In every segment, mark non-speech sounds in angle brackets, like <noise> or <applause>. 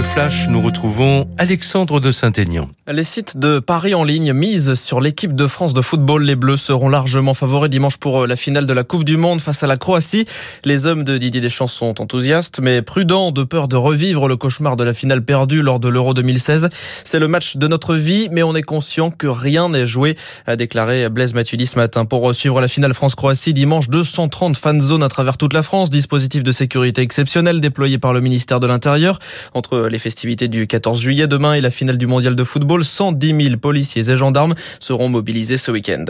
le flash, nous retrouvons Alexandre de Saint-Aignan. Les sites de Paris en ligne misent sur l'équipe de France de football. Les Bleus seront largement favoris dimanche pour euh, la finale de la Coupe du Monde face à la Croatie. Les hommes de Didier Deschamps sont enthousiastes, mais prudents de peur de revivre le cauchemar de la finale perdue lors de l'Euro 2016. C'est le match de notre vie, mais on est conscient que rien n'est joué, a déclaré Blaise Matuidi ce matin. Pour suivre la finale France-Croatie dimanche, 230 fan zones à travers toute la France, dispositif de sécurité exceptionnel déployé par le ministère de l'Intérieur. Entre les festivités du 14 juillet demain et la finale du mondial de football, 110 000 policiers et gendarmes seront mobilisés ce week-end.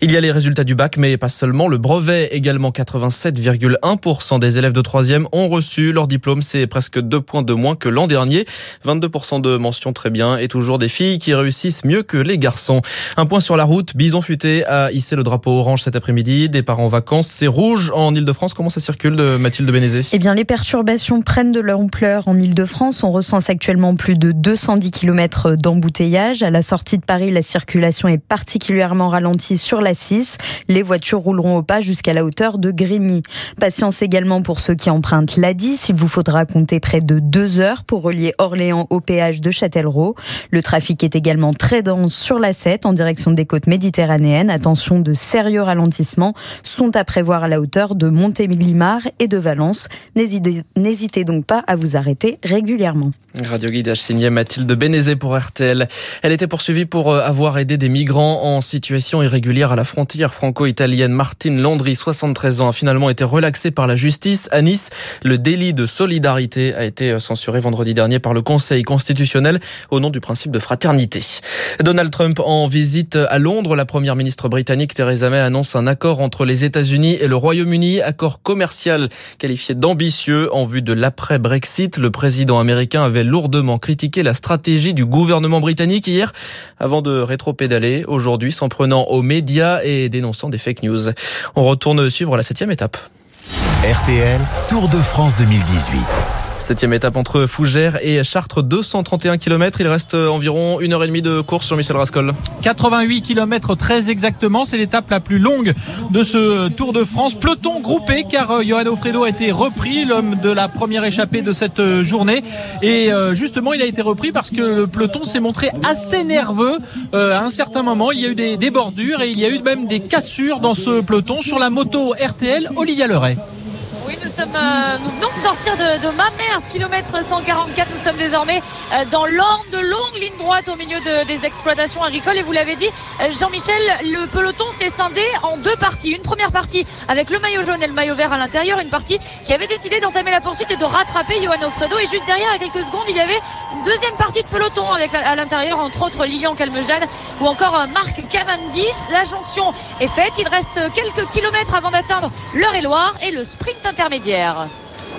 Il y a les résultats du bac, mais pas seulement. Le brevet, également 87,1% des élèves de 3e ont reçu leur diplôme. C'est presque deux points de moins que l'an dernier. 22% de mentions très bien et toujours des filles qui réussissent mieux que les garçons. Un point sur la route. Bison Futé a hissé le drapeau orange cet après-midi. Départ en vacances. C'est rouge en Ile-de-France. Comment ça circule de Mathilde Bénézé? Eh bien, les perturbations prennent de l'ampleur en Ile-de-France. On recense actuellement plus de 210 km d'embouteillage. À la sortie de Paris, la circulation est particulièrement ralentie sur la 6. Les voitures rouleront au pas jusqu'à la hauteur de Grigny. Patience également pour ceux qui empruntent la 10. Il vous faudra compter près de deux heures pour relier Orléans au péage de Châtellerault. Le trafic est également très dense sur la 7 en direction des côtes méditerranéennes. Attention, de sérieux ralentissements sont à prévoir à la hauteur de Montélimar et de Valence. N'hésitez donc pas à vous arrêter régulièrement. Radio guidage signé Mathilde Bénézé pour RTL. Elle était poursuivie pour euh, avoir aidé des migrants en situation irrégulière à la frontière franco-italienne. Martine Landry, 73 ans, a finalement été relaxée par la justice à Nice. Le délit de solidarité a été euh, censuré vendredi dernier par le Conseil constitutionnel au nom du principe de fraternité. Donald Trump en visite à Londres. La première ministre britannique Theresa May annonce un accord entre les États-Unis et le Royaume-Uni, accord commercial qualifié d'ambitieux en vue de l'après-Brexit. Le président américain avait lourdement critiqué la stratégie du gouvernement britannique hier avant de rétro-pédaler aujourd'hui s'en prenant aux médias et dénonçant des fake news. On retourne suivre la septième étape. RTL, Tour de France 2018. Septième étape entre Fougères et Chartres, 231 km. Il reste environ une heure et demie de course, Jean-Michel Rascol. 88 km très exactement. C'est l'étape la plus longue de ce Tour de France. Peloton groupé car euh, Johan Ofredo a été repris, l'homme de la première échappée de cette euh, journée. Et euh, justement, il a été repris parce que le peloton s'est montré assez nerveux à un certain moment. Il y a eu des, des bordures et il y a eu même des cassures dans ce peloton. Sur la moto RTL, Olivia Leray. Oui, nous sommes, euh, nous venons de sortir de, de Mamers, kilomètre 144. Nous sommes désormais euh, dans l'orne de longue ligne droite au milieu de, des exploitations agricoles. Et vous l'avez dit, euh, Jean-Michel, le peloton s'est scindé en deux parties. Une première partie avec le maillot jaune et le maillot vert à l'intérieur. Une partie qui avait décidé d'entamer la poursuite et de rattraper Johan Ofredo. Et juste derrière, à quelques secondes, il y avait une deuxième partie de peloton avec à l'intérieur, entre autres, Lilian Calmejane ou encore Marc Cavendish. La jonction est faite. Il reste quelques kilomètres avant d'atteindre l'Eure-et-Loire et le sprint intermédiaire.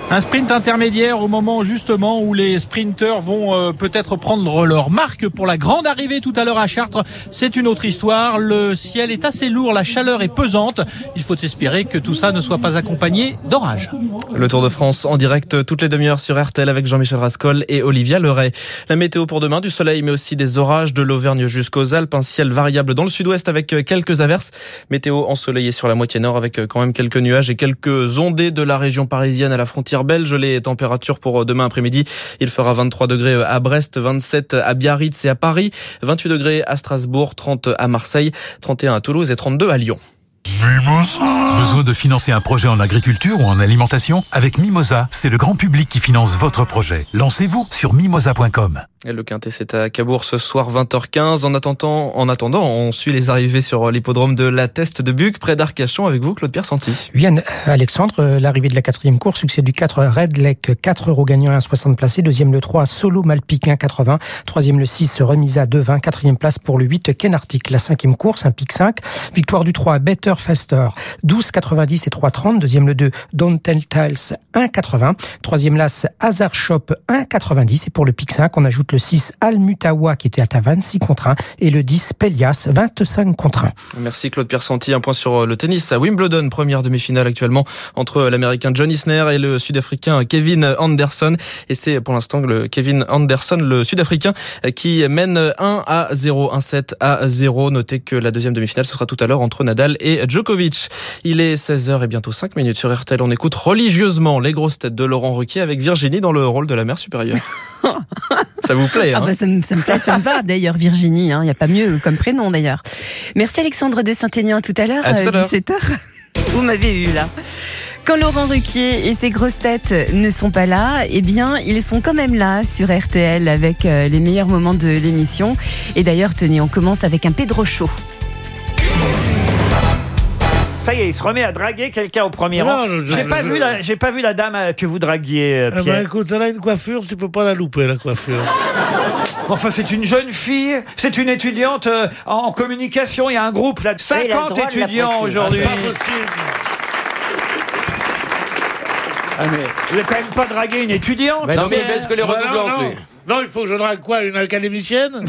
Un sprint intermédiaire au moment justement où les sprinteurs vont euh, peut-être prendre leur marque pour la grande arrivée tout à l'heure à Chartres. C'est une autre histoire. Le ciel est assez lourd, la chaleur est pesante. Il faut espérer que tout ça ne soit pas accompagné d'orage. Le Tour de France en direct toutes les demi-heures sur RTL avec Jean-Michel Rascol et Olivia Leray. La météo pour demain, du soleil mais aussi des orages de l'Auvergne jusqu'aux Alpes. Un ciel variable dans le sud-ouest avec quelques averses. Météo ensoleillée sur la moitié nord avec quand même quelques nuages et quelques ondées de la région parisienne à la frontière belge. Les températures pour demain après-midi, il fera 23 degrés à Brest, 27 à Biarritz et à Paris, 28 degrés à Strasbourg, 30 à Marseille, 31 à Toulouse et 32 à Lyon. Mimosa. Besoin de financer un projet en agriculture ou en alimentation? Avec Mimosa, c'est le grand public qui finance votre projet. Lancez-vous sur mimosa.com. Le Quintet, c'est à Cabourg ce soir 20h15. En attendant, en attendant, on suit les arrivées sur l'hippodrome de la Teste de Buc, près d'Arcachon, avec vous, Claude-Pierre Santi. Oui, Alexandre, l'arrivée de la quatrième course, succès du 4 Red Lake, 4 euros gagnant 1,60 placé. Deuxième le 3 Solo Malpic 1,80. Troisième le 6 Remisa 2,20. Quatrième place pour le 8 Kenartic. La cinquième course, un pic 5. Victoire du 3 Better Faster 12,90 et 3,30. Deuxième le 2 Don't Tell Tales 1,80. Troisième las Hazard Shop 1,90. Et pour le pic 5, on ajoute le 6 Almutawa qui était à 26 contre 1 et le 10 Pelias 25 contre 1. Merci Claude Pierre Santi. Un point sur le tennis à Wimbledon, première demi-finale actuellement entre l'américain John Isner et le sud-africain Kevin Anderson. Et c'est pour l'instant le Kevin Anderson, le sud-africain, qui mène 1 à 0, 1 7 à 0. Notez que la deuxième demi-finale sera tout à l'heure entre Nadal et Djokovic. Il est 16h et bientôt 5 minutes sur RTL. On écoute religieusement les grosses têtes de Laurent Ruquier avec Virginie dans le rôle de la mère supérieure. Ça vous plaît, Ah hein bah, ça, me, ça me plaît, ça me va. D'ailleurs, Virginie, il n'y a pas mieux comme prénom d'ailleurs. Merci Alexandre de Saint-Aignan. tout à l'heure, À tout à l'heure. 17h. Vous m'avez eu là. Quand Laurent Ruquier et ses grosses têtes ne sont pas là, eh bien, ils sont quand même là sur RTL avec euh, les meilleurs moments de l'émission. Et d'ailleurs, tenez, on commence avec un Pedro Show. Ça y est, il se remet à draguer quelqu'un au premier Non, rang. je- J'ai pas je- vu la, j'ai pas vu la dame euh, que vous draguiez, euh, Eh ben Pierre. écoute, elle a une coiffure, tu peux pas la louper, la coiffure. Enfin, c'est une jeune fille, c'est une étudiante euh, en communication. Il y a un groupe là de il a le 50 droit de la étudiants aujourd'hui. C'est pas possible. Ah, mais vous n'avez quand même pas dragué une étudiante Non, mais il baisse que les Bah non, plus. Non, il faut que je drague quoi Une académicienne <laughs>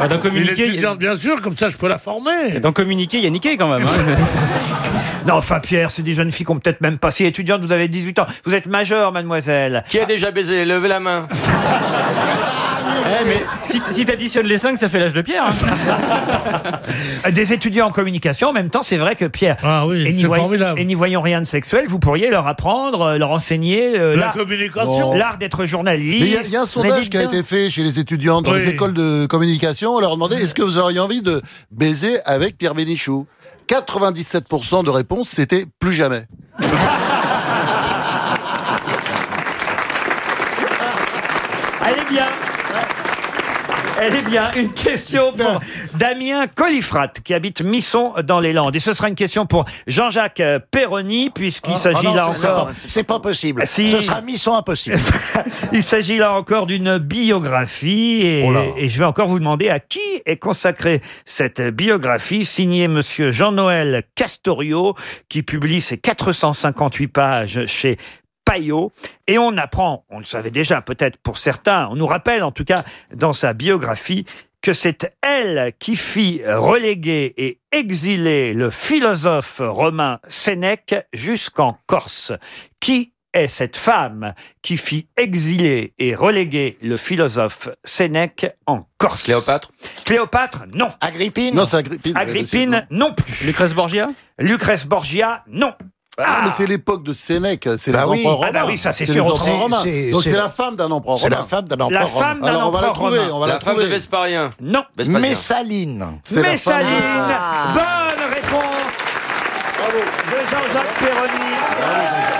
Bah, dans Une communiqué, étudiante, bien sûr, comme ça je peux la former. dans communiqué, il y a niqué quand même. hein. <laughs> Non, enfin, Pierre, c'est des jeunes filles qui ont peut-être même pas. Si étudiante, vous avez 18 ans. Vous êtes majeure, mademoiselle. Qui a déjà baisé? Levez la main. <laughs> Eh, mais si, si t'additionnes les 5, ça fait l'âge de pierre. hein. Euh, Des étudiants en communication, en même temps, c'est vrai que Pierre. Ah oui, et n'y c'est voy- formidable. et n'y voyant rien de sexuel, vous pourriez leur apprendre, euh, leur enseigner euh, La l'art- communication. l'art d'être Mais il y, a- journaliste. il y a un sondage qui a été fait chez les étudiants dans Oui. les écoles de communication. On leur demandait est-ce que vous auriez envie de baiser avec Pierre Bénichou? 97% de réponses, c'était plus jamais. <laughs> Elle est bien. Elle est bien. Une question pour Damien Colifrat, qui habite Misson dans les Landes. Et ce sera une question pour Jean-Jacques euh, Perroni, puisqu'il s'agit Ah non, là c'est- encore. C'est pas possible. Si. Ce sera mission impossible. <laughs> Il s'agit là encore d'une biographie et, Oh là. et je vais encore vous demander à qui est consacrée cette biographie signée monsieur Jean-Noël Castorio qui publie ses 458 pages chez Payot. Et on apprend, on le savait déjà peut-être pour certains, on nous rappelle en tout cas dans sa biographie que c'est elle qui fit reléguer et exiler le philosophe romain Sénèque jusqu'en Corse. Qui est cette femme qui fit exiler et reléguer le philosophe Sénèque en Corse? Cléopâtre. Cléopâtre, non. Agrippine Non, c'est Agrippine. Agrippine, non plus. Lucrèce Borgia? Lucrèce Borgia, non. Ah, mais c'est l'époque de Sénèque, c'est Bah les oui. empereurs Ah romains. bah oui, ça, c'est les sûr, autrement. romains. C'est- Donc c'est- la femme d'un empereur C'est la romain. femme d'un La empereur romain. femme d'un Alors on va la trouver, romain. on va la, La femme de. Vesparien. Non. Vespasien. Messaline. Messaline, Ah. bonne réponse de Jean-Jacques Perroni.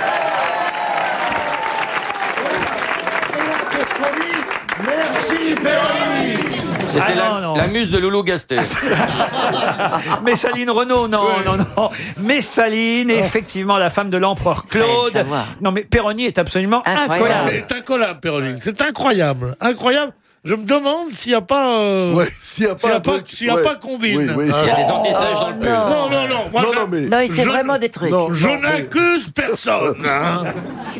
C'était Ah, la, non, non. la muse de Loulou Gastet. <laughs> Messaline Renault, non, non, non. Messaline, effectivement, la femme de l'empereur Claude. Non, mais Perroni est absolument Incroyable. C'est incollable, Perroni. C'est incroyable. Incroyable. Je me demande s'il n'y a pas. euh, Ouais, s'il n'y a pas S'il y a pas- ouais. combine. Oui, oui. Il y a des antisèches dans le pull. Non, non, non. Moi, Non, non, mais- Non, il fait je- vraiment des trucs. Non, Je non, mais- n'accuse personne, hein.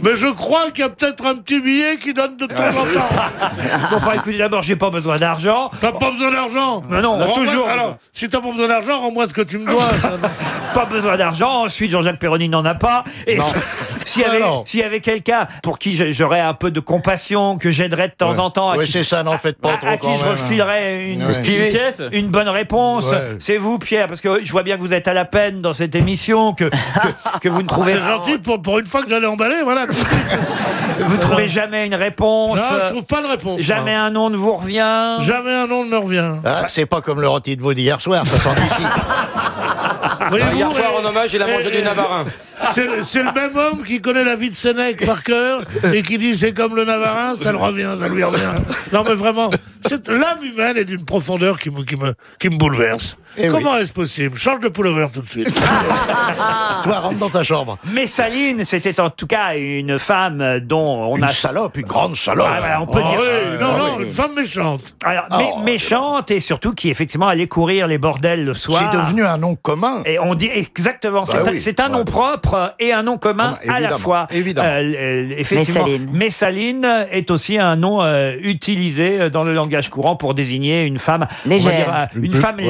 mais je crois qu'il y a peut-être un petit billet qui donne de temps en temps. Bon, <laughs> enfin, écoutez, d'abord, j'ai pas besoin d'argent. T'as pas besoin d'argent non, on a Rends-moi- toujours Alors, si t'as pas besoin d'argent, rends-moi ce que tu me dois. <laughs> Pas besoin d'argent. Ensuite, Jean-Jacques Perroni n'en a pas. Et s'il y avait, non. s'il y avait quelqu'un pour qui j'ai- j'aurais un peu de compassion, que j'aiderais de temps en temps, à Oui, qui, c'est ça, n'en faites pas à- trop à quand qui je même. refilerais une, Ouais. une- Une pièce une bonne réponse, Ouais. c'est vous, Pierre, parce que je vois bien que vous êtes à la peine dans cette émission, que, que, <laughs> que vous ne trouvez, C'est gentil pour, pour une fois que j'allais emballer, voilà. <laughs> vous trouvez jamais une réponse. Non, je euh, trouve pas de réponse. Jamais un nom ne vous revient? Jamais un nom ne me revient. Ah, c'est pas comme le rôti de veau d'hier soir, ça sent ici. Voyez-vous, Ah, Hier soir, eh, en hommage, il a mangé eh, du Navarin. C'est c'est le même homme qui connaît la vie de Sénèque par cœur et qui dit c'est comme le Navarin, ça le revient, ça lui revient. Non mais vraiment, l'âme humaine est d'une profondeur qui me, qui me, qui me bouleverse. Eh Comment est-ce possible? Change de pullover tout de suite. <laughs> Toi, rentre dans ta chambre. Messaline, c'était en tout cas une femme dont on Une a. salope, une grande salope. Ah, voilà, on peut Ah dire oui, non, Ah, non, oui. une femme méchante. Alors, mé- Oh. méchante et surtout qui effectivement allait courir les bordels le soir. C'est devenu un nom commun. Et on dit exactement, c'est Bah c'est un nom ouais. propre et un nom commun à la fois. évidemment. Euh, euh, effectivement, Messaline. Messaline est aussi un nom euh, utilisé dans le langage courant pour désigner une femme on va Légère. dire, euh, une, Une femme ouais,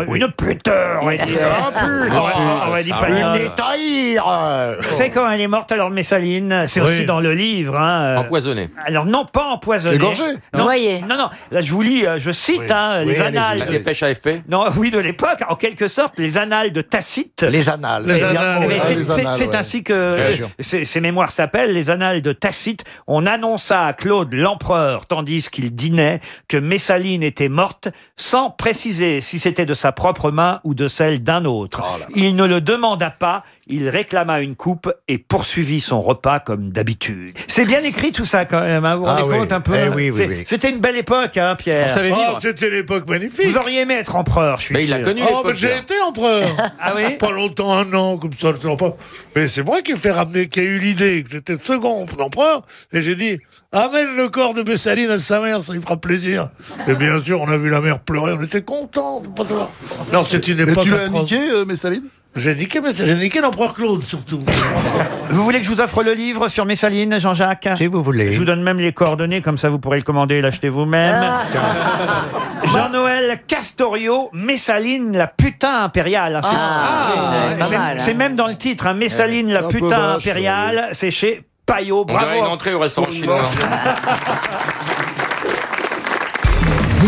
légère, une puteur, on va dire. Ah, pute, On va- dire pas Une. Vous savez comment elle est morte alors Messaline C'est Oui. aussi dans le livre. Hein, euh, Empoisonné. alors non, pas empoisonnée. Égorgée? Non, Noyée. non, non. Là, je vous lis, euh, je cite hein, Oui, les annales. La de- dépêche AFP? Non, <laughs> oui, de l'époque, en quelque sorte, les annales de Tacite. Les annales. Les C'est c'est- les c'est c'est ainsi que ces mémoires s'appellent, les annales de Tacite. On annonça à Claude l'empereur, tandis qu'il dînait, que Messaline était morte, sans préciser si c'était de sa propre main ou de celle d'un autre. Oh il ne le demanda pas, il réclama une coupe et poursuivit son repas comme d'habitude. C'est bien écrit tout ça quand même, hein, vous vous Ah rendez oui. compte un peu? Eh oui, oui, C'est- oui. C'était une belle époque, hein, Pierre. On savait Oh, c'était l'époque magnifique. Vous auriez aimé être empereur, je suis Mais il a sûr. connu Oh, l'époque. mais j'ai été empereur. <laughs> Ah oui? Pas longtemps, un an, comme ça, je sais pas. Mais c'est moi qui ai fait ramener, qui a eu l'idée que j'étais second empereur. Et j'ai dit, amène le corps de Messaline à sa mère, ça lui fera plaisir. Et bien sûr, on a vu la mère pleurer, on était contents. de pas savoir. Non, c'est une Et époque tu l'as atroce. niqué, euh, Messaline J'ai niqué, mais j'ai niqué l'empereur Claude, surtout. Vous voulez que je vous offre le livre sur Messaline, Jean-Jacques Si vous voulez. Je vous donne même les coordonnées, comme ça vous pourrez le commander et l'acheter vous-même. Jean-Noël Castorio, Messaline, la putain impériale. c'est- Ah, oui, pas c'est- mal, hein. c'est même dans le titre, hein, Messaline, la putain vache, impériale. C'est chez Payot. On dirait une Bravo. entrée au restaurant <laughs> chinois.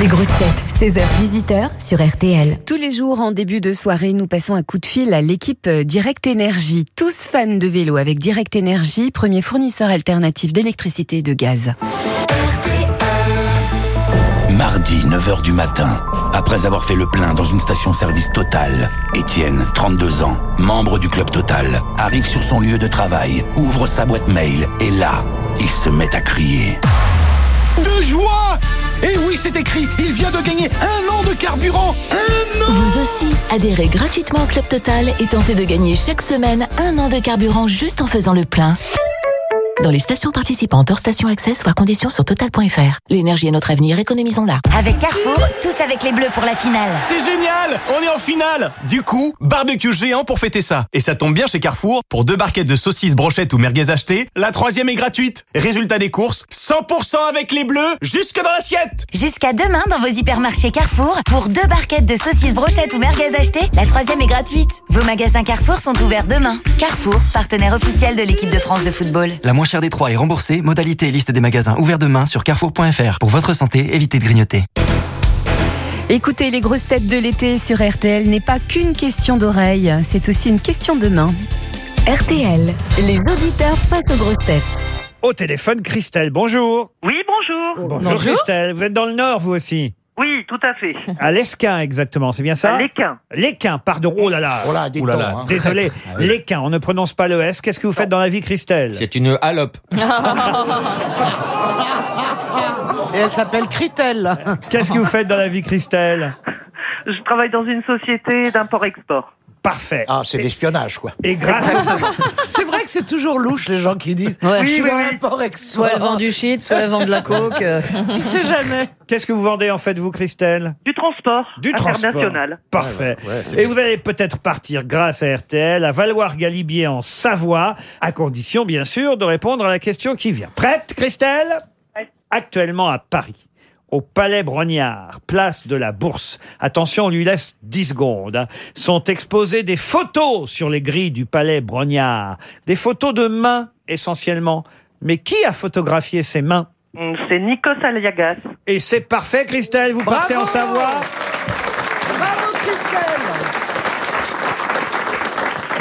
Les grosses têtes, 16h-18h sur RTL. Tous les jours, en début de soirée, nous passons un coup de fil à l'équipe euh, Direct Énergie. Tous fans de vélo avec Direct Énergie, premier fournisseur alternatif d'électricité et de gaz. Mardi, 9h du matin. Après avoir fait le plein dans une station-service Total, Étienne, 32 ans, membre du club Total, arrive sur son lieu de travail, ouvre sa boîte mail et là, il se met à crier. De joie. Et oui, c'est écrit, il vient de gagner un an de carburant. Un an. Vous aussi, adhérez gratuitement au Club Total et tentez de gagner chaque semaine un an de carburant juste en faisant le plein. Dans les stations participantes hors station access, voir conditions sur total.fr. L'énergie est notre avenir, économisons-la. Avec Carrefour, tous avec les bleus pour la finale. C'est génial On est en finale Du coup, barbecue géant pour fêter ça. Et ça tombe bien chez Carrefour, pour deux barquettes de saucisses, brochettes ou merguez achetées, la troisième est gratuite. Résultat des courses, 100% avec les bleus, jusque dans l'assiette Jusqu'à demain dans vos hypermarchés Carrefour, pour deux barquettes de saucisses brochettes ou merguez achetées, la troisième est gratuite. Vos magasins Carrefour sont ouverts demain. Carrefour, partenaire officiel de l'équipe de France de football. La moins chère des trois est remboursée. Modalité et liste des magasins ouverts demain sur carrefour.fr. Pour votre santé, évitez de grignoter. Écoutez, les grosses têtes de l'été sur RTL n'est pas qu'une question d'oreille, c'est aussi une question de main. RTL, les auditeurs face aux grosses têtes. Au téléphone, Christelle, bonjour. Oui, bonjour. Bonjour, Christelle, vous êtes dans le Nord, vous aussi Oui, tout à fait. <laughs> À l'Esquin, exactement, c'est bien ça À l'Esquin. L'Esquin, pardon. Oh là là. Oh hein. <laughs> Désolé. L'Esquin, on ne prononce pas le S. Qu'est-ce que vous faites dans la vie, Christelle? C'est une halope. <laughs> Et elle s'appelle Critel. Qu'est-ce que vous faites dans la vie, Christelle? Je travaille dans une société d'import-export. Parfait. Ah, c'est l'espionnage, quoi. Et grâce <laughs> C'est vrai que c'est toujours louche les gens qui disent Ouais. je suis Oui, dans oui. Soit elle vend du shit, soit elle vend de la coke. euh. Tu sais jamais. Qu'est-ce que vous vendez en fait, vous, Christelle? Du transport Du transport. international. Parfait. Ouais, ouais, c'est Et vous allez peut-être partir grâce à RTL à Valoir-Galibier en Savoie, à condition bien sûr de répondre à la question qui vient. Prête, Christelle? Actuellement à Paris. Au Palais Brognard, place de la Bourse. Attention, on lui laisse 10 secondes. hein. Sont exposées des photos sur les grilles du Palais Brognard. Des photos de mains, essentiellement. Mais qui a photographié ces mains? Hum, C'est Nikos Aliagas. Et c'est parfait, Christelle, vous partez en Savoie Bravo Christelle.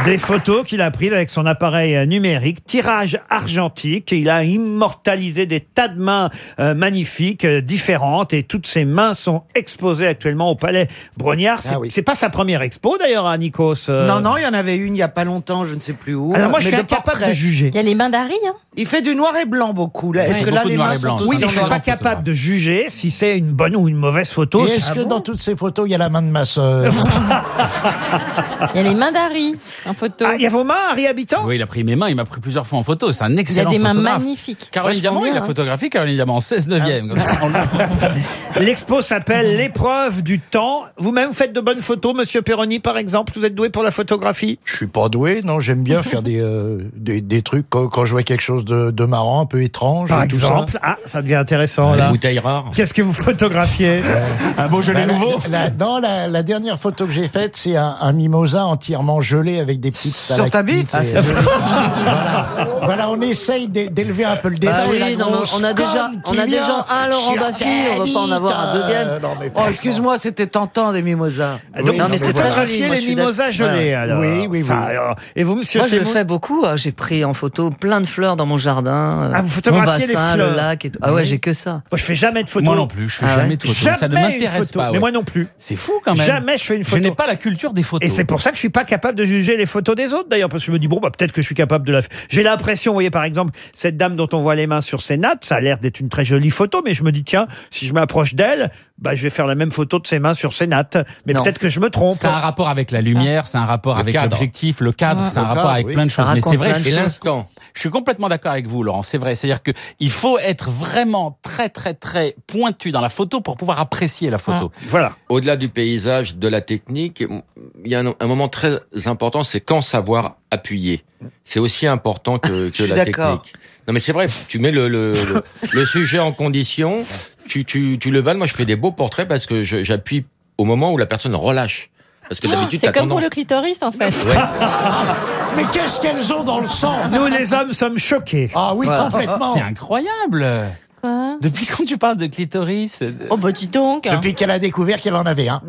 Des photos qu'il a prises avec son appareil euh, numérique, tirage argentique. Il a immortalisé des tas de mains euh, magnifiques, euh, différentes, et toutes ces mains sont exposées actuellement au Palais Brognard. C'est Ah oui. c'est pas sa première expo d'ailleurs, à Nikos. euh. Non, non, il y en avait une il y a pas longtemps, je ne sais plus où. Alors moi, je Mais suis de incapable de juger. Il y a les mains d'Harry, hein Il fait du noir et blanc beaucoup. Là. Est-ce que là, les mains sont Oui, aussi mais je suis pas et blanc capable de juger si c'est une bonne ou une mauvaise photo. Et est-ce que dans toutes ces photos, il y a la main de ma sœur <laughs> Il y a les mains d'Harry. <laughs> En photo. Ah, il y a vos mains, Harry Habitant Oui, il a pris mes mains, il m'a pris plusieurs fois en photo. C'est un excellent des mains photographe. magnifiques. Caroline Vachement Diamant, il bien, a hein. photographié Caroline Diamant en 16 neuvième. <laughs> L'expo s'appelle <laughs> L'épreuve du temps. Vous-même vous faites de bonnes photos, monsieur Perroni, par exemple? Vous êtes doué pour la photographie? Je suis pas doué, non, j'aime bien faire des, euh, des, des trucs quand, quand je vois quelque chose de, de marrant, un peu étrange. Par exemple. ça. Ah, ça devient intéressant, Les là. bouteilles rares. Qu'est-ce que vous photographiez? <laughs> Un beau Bah, la- la- non, la, la dernière photo que j'ai faite, c'est un, un mimosa entièrement gelé avec des petites Sur ta bite et- Ah, voilà. voilà, on essaye d'é- d'élever un peu le débat. Bah et oui, la non, mais grosse on a déjà- conne on qui a déjà un Laurent sur Baffy, ta on va pas en avoir un deuxième. euh, non, mais Oh, excuse-moi, c'était tentant des mimosas. Ah, donc, Non, mais vous c'est très joli, moi, les suis mimosas d'accord. gelés, alors. Oui, oui, Ça, oui. alors. Et vous, monsieur Moi, je le Seymour fais beaucoup. Ah, J'ai pris en photo plein de fleurs dans mon jardin. euh, Ah, vous mon photographiez les bassin, fleurs le lac et tout. Ah ouais, Oui. j'ai que ça. Moi, je fais jamais de photos. Moi non plus, je fais Ah ouais jamais de photos. ça ne une m'intéresse photo. pas. Mais moi non plus. C'est fou quand même. Jamais je fais une photo. Je n'ai pas la culture des photos. Et c'est pour ça que je suis pas capable de juger les photos des autres d'ailleurs parce que je me dis bon bah peut-être que je suis capable de la. J'ai l'impression, vous voyez par exemple cette dame dont on voit les mains sur ses nattes, ça a l'air d'être une très jolie photo, mais je me dis tiens si je m'approche d'elle, bah je vais faire la même photo de ses mains sur ses nattes. Mais peut-être que je me trompe. C'est un rapport avec la lumière, c'est un rapport Le avec l'objectif, le cadre, c'est un rapport cadre, avec oui. plein de Ça choses. Mais c'est vrai. Et l'instant. Je suis complètement d'accord avec vous, Laurent. C'est vrai. C'est-à-dire que il faut être vraiment très, très, très pointu dans la photo pour pouvoir apprécier la photo. Voilà. Au-delà du paysage, de la technique, il y a un, un moment très important, c'est quand savoir appuyer. C'est aussi important que, la technique. Non mais c'est vrai, tu mets le, le, le, <laughs> le sujet en condition, tu, tu, tu le vales. Moi je fais des beaux portraits parce que j'appuie au moment où la personne relâche. Parce que d'habitude C'est comme pour le clitoris en fait. <laughs> Mais qu'est-ce qu'elles ont dans le sang? Nous les hommes sommes choqués. Ah oui, complètement. C'est incroyable. Quoi? Depuis quand tu parles de clitoris? Oh bah dis donc. hein. Depuis qu'elle a découvert qu'elle en avait un.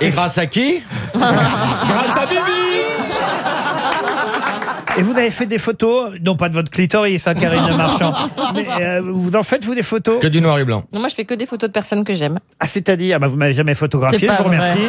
Et grâce à qui? <laughs> Grâce à Bibi Et vous avez fait des photos, non pas de votre clitoris, hein, Karine Le Marchand, mais euh, vous en faites vous des photos Que du noir et blanc. Non, moi je fais que des photos de personnes que j'aime. Ah c'est-à-dire, ah, bah, vous m'avez jamais photographié, je vous remercie.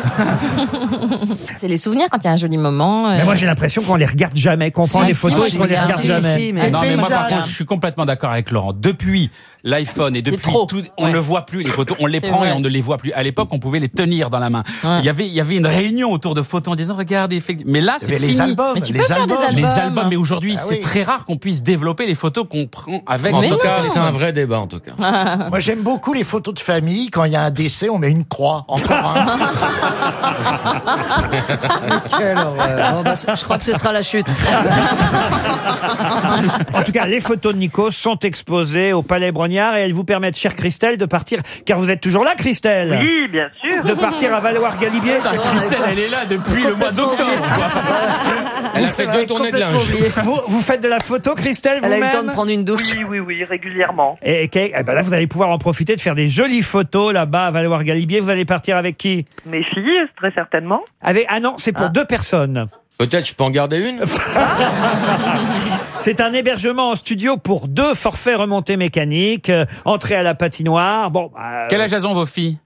<laughs> C'est les souvenirs quand il y a un joli moment. euh. Mais moi j'ai l'impression qu'on les regarde jamais, qu'on prend des photos et qu'on les regarde. jamais. non, mais moi, par contre, je suis complètement d'accord avec Laurent. Depuis l'iPhone et depuis trop. tout, on Ouais. ne voit plus les photos, on les <laughs> prend et on ne les voit plus. À l'époque, on pouvait les tenir dans la main. Ouais. Il y avait, il y avait une réunion autour de photos en disant, regarde, effectivement. Mais là, c'est les albums. Mais tu les peux faire des albums. Les albums, mais aujourd'hui, Ah c'est très rare qu'on puisse développer les photos qu'on prend avec. En Mais tout non. cas, c'est un vrai débat en tout cas. <laughs> Moi, j'aime beaucoup les photos de famille. Quand il y a un décès, on met une croix. Encore un. <laughs> Quelle horreur. Oh, bah, je crois que ce sera la chute. En tout cas, les photos de Nico sont exposées au Palais Et elles vous permettent, chère Christelle, de partir, car vous êtes toujours là, Christelle Oui, bien sûr. De partir à Valoir-Galibier Putain, Christelle, elle est là depuis le mois d'octobre. <laughs> Elle a fait deux tournées de linge. vous, vous faites de la photo, Christelle, Elle a eu le temps de vous-même prendre une douche. Oui, oui, oui, régulièrement. et, eh ben là, vous allez pouvoir en profiter de faire des jolies photos là-bas à Valoir-Galibier. Vous allez partir avec qui? Mes filles, très certainement. Avec ah non, c'est pour deux personnes. Peut-être je peux en garder une <laughs> C'est un hébergement en studio pour deux forfaits remontées mécaniques, euh, entrée à la patinoire. Bon, bah, Quel âge elles ont vos filles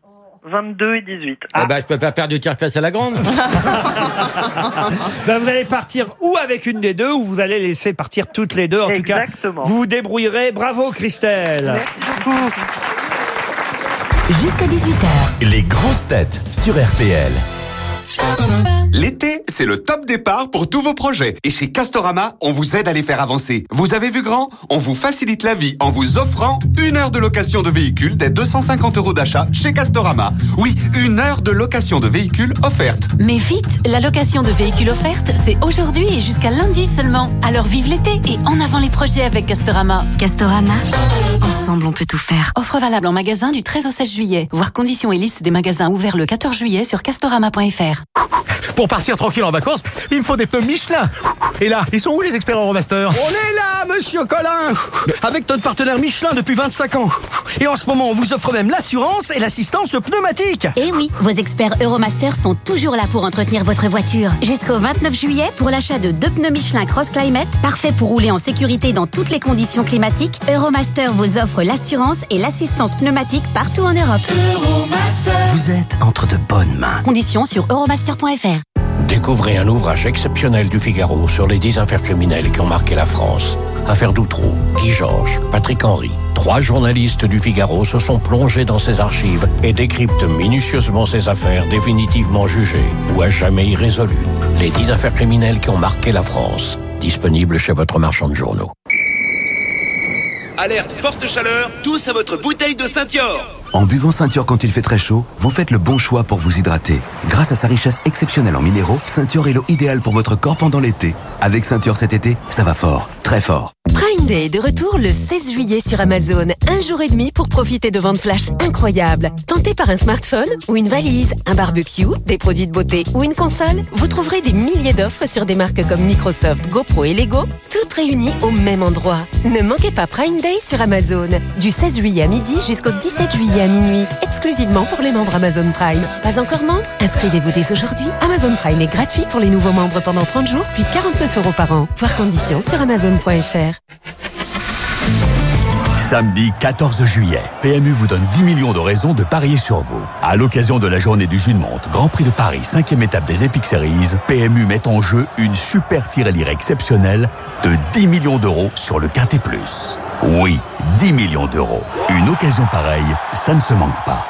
22 et 18. Ah bah, je peux pas faire du tire-fesse à la grande. <laughs> bah, vous allez partir ou avec une des deux ou vous allez laisser partir toutes les deux. En tout cas, Exactement. vous vous débrouillerez. Bravo, Christelle. Merci beaucoup. Jusqu'à 18h. Les grosses têtes sur RTL. L'été, c'est le top départ pour tous vos projets. Et chez Castorama, on vous aide à les faire avancer. Vous avez vu grand? On vous facilite la vie en vous offrant une heure de location de véhicule dès 250 euros d'achat chez Castorama. Oui, une heure de location de véhicule offerte. Mais vite, la location de véhicules offerte, c'est aujourd'hui et jusqu'à lundi seulement. Alors vive l'été et en avant les projets avec Castorama. Castorama, ensemble on peut tout faire. Offre valable en magasin du 13 au 16 juillet. Voir conditions et liste des magasins ouverts le 14 juillet sur castorama.fr. Pour partir tranquille en vacances, il me faut des pneus Michelin. Et là, ils sont où les experts Euromaster On est là, monsieur Colin Avec notre partenaire Michelin depuis 25 ans. Et en ce moment, on vous offre même l'assurance et l'assistance pneumatique. Et Eh oui, vos experts Euromaster sont toujours là pour entretenir votre voiture. Jusqu'au 29 juillet, pour l'achat de deux pneus Michelin Cross Climate, parfait pour rouler en sécurité dans toutes les conditions climatiques, Euromaster vous offre l'assurance et l'assistance pneumatique partout en Europe. Vous êtes entre de bonnes mains. Conditions sur Découvrez un ouvrage exceptionnel du Figaro sur les dix affaires criminelles qui ont marqué la France. Affaires d'Outroux, Guy Georges, Patrick Henry, Trois journalistes du Figaro se sont plongés dans ses archives et décryptent minutieusement ses affaires définitivement jugées ou à jamais irrésolues. Les 10 affaires criminelles qui ont marqué la France. Disponible chez votre marchand de journaux. Alerte forte chaleur, tous à votre bouteille de Saint-Yor. En buvant Ceinture quand il fait très chaud, vous faites le bon choix pour vous hydrater. Grâce à sa richesse exceptionnelle en minéraux, Ceinture est l'eau idéale pour votre corps pendant l'été. Avec Ceinture cet été, ça va fort, très fort. Prime Day est de retour le 16 juillet sur Amazon. Un jour et demi pour profiter de ventes flash incroyables. Tenté par un smartphone ou une valise, un barbecue, des produits de beauté ou une console, vous trouverez des milliers d'offres sur des marques comme Microsoft, GoPro et Lego, toutes réunies au même endroit. Ne manquez pas Prime Day sur Amazon. Du 16 juillet à midi jusqu'au 17 juillet à minuit, exclusivement pour les membres Amazon Prime. Pas encore membre? Inscrivez-vous dès aujourd'hui. Amazon Prime est gratuit pour les nouveaux membres pendant 30 jours, puis 49 euros par an. Voir conditions sur amazon.fr. Samedi 14 juillet, PMU vous donne 10 millions de raisons de parier sur vous. À l'occasion de la journée du jus de monte, Grand Prix de Paris, 5e étape des Epic Series, PMU met en jeu une super tirelire exceptionnelle de 10 millions d'euros sur le Quintet. Oui, 10 millions d'euros. Une occasion pareille, ça ne se manque pas.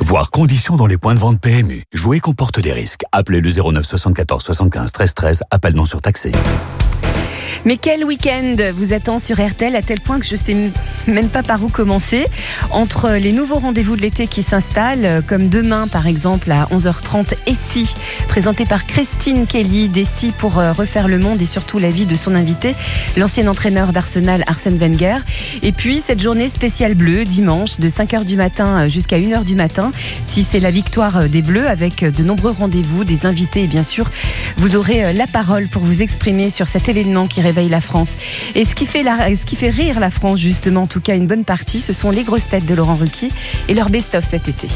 Voir conditions dans les points de vente PMU. Jouer comporte des risques. Appelez le 09 74 75 13 13. Appel non surtaxé. Mais quel week-end vous attend sur RTL à tel point que je sais m- même pas par où commencer. Entre les nouveaux rendez-vous de l'été qui s'installent, euh, comme demain par exemple à 11h30, Essie, présenté par Christine Kelly, d'Essie pour euh, refaire le monde et surtout la vie de son invité, l'ancien entraîneur d'Arsenal Arsène Wenger. Et puis cette journée spéciale bleue, dimanche, de 5h du matin euh, jusqu'à 1h du matin, si c'est la victoire des Bleus avec de nombreux rendez-vous, des invités et bien sûr, vous aurez la parole pour vous exprimer sur cet événement qui réveille la France. Et ce qui fait, la, ce qui fait rire la France, justement, en tout cas une bonne partie, ce sont les grosses têtes de Laurent Ruquier et leur best-of cet été.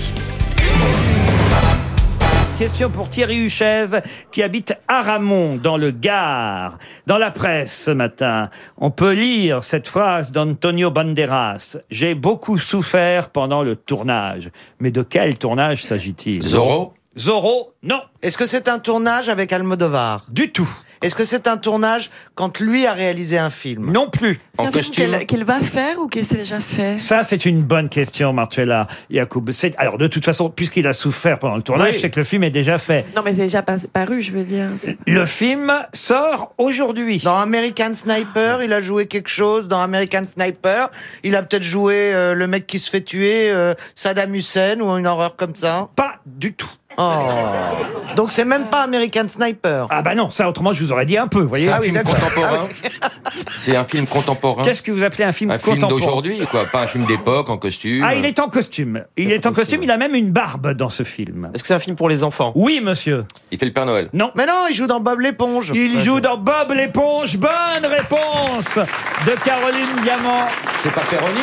Question pour Thierry Huchez, qui habite Aramon, dans le Gard. Dans la presse ce matin, on peut lire cette phrase d'Antonio Banderas. J'ai beaucoup souffert pendant le tournage. Mais de quel tournage s'agit-il? Zorro? Zorro, non. Est-ce que c'est un tournage avec Almodovar? Du tout. Est-ce que c'est un tournage quand lui a réalisé un film? Non plus. C'est un film qu'elle qu'elle va faire ou qu'elle s'est déjà fait? Ça, c'est une bonne question, Marcella Yacoub. C'est- Alors, de toute façon, puisqu'il a souffert pendant le tournage, Oui. c'est que le film est déjà fait. Non, mais c'est déjà pas- paru, je veux dire. C'est- Le film sort aujourd'hui. Dans American Sniper, il a joué quelque chose. Dans American Sniper, il a peut-être joué euh, le mec qui se fait tuer, euh, Saddam Hussein ou une horreur comme ça. Pas du tout. Oh. Donc c'est même pas American Sniper. Ah bah non, ça autrement je vous aurais dit un peu, vous voyez. C'est un Ah oui, film contemporain. C'est un film contemporain. Qu'est-ce que vous appelez un film Un film contemporain d'aujourd'hui, quoi. Pas un film d'époque en costume. Ah, il est en costume. Il est en costume, il a même une barbe dans ce film. Est-ce que c'est un film pour les enfants? Oui, monsieur. Il fait le Père Noël. Non. Mais non, il joue dans Bob l'éponge. Il joue dans Bob l'éponge. Bonne réponse de Caroline Diamant. C'est pas Perroni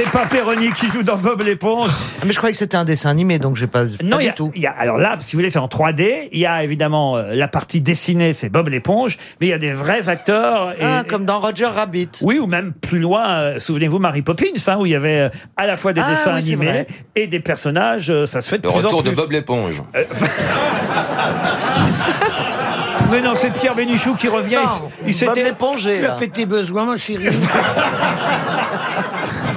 C'est pas Perroni qui joue dans Bob l'éponge. Mais je croyais que c'était un dessin animé, donc j'ai pas, pas Non, il y du a- tout. il y a- alors là, si vous voulez, c'est en 3D. Il y a évidemment euh, la partie dessinée, c'est Bob l'éponge, mais il y a des vrais acteurs. Et, Ah, comme dans Roger Rabbit. Oui, ou même plus loin, euh, souvenez-vous Mary Poppins, hein, où il y avait euh, à la fois des Ah, dessins oui, animés et des personnages, euh, ça se fait de Le plus en retour de. Bob l'éponge. <laughs> Mais non, c'est Pierre Bénichou qui revient. Non, il il Bob s'était l'éponge. là. tes besoins, mon chéri. <laughs>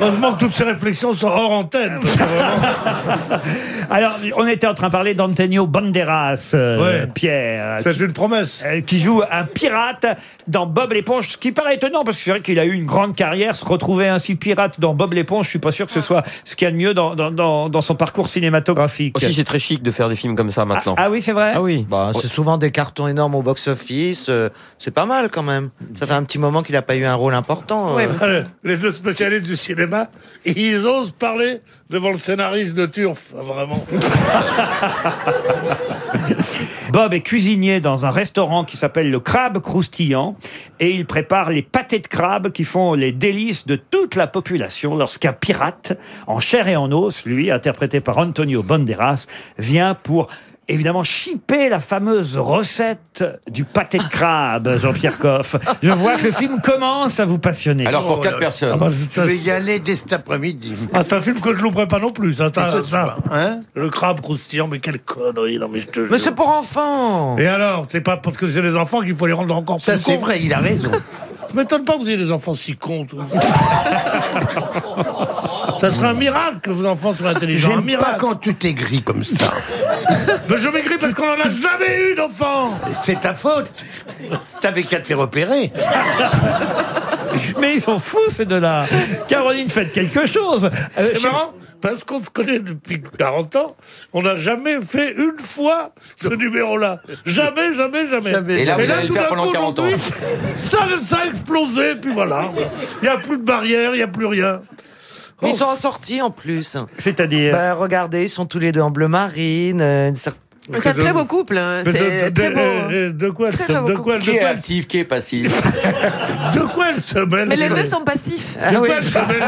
Heureusement que toutes ces réflexions sont hors antenne. parce que vraiment, <laughs> Alors, on était en train de parler d'Antonio Banderas, euh, Ouais. Pierre. C'est qui- une promesse. euh, qui joue un pirate dans Bob l'éponge, ce qui paraît étonnant parce que c'est vrai qu'il a eu une grande carrière, se retrouver ainsi pirate dans Bob l'éponge, je suis pas sûr que ce soit ce qu'il y a de mieux dans, dans, dans, dans son parcours cinématographique. Aussi, c'est très chic de faire des films comme ça maintenant. Ah oui, c'est vrai Ah oui. Bah, c'est souvent des cartons énormes au box-office. euh, c'est pas mal quand même. Ça fait un petit moment qu'il a pas eu un rôle important. Euh. c'est- Allez, les deux spécialistes du cinéma, ils osent parler devant le scénariste de Turf. Vraiment. <laughs> Bob est cuisinier dans un restaurant qui s'appelle le Crabe Croustillant et il prépare les pâtés de crabe qui font les délices de toute la population lorsqu'un pirate, en chair et en os, lui, interprété par Antonio Banderas, vient pour évidemment chipé la fameuse recette du pâté de crabe, <laughs> Jean-Pierre Coff. Je vois que le film commence à vous passionner. Alors, pour Oh quatre personnes. Ah bah, Je c'est vais y aller dès cet après-midi. Ah, c'est un film que je louperai pas non plus. Ça, ça, ça. hein Le crabe croustillant, mais quelle connerie, non mais je te Mais c'est pour enfants. Et alors, c'est pas parce que c'est les enfants qu'il faut les rendre encore Ça, plus c'est cons. vrai, il a raison. <laughs> Ça m'étonne pas que vous ayez des enfants si cons. <laughs> ça serait un miracle que vos enfants soient intelligents. Un J'aime pas quand tu t'aigris comme ça. Mais je m'écris parce qu'on en a jamais eu d'enfants. C'est ta faute. T'avais qu'à te faire opérer. Mais ils sont fous ces deux-là. Caroline, faites quelque chose. Euh, C'est je- marrant, parce qu'on se connaît depuis 40 ans, on n'a jamais fait une fois ce numéro-là. Jamais, jamais, jamais. Et là, vous allez le faire pendant coup, 40 ans. aujourd'hui, Ça, ça a explosé, puis voilà. Il n'y a plus de barrière, il n'y a plus rien. Ils sont assortis en plus. C'est-à-dire Bah, regardez, ils sont tous les deux en bleu marine. euh, une cer- C'est un très beau couple. hein. C'est de- très beau. hein. De quoi elle se très de beau quoi elle- Qui est actif, qui est passif <laughs> de quoi elle se mêle Mais les deux sont passifs. De quoi elle se mêle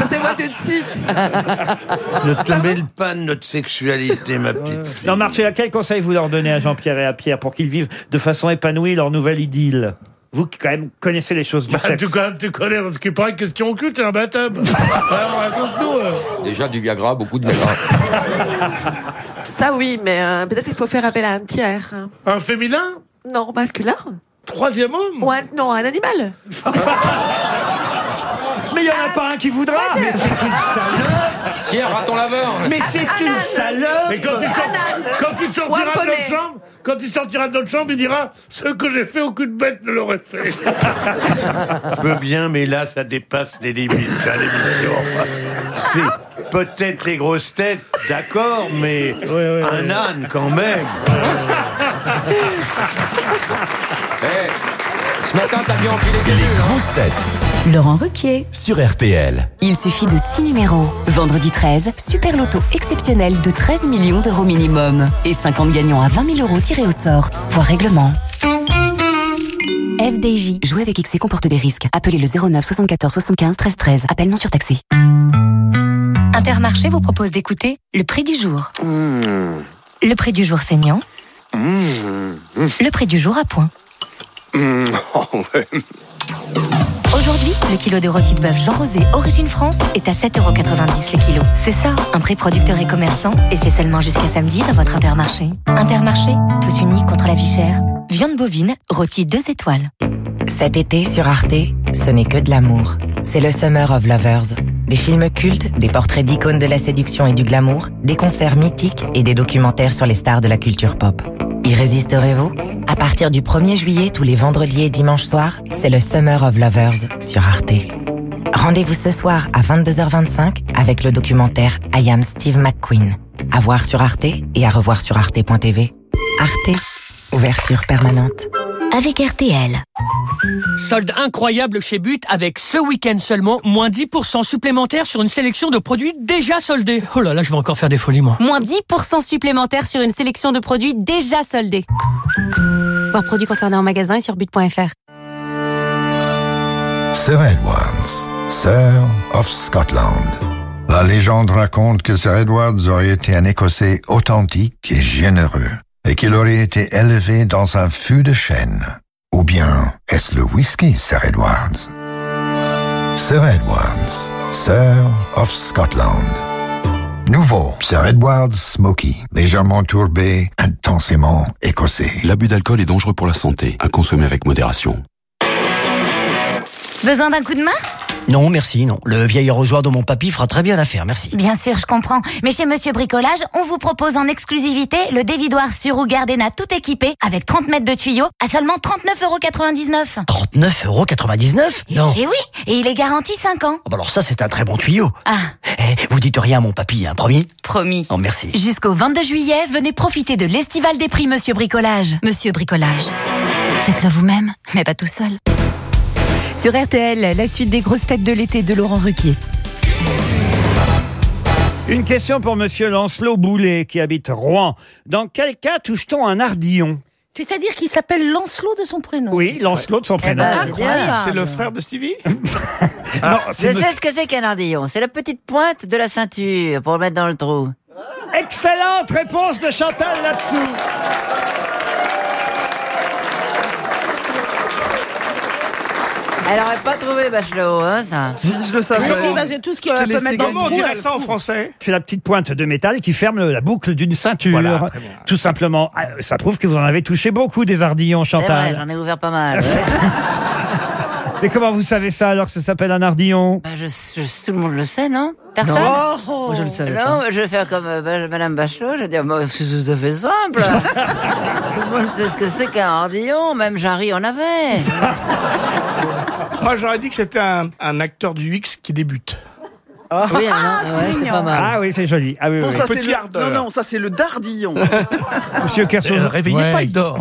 Ça se voit tout de suite. <laughs> Ne te mêle pas de notre sexualité, ma petite fille. Non, Marcella, quel conseil vous leur donnez à Jean-Pierre et à Pierre pour qu'ils vivent de façon épanouie leur nouvelle idylle? Vous qui quand même connaissez les choses du Bah, sexe. tu, quand même, tu connais, parce qu'il paraît que question c'est un baptême. Alors, raconte-nous. euh. Déjà du Viagra, beaucoup de Viagra. <laughs> Ça oui, mais euh, peut-être il faut faire appel à un tiers. hein. Un féminin? Non, masculin. Troisième homme? Ou un, non, un animal. <laughs> Mais il n'y en a pas un qui voudra tiens. Mais c'est une salope Tiens, raton laveur Mais c'est une salope Et quand il, sort- quand sortira de notre chambre, quand il sortira de notre chambre, il dira ce que j'ai fait, aucune bête ne l'aurait fait. Je veux bien, mais là, ça dépasse les limites à l'émission. C'est peut-être les grosses têtes, d'accord, mais un âne quand même. Eh, ce matin, t'as bien empilé tes Les grosses têtes Laurent Ruquier. sur RTL. Il suffit de 6 numéros. Vendredi 13, super loto exceptionnel de 13 millions d'euros minimum. Et 50 gagnants à 20 000 euros tirés au sort. Voir règlement. FDJ. Jouer avec XC comporte des risques. Appelez le 09 74 75 13 13. Appel non surtaxé. Intermarché vous propose d'écouter le prix du jour. Le prix du jour saignant. Le prix du jour à point. <laughs> Aujourd'hui, le kilo de rôti de bœuf Jean Rosé Origine France est à 7,90€ le kilo. C'est ça, un prix producteur et commerçant, et c'est seulement jusqu'à samedi dans votre Intermarché. Intermarché, tous unis contre la vie chère. Viande bovine, rôti 2 étoiles. Cet été sur Arte, ce n'est que de l'amour. C'est le Summer of Lovers. Des films cultes, des portraits d'icônes de la séduction et du glamour, des concerts mythiques et des documentaires sur les stars de la culture pop. Y résisterez-vous? À partir du 1er juillet, tous les vendredis et dimanches soirs, c'est le Summer of Lovers sur Arte. Rendez-vous ce soir à 22h25 avec le documentaire I Am Steve McQueen. À voir sur Arte et à revoir sur arte.tv. Arte, ouverture permanente. Avec RTL. Solde incroyable chez But avec ce week-end seulement, moins 10% supplémentaire sur une sélection de produits déjà soldés. Oh là là, je vais encore faire des folies moi. Moins 10% supplémentaire sur une sélection de produits déjà soldés. Voir produits concernés en magasin et sur but.fr. Sir Edwards, Sir of Scotland. La légende raconte que Sir Edwards aurait été un Écossais authentique et généreux, et qu'il aurait été élevé dans un fût de chêne. Ou bien est-ce le whisky, Sir Edwards? Sir Edwards, Sir of Scotland. Nouveau, Sir Edwards Smoky, légèrement tourbé, intensément écossais. L'abus d'alcool est dangereux pour la santé, à consommer avec modération. Besoin d'un coup de main? Non, merci, non. Le vieil arrosoir de mon papy fera très bien l'affaire, merci. Bien sûr, je comprends. Mais chez Monsieur Bricolage, on vous propose en exclusivité le dévidoir sur roue Gardena tout équipé avec 30 mètres de tuyaux à seulement 39,99€. 39,99€ Non. Et oui, et il est garanti 5 ans. Bah alors ça, c'est un très bon tuyau. Ah, Eh, vous dites rien à mon papy, hein, promis? Promis. Oh, merci. Jusqu'au 22 juillet, venez profiter de l'estival des prix Monsieur Bricolage. Monsieur Bricolage. Faites-le vous-même, mais pas tout seul. Sur RTL, la suite des grosses têtes de l'été de Laurent Ruquier. Une question pour Monsieur Lancelot Boulet qui habite Rouen. Dans quel cas touche-t-on un ardillon? C'est-à-dire qu'il s'appelle Lancelot de son prénom. Oui, Lancelot de son prénom. ben, c'est Incroyable. C'est le frère de Stevie? <laughs> Non, Je sais ce que c'est qu'un ardillon. C'est la petite pointe de la ceinture pour le mettre dans le trou. Excellente réponse de Chantal là-dessous. Elle aurait pas trouvé Bachelot, hein, ça. je le savais. Si, parce que tout ce qui peut mettre dans le trou, On dirait elle ça en trouve. français. C'est la petite pointe de métal qui ferme la boucle d'une ceinture. Voilà, très bien. Tout simplement. Ah, Ça prouve que vous en avez touché beaucoup des ardillons, C'est vrai, Chantal. j'en ai ouvert pas mal. <laughs> Mais comment vous savez ça alors que ça s'appelle un ardillon? Bah, je, je- tout le monde le sait, non? Personne? Non. Oh, je le savais Non, pas. mais je vais faire comme euh, Madame Bachelot, je vais dire, bah, c'est tout à fait simple. <laughs> tout le monde sait ce que c'est qu'un ardillon, même Jarry en avait. <laughs> Moi, j'aurais dit que c'était un, un acteur du X qui débute. Oui, hein, ouais, c'est pas mal. Ah oui, c'est joli. Ah oui, Non, oui. ça, Petit le... non, non, ça c'est le dardillon. <laughs> Monsieur Kershaw. Euh, réveillez Ouais. pas, il dort.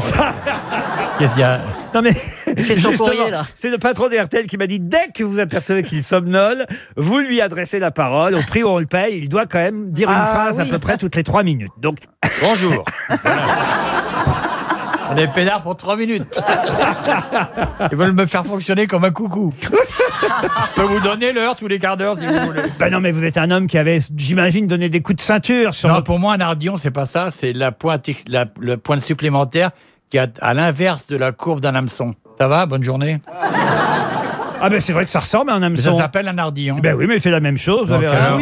Non mais Il fait son justement, courrier, là. c'est le patron des RTL qui m'a dit dès que vous apercevez qu'il somnole, vous lui adressez la parole au prix où on le paye. Il doit quand même dire une Ah, phrase à peu près toutes les trois minutes. Donc Bonjour. <laughs> On est pénard pour 3 minutes. <laughs> Ils veulent me faire fonctionner comme un coucou. Je peux vous donner l'heure tous les quarts d'heure si vous voulez. Ben non, mais vous êtes un homme qui avait, j'imagine, donné des coups de ceinture sur. Non, pour moi, un ardillon, c'est pas ça. C'est la pointe, la- le point supplémentaire qui est à, à l'inverse de la courbe d'un hameçon. Ça va? Bonne journée. Ah ben c'est vrai que ça ressemble à un hameçon. Ça s'appelle un ardillon. Ben oui, mais c'est la même chose. Vous Donc, avez alors- raison.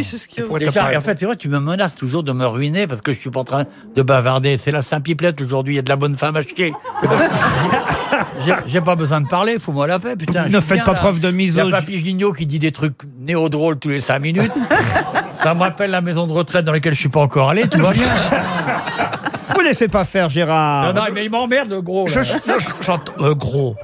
Et ça, et en fait, c'est vrai, tu me menaces toujours de me ruiner parce que je suis pas en train de bavarder. C'est la Saint-Pipelette aujourd'hui, il y a de la bonne femme à chier. <laughs> J'ai- J'ai pas besoin de parler, fous-moi la paix, putain. Ne suis faites bien, pas là. preuve de Il y a Papy Gignot qui dit des trucs néo-drôles tous les 5 minutes. <laughs> Ça me rappelle la maison de retraite dans laquelle je suis pas encore allé, tout va bien. <laughs> Vous laissez pas faire, Gérard. Non, non, mais il m'emmerde, le gros. là. Je, je- j'entends. euh, gros.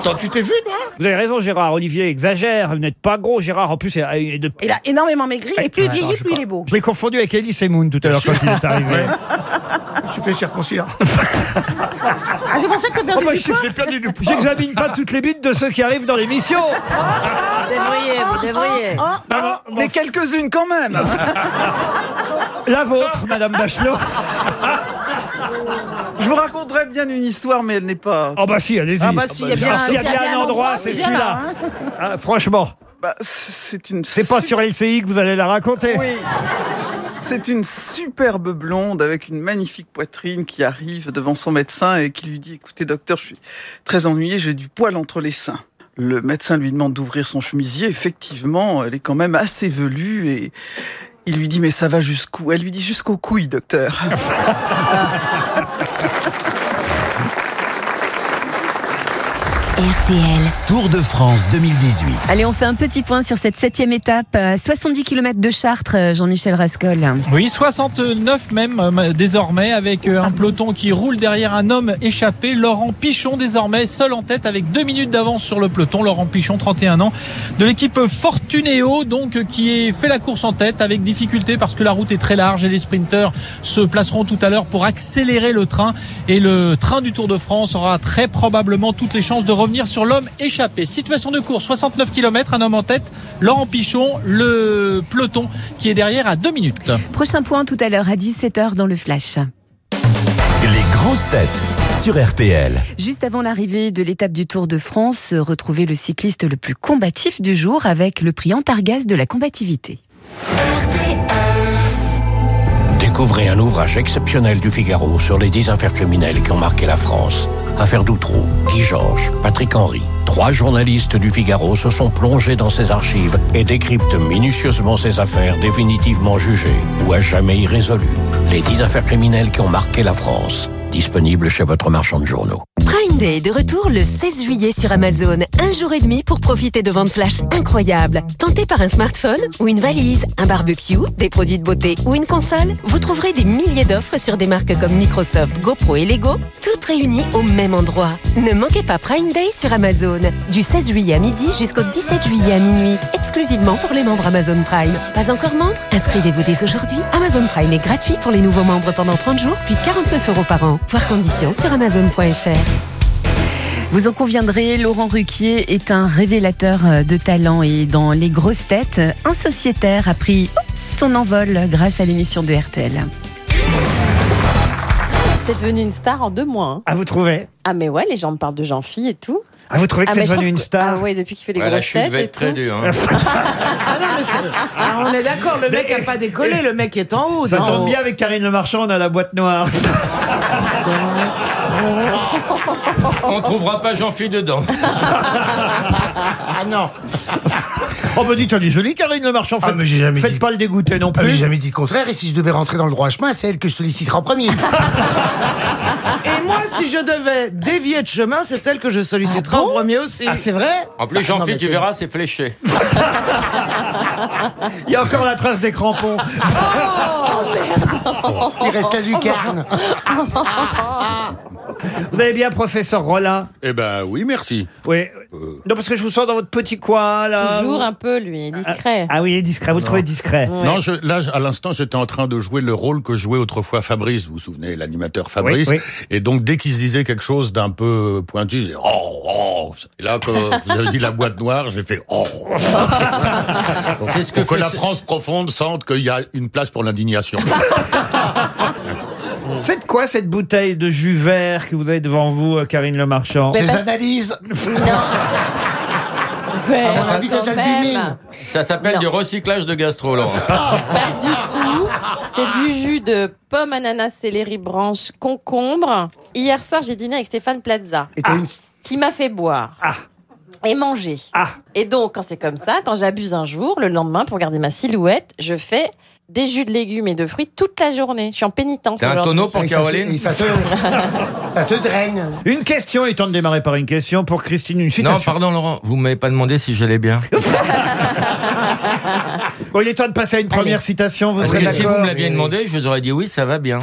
Attends, tu t'es vu, moi Vous avez raison, Gérard. Olivier exagère. Vous n'êtes pas gros, Gérard. En plus, il est de- Il a énormément maigri et plus il vieillit, plus il est beau. je l'ai confondu avec Elie Semoun tout à l'heure quand il est arrivé. Je suis fait circoncire. Ah, c'est pour ça que t'as Oh, perdu bah, du je- poids J'ai perdu du poids. J'examine pas toutes les bites de ceux qui arrivent dans l'émission. Vous devriez, vous devriez. Oh, Mais quelques-unes quand même. La vôtre, Madame Bachelot. Je vous raconterai bien une histoire, mais elle n'est pas. Oh bah si, allez-y. Ah bah si, il y a bien- s'il y a bien un endroit, c'est celui-là. hein. Ah, franchement, Bah, c'est une. c'est pas sur LCI que vous allez la raconter. Oui. C'est une superbe blonde avec une magnifique poitrine qui arrive devant son médecin et qui lui dit Écoutez, docteur, je suis très ennuyée, j'ai du poil entre les seins. Le médecin lui demande d'ouvrir son chemisier. Effectivement, elle est quand même assez velue et il lui dit Mais ça va jusqu'où? Elle lui dit Jusqu'aux couilles, docteur. <laughs> RTL. Tour de France 2018. Allez, on fait un petit point sur cette septième étape. à 70 km de Chartres, euh, Jean-Michel Rascol. Oui, 69 même euh, désormais, avec euh, un peloton qui roule derrière un homme échappé. Laurent Pichon désormais seul en tête avec deux minutes d'avance sur le peloton. Laurent Pichon, 31 ans, de l'équipe Fortunéo, donc euh, qui est fait la course en tête avec difficulté parce que la route est très large et les sprinteurs se placeront tout à l'heure pour accélérer le train. Et le train du Tour de France aura très probablement toutes les chances de revenir sur l'homme échappé. Situation de course, 69 km, un homme en tête, Laurent Pichon, le peloton qui est derrière à deux minutes. Prochain point tout à l'heure à 17h dans le Flash. Les grosses têtes sur RTL. Juste avant l'arrivée de l'étape du Tour de France, retrouvez le cycliste le plus combatif du jour avec le prix Antargaz de la combativité. Découvrez un ouvrage exceptionnel du Figaro sur les 10 affaires criminelles qui ont marqué la France. Affaire Doutreau, Guy Georges, Patrick Henry. Trois journalistes du Figaro se sont plongés dans ces archives et décryptent minutieusement ces affaires définitivement jugées ou à jamais irrésolues. Les 10 affaires criminelles qui ont marqué la France. Disponible chez votre marchand de journaux. Prime Day de retour le 16 juillet sur Amazon. Un jour et demi pour profiter de ventes flash incroyables. Tenté par un smartphone ou une valise, un barbecue, des produits de beauté ou une console, vous trouverez des milliers d'offres sur des marques comme Microsoft, GoPro et Lego, toutes réunies au même endroit. Ne manquez pas Prime Day sur Amazon. Du 16 juillet à midi jusqu'au 17 juillet à minuit. Exclusivement pour les membres Amazon Prime. Pas encore membre? Inscrivez-vous dès aujourd'hui. Amazon Prime est gratuit pour les nouveaux membres pendant 30 jours, puis 49 euros par an. Voir conditions sur amazon.fr. Vous en conviendrez, Laurent Ruquier est un révélateur euh, de talent et dans les grosses têtes, un sociétaire a pris son envol grâce à l'émission de RTL. C'est devenu une star en deux mois. hein. Ah, vous trouvez? Ah, mais ouais, les gens me parlent de Jean-Phi et tout. Ah, vous trouvez que c'est mais je devenu trouve une que- star Ah, ouais, depuis qu'il fait les Ouais, la grosses chute têtes va et être très tout. dure. hein. <laughs> Ah non, mais c'est- Ah, on est d'accord, le mec a pas décollé, le mec est en haut. Ça tombe bien avec Karine Le Marchand, on a la boîte noire. On trouvera pas Jean-Philippe dedans. <laughs> Ah non. Oh, bah dites, elle est jolie, Karine Le Marchand. Ah, Faites, mais j'ai jamais faites dit- pas le dégoûter non Ah, plus. J'ai jamais dit le contraire, et si je devais rentrer dans le droit chemin, c'est elle que je solliciterai en premier. <laughs> Et moi, si je devais dévier de chemin, c'est elle que je solliciterai en premier aussi. Ah, c'est vrai En plus, Ah, Jean-Philippe, tu verras, c'est fléché. <laughs> <laughs> Il y a encore la trace des crampons. Il reste la lucarne. Vous allez bien, professeur Rollin? Eh ben oui, merci. Oui. Non, parce que je vous sens dans votre petit coin, là. Toujours un peu, lui, discret. Ah oui, il est discret. Vous le trouvez discret Ouais. Non, je, là, à l'instant, j'étais en train de jouer le rôle que jouait autrefois Fabrice. Vous vous souvenez, l'animateur Fabrice. Oui, Et donc, dès qu'il se disait quelque chose d'un peu pointu, il disait oh, oh. Et là, quand vous avez dit la boîte noire, j'ai fait oh. C'est ce que Pour que la France profonde sente qu'il y a une place pour l'indignation. <laughs> C'est de quoi cette bouteille de jus vert que vous avez devant vous, euh, Karine Le Marchand Ces analyses. <laughs> Vert, Ah, ça à de l'albumine. S'appelle du recyclage de gastro, Laurent. <laughs> Pas du tout. C'est du jus de pomme, ananas, céleri, branche, concombre. Hier soir, j'ai dîné avec Stéphane Plaza, Et t'as une- qui m'a fait boire. Et manger. Et donc, quand c'est comme ça, quand j'abuse un jour, le lendemain, pour garder ma silhouette, je fais des jus de légumes et de fruits toute la journée. Je suis en pénitence. T'as un tonneau pour et ça te- Caroline ça te, <laughs> ça te draine. Une question, il est temps de démarrer par une question pour Christine, une Non, citation. pardon, Laurent, vous m'avez pas demandé si j'allais bien. <laughs> Bon, il est temps de passer à une première citation, vous Parce serez que si vous me l'aviez demandé, je vous aurais dit oui, ça va bien.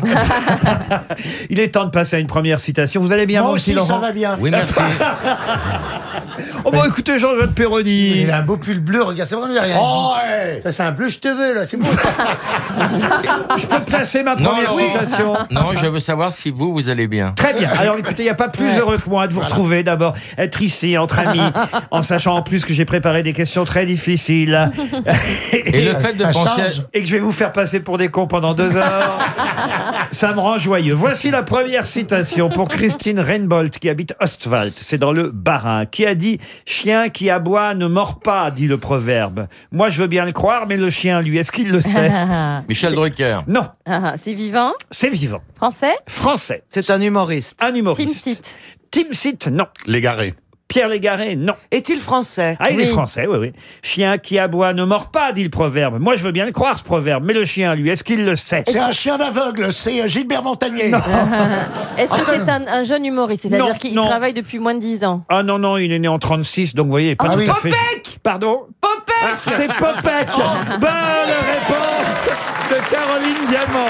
<laughs> Il est temps de passer à une première citation. Vous allez bien, Moi aussi, Laurent ça va bien. Oui, merci. Oh bon, écoutez, Jean-Jacques Perroni. Il a un beau pull bleu, regarde, c'est vrai, lui, rien. Oh, dit. Ça, c'est un bleu, je te veux, là, c'est beau. <laughs> Je peux placer ma Non, première citation Non, je veux savoir si vous, vous allez bien. Très bien. Alors écoutez, il n'y a pas plus heureux que moi de vous retrouver d'abord, être ici entre amis, <laughs> en sachant en plus que j'ai préparé des questions très difficiles. <laughs> Et le fait de penser... Et que je vais vous faire passer pour des cons pendant deux heures. Ça me rend joyeux. Voici la première citation pour Christine Reinbold qui habite Ostwald. C'est dans le Bas-Rhin. Qui a dit « Chien qui aboie ne mord pas », dit le proverbe. Moi, je veux bien le croire, mais le chien, lui, est-ce qu'il le sait <laughs> Michel Drucker. Non, Ah, c'est vivant c'est vivant. Français Français. C'est un humoriste. Un humoriste. Tim Sit. Tim Sit, non. Légaré. Pierre Légaré, non. Est-il français Ah, il est Oui. français, oui, oui. Chien qui aboie ne mord pas, dit le proverbe. Moi, je veux bien le croire, ce proverbe. Mais le chien, lui, est-ce qu'il le sait C'est un chien aveugle, c'est euh, Gilbert Montagnier. <laughs> Est-ce que c'est un, un jeune humoriste Non, C'est-à-dire qu'il non. travaille depuis moins de 10 ans Ah non, non, il est né en 36, donc vous voyez, pas Ah tout oui. à fait... Pardon Popek C'est Popek <laughs> Bonne réponse de Caroline Diamant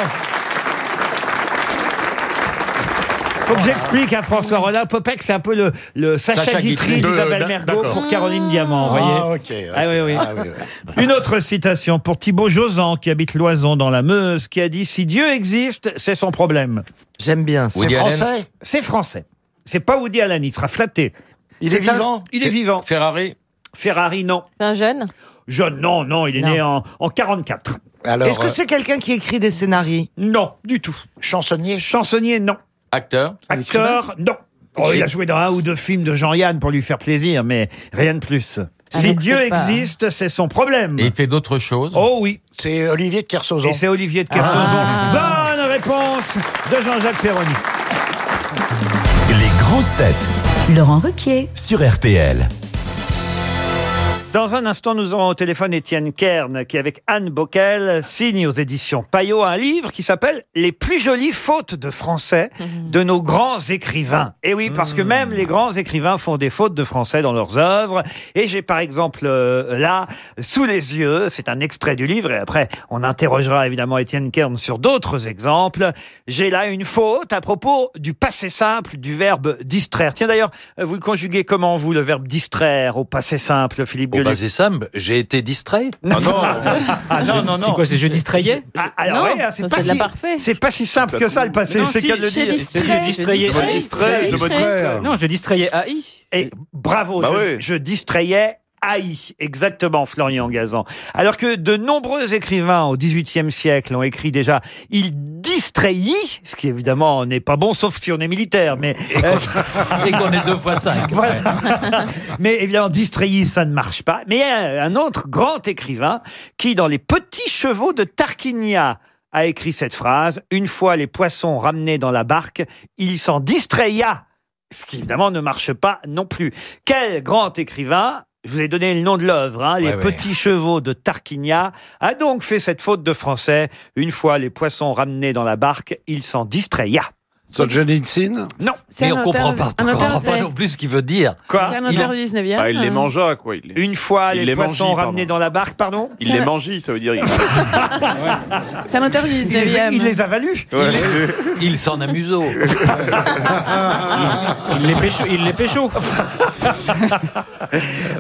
faut que j'explique à François Rollin. Popek, c'est un peu le, le Sacha, Sacha Guitry Guitry. d'Isabelle De- Mergo d'accord. pour Caroline Diamant, vous voyez Ah, ok. Ah oui, oui. Ah, oui, oui. Une autre citation pour Thibaut Josan, qui habite Loison dans la Meuse, qui a dit « Si Dieu existe, c'est son problème J'aime bien ça. Woody C'est Allen. français. ». C'est français. C'est pas Woody Allen, il sera flatté. Il est C'est un- vivant? Il est vivant. Ferrari? Ferrari, non. C'est un jeune? Jeune, non, non, il est Non. né en, en 44. Alors, Est-ce que euh, c'est quelqu'un qui écrit des scénarios? Non, du tout. chansonnier? Chansonnier, non. Acteur. Acteur, non. Oh, il a joué dans un ou deux films de Jean-Yann pour lui faire plaisir, mais rien de plus. Si donc Dieu c'est pas- existe, c'est son problème. Et il fait d'autres choses. Oh oui, C'est Olivier de Kersauzon. et c'est Olivier de Kersauzon. Ah. Bonne réponse de Jean-Jacques Perroni. Les grosses têtes Laurent Ruquier. sur RTL. Dans un instant, nous aurons au téléphone Étienne Kern, qui, avec Anne Bockel, signe aux éditions Payot un livre qui s'appelle Les plus jolies fautes de français de nos grands écrivains. Et oui, parce que même les grands écrivains font des fautes de français dans leurs œuvres. Et j'ai par exemple euh, là, sous les yeux, c'est un extrait du livre, et après, on interrogera évidemment Étienne Kern sur d'autres exemples. J'ai là une faute à propos du passé simple du verbe distraire. Tiens d'ailleurs, vous le conjuguez comment, vous, le verbe distraire au passé simple, Philippe Gueluc passé simple, j'ai été distrait. Ah non, ah non, non, non. C'est quoi, c'est je distrayais Ah, alors, Non, ouais, ça, c'est pas si, c'est pas si simple que ça le passé, Non, c'est si, qu'à le dire. distrait, Je distrayais. je distrais. je distrais. Non, je distrayais AI. Et bravo, Bah je, oui. je distrayais AI, exactement, Florian Gazan. Alors que de nombreux écrivains au XVIIIe siècle ont écrit déjà « Il distrayi, ce qui évidemment n'est pas bon, sauf si on est militaire, mais... euh, <laughs> Et qu'on est deux fois cinq. <laughs> Voilà. mais évidemment, distrayi, ça ne marche pas. Mais il y a un autre grand écrivain qui, dans Les Petits Chevaux de Tarquinia, a écrit cette phrase. Une fois les poissons ramenés dans la barque, il s'en distraya. Ce qui évidemment ne marche pas non plus. Quel grand écrivain je vous ai donné le nom de l'œuvre, hein, Les Ouais, ouais. Petits Chevaux de Tarquinia, a donc fait cette faute de français. Une fois les poissons ramenés dans la barque, il s'en distraya. Solzhenitsyn Non. Mais on comprend pas, on comprend pas non plus ce qu'il veut dire. Quoi C'est un auteur du 19e. Bah, il les mangea, quoi. Il les... Une fois Il les les poissons ramenés dans la barque, pardon Il les mangeait, ça veut dire. <laughs> C'est un auteur du Il les, 19e. il les a valus. Ouais. Il s'en amuseau. <laughs> Il les pécho. Il les pécho. <laughs>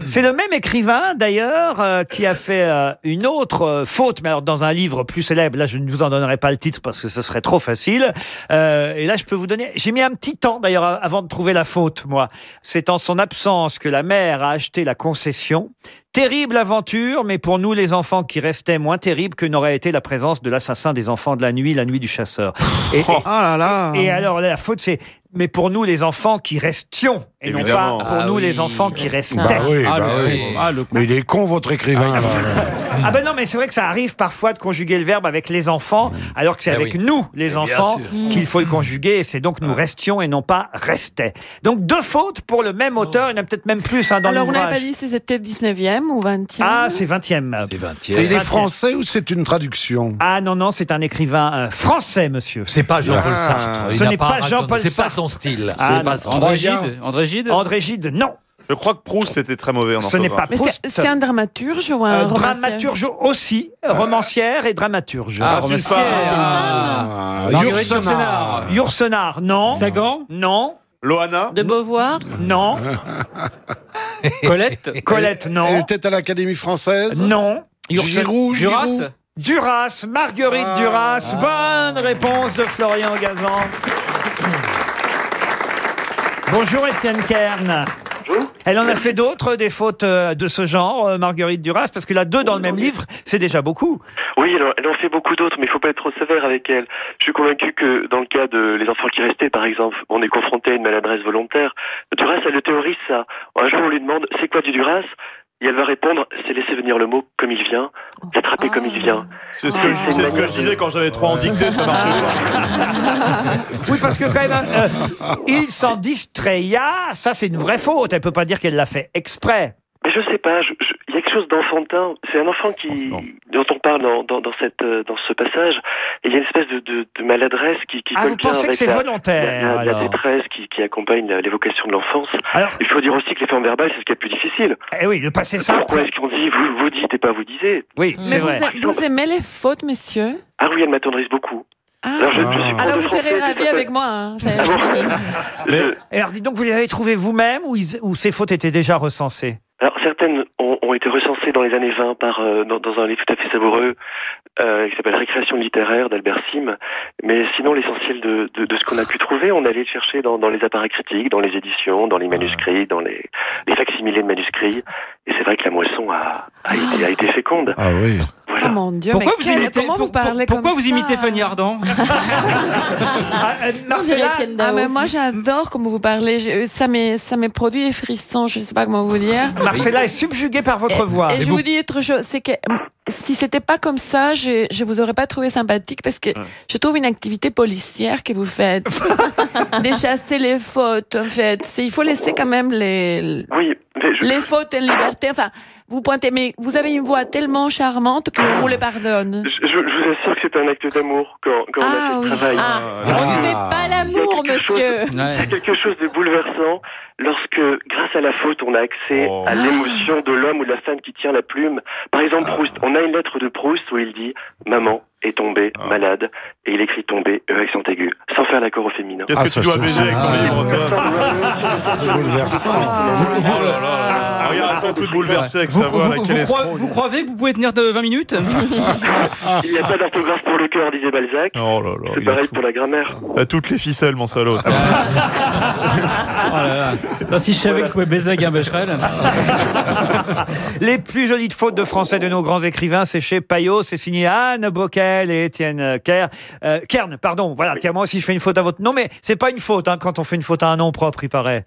C'est le même écrivain, d'ailleurs, euh, qui a fait euh, une autre euh, faute, mais alors dans un livre plus célèbre. Là, je ne vous en donnerai pas le titre parce que ce serait trop facile. Euh, et là, je peux vous donner. J'ai mis un petit temps, d'ailleurs, avant de trouver la faute, moi. C'est en son absence que la mère a acheté la concession. Terrible aventure, mais pour nous, les enfants qui restaient moins terrible que n'aurait été la présence de l'assassin des enfants de la nuit, la nuit du chasseur. <laughs> Et, et- Oh là là. et alors, la faute, c'est, mais pour nous, les enfants qui restions, et Évidemment. non pas pour Ah nous, oui, les enfants qui restaient. Bah oui, Ah, bah le- oui. ah, le- Mais il est con, votre écrivain. là. <laughs> Ah ben non, mais c'est vrai que ça arrive parfois de conjuguer le verbe avec les enfants, alors que c'est Ah avec oui. nous, les bien enfants, qu'il faut le conjuguer, et c'est donc nous restions et non pas restaient. Donc deux fautes pour le même auteur, il y en a peut-être même plus hein, dans Alors, on n'avait l'ouvrage. pas dit si c'était 19e ou 20e. Ah, c'est 20e. C'est 20 Et il est français ou c'est une traduction? Ah non, non, c'est un écrivain euh, français, monsieur. C'est pas Jean-Paul Ah. Sartre. Il Ce n'a n'est pas Jean-Paul Sartre. Son style. Ah, pas son- André. Gide. André Gide. André Gide, non. Je crois que Proust était très mauvais en Ce n'est pas Proust. c'est un dramaturge ou un Euh, romancier dramaturge aussi, romancière et dramaturge. Ah, romancier. femme. Ah. Yourcenar. Yourcenar, non. Sagan. Non. Loana De Beauvoir Non. <laughs> Colette. Colette, non. Elle était à l'Académie française Non. Giroud, Duras. Duras, Marguerite Ah. Duras. Bonne réponse de Florian Gazan. Bonjour Étienne Kern. Elle en a fait d'autres, des fautes euh, de ce genre, euh, Marguerite Duras, parce qu'il a deux dans le même livre, c'est déjà beaucoup. Oui, elle, en- elle en fait beaucoup d'autres, mais il faut pas être trop sévère avec elle. Je suis convaincu que dans le cas de les enfants qui restaient, par exemple, on est confronté à une maladresse volontaire. Duras, elle le théorise ça. Un jour, on lui demande c'est quoi du Duras? Et elle va répondre c'est laisser venir le mot comme il vient, l'attraper comme il vient. C'est ce que, je- c'est ce que je disais quand j'avais trois en dictée, ça marchait pas. <laughs> Oui, parce que quand même, euh, il s'en distraya, ça c'est une vraie faute, elle peut pas dire qu'elle l'a fait exprès. Mais je sais pas, je- je- il y a quelque chose d'enfantin. C'est un enfant qui dont on parle dans, dans, dans cette euh, dans ce passage. Il y a une espèce de, de, de maladresse qui, qui Ah, colle vous bien pensez que avec c'est la, volontaire, la, la- la détresse qui, qui accompagne l'évocation de l'enfance. Il faut dire aussi que les formes verbales, c'est ce qui est le plus difficile. Eh oui, le passé simple. Pourquoi est-ce qu'on dit vous vous dites et pas vous disiez Oui, Mais vous, a- vous aimez les fautes, messieurs Ah oui, elle m'attendrisse beaucoup. Ah. Alors, je, je suis Alors vous serez s'appelle- avec moi. hein. Enfin, Et alors, dites donc, vous les avez trouvées vous-même ou, ou ces fautes étaient déjà recensées? Alors certaines ont, ont été recensées dans les années 20 par euh, dans, dans un livre tout à fait savoureux euh, qui s'appelle Récréation littéraire d'Albert Sim. Mais sinon l'essentiel de, de, de ce qu'on a pu trouver, on allait le chercher dans, dans les appareils critiques, dans les éditions, dans les manuscrits, dans les, les facsimilés de manuscrits. Et c'est vrai que la moisson a, a, été, a été féconde. Ah oui. Oh mon Dieu, Pourquoi mais vous quel- imitez- comment vous pour- parlez Pourquoi comme vous ça imitez Fanny Ardant <laughs> Marcella, ah, mais moi j'adore comment vous parlez. Je- ça me ça me produit des frissons. Je sais pas comment vous dire. Marcella est subjuguée par votre voix. Et je vous dis autre chose, c'est que si c'était pas comme ça, je je vous aurais pas trouvé sympathique parce que je trouve une activité policière que vous faites, <laughs> déchasser les fautes. En fait, il faut laisser quand même les Oui, je- les fautes en liberté. Enfin, vous pointez, mais vous avez une voix tellement charmante que on vous les pardonne. je, je vous assure que c'est un acte d'amour quand, quand Ah on a fait oui. le travail. Ah, on ne fait pas l'amour, monsieur. Il y a quelque chose de bouleversant lorsque, grâce à la faute, on a accès Oh. à l'émotion de l'homme ou de la femme qui tient la plume. Par exemple, Proust. On a une lettre de Proust où il dit « Maman est tombée Ah. malade » et il écrit « tombée » E accent aigu, sans faire l'accord au féminin. Qu'est-ce que tu dois baiser avec ton livre, toi C'est bouleversant. Oh là là là. Regarde, elles sont toutes bouleversées avec sa voix. vous, croyez, escroc. vous croyez que vous pouvez tenir de 20 minutes? <laughs> Il n'y a pas d'orthographe pour le cœur, disait Balzac. Oh là là. C'est pareil tout. pour la grammaire. T'as toutes les ficelles, mon salaud. Oh là là. Si je savais que je pouvais baiser avec un Becherel. Les plus jolies fautes de français de nos grands écrivains, c'est chez Payot, c'est signé Anne Bockel et Étienne Kern. Euh, Kern, pardon, voilà, tiens, moi aussi je fais une faute à votre nom, mais c'est pas une faute hein, quand on fait une faute à un nom propre, il paraît.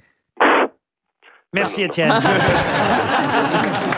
Merci Étienne. <laughs>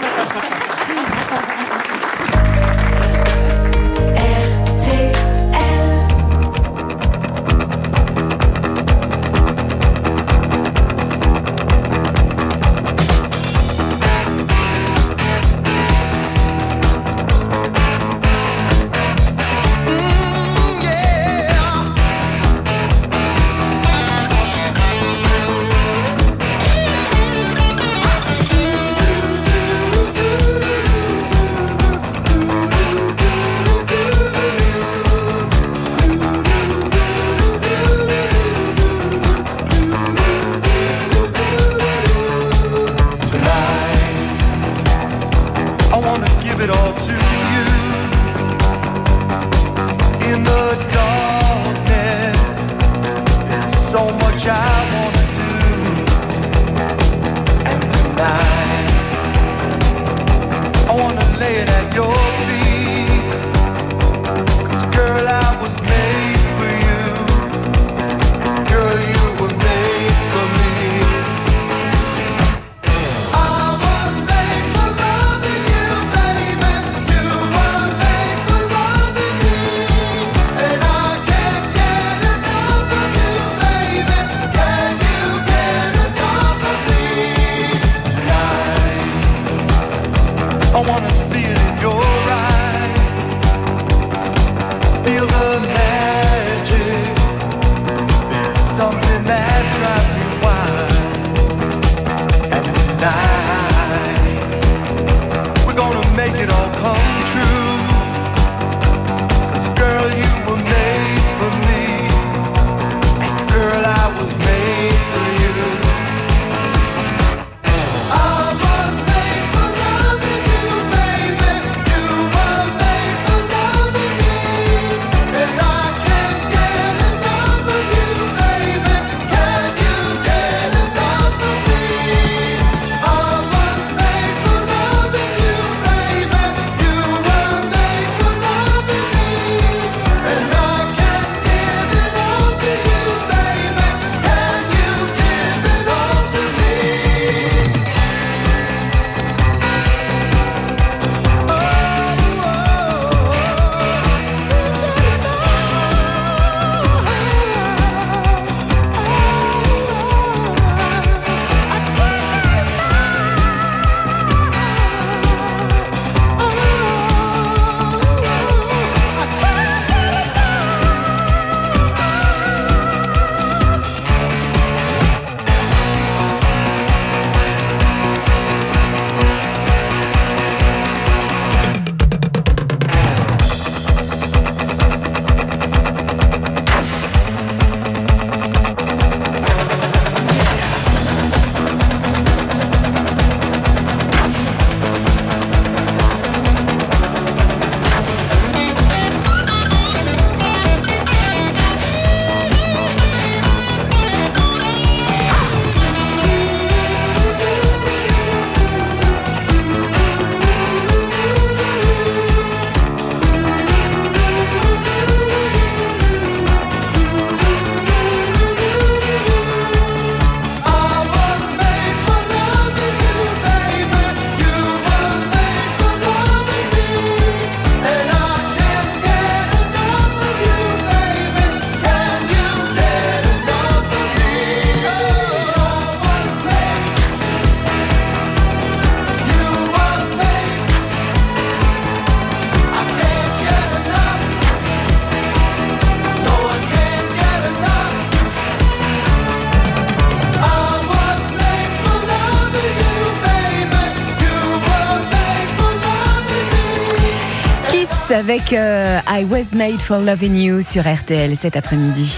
avec euh, I Was Made for Loving You sur RTL cet après-midi.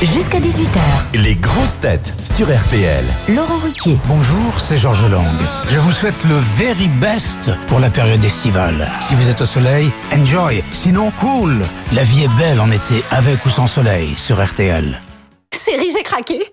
jusqu'à 18h. Les grosses têtes sur RTL. Laurent Ruquier. Bonjour, c'est Georges Lang. Je vous souhaite le very best pour la période estivale. Si vous êtes au soleil, enjoy. Sinon, cool. La vie est belle en été, avec ou sans soleil, sur RTL.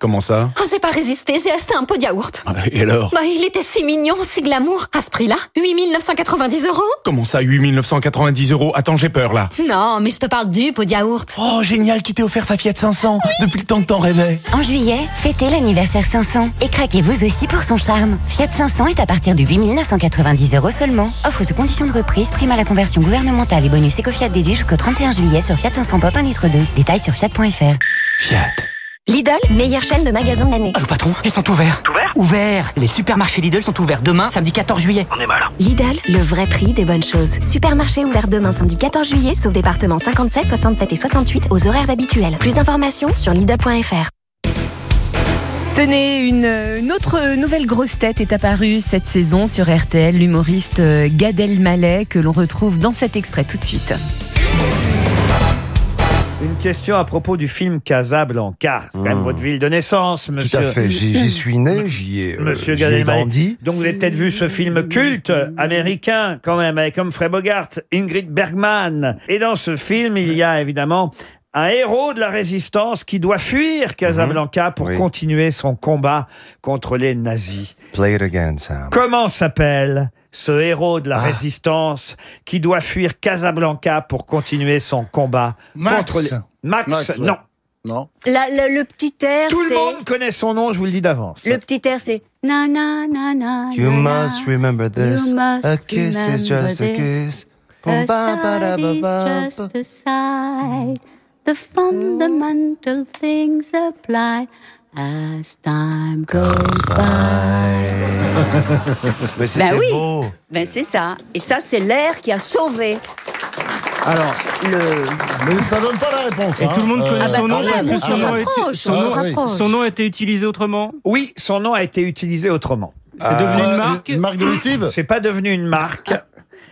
Comment ça? Oh, j'ai pas résisté, j'ai acheté un pot de yaourt. Et alors? Bah, il était si mignon, si glamour. À ce prix-là, 8990 euros Comment ça, 8990 euros? Attends, j'ai peur là. Non, mais je te parle du pot de yaourt. Oh, génial, tu t'es offert ta Fiat 500 depuis le temps que t'en rêvais. En juillet, fêtez l'anniversaire 500 et craquez vous aussi pour son charme. Fiat 500 est à partir de 8990 euros seulement. Offre sous condition de reprise, prime à la conversion gouvernementale et bonus éco-Fiat déduit jusqu'au 31 juillet sur Fiat 500 Pop 1 litre 2. Détails sur fiat.fr. Fiat. Lidl, meilleure chaîne de magasins de l'année. Allô patron, ils sont ouverts. Ouverts Ouverts Les supermarchés Lidl sont ouverts demain, samedi 14 juillet. On est mal. Lidl, le vrai prix des bonnes choses. Supermarché ouvert demain samedi 14 juillet, sauf département 57, 67 et 68 aux horaires habituels. Plus d'informations sur Lidl.fr. Tenez, une, une autre nouvelle grosse tête est apparue cette saison sur RTL, l'humoriste euh, Gad Elmaleh, que l'on retrouve dans cet extrait tout de suite. Question à propos du film Casablanca. C'est quand même Mmh. votre ville de naissance, monsieur. Tout à fait. J'y j'y suis né, j'y ai, euh, Monsieur j'y ai Gad Elmaleh. grandi. Donc vous avez peut-être vu ce film culte américain quand même avec Humphrey Bogart, Ingrid Bergman. Et dans ce film, il y a évidemment un héros de la résistance qui doit fuir Casablanca pour Mhm. Oui. continuer son combat contre les nazis. Play it again, Sam. Comment s'appelle ce héros de la Ah. résistance qui doit fuir Casablanca pour continuer son combat Max. contre les... Max, Max, ouais. non. Non. La- le, le petit air, Tout le monde connaît son nom, je vous le dis d'avance. Le petit air, c'est. Na na na na. You na, must remember this. You must A kiss is just a this. kiss. A sigh is just a sigh. The fundamental things apply as time goes by. Mais c'était Ben oui. beau. Ben c'est ça. Et ça, c'est l'air qui a sauvé. Alors, le. Mais ça donne pas la réponse. Et hein. tout le monde Euh, connaît son nom parce que son, ah, nom, été, son, Ah, nom, son nom a été utilisé autrement Oui, son nom a été utilisé autrement. C'est devenu une Euh, marque Une marque de lessive C'est pas devenu une marque.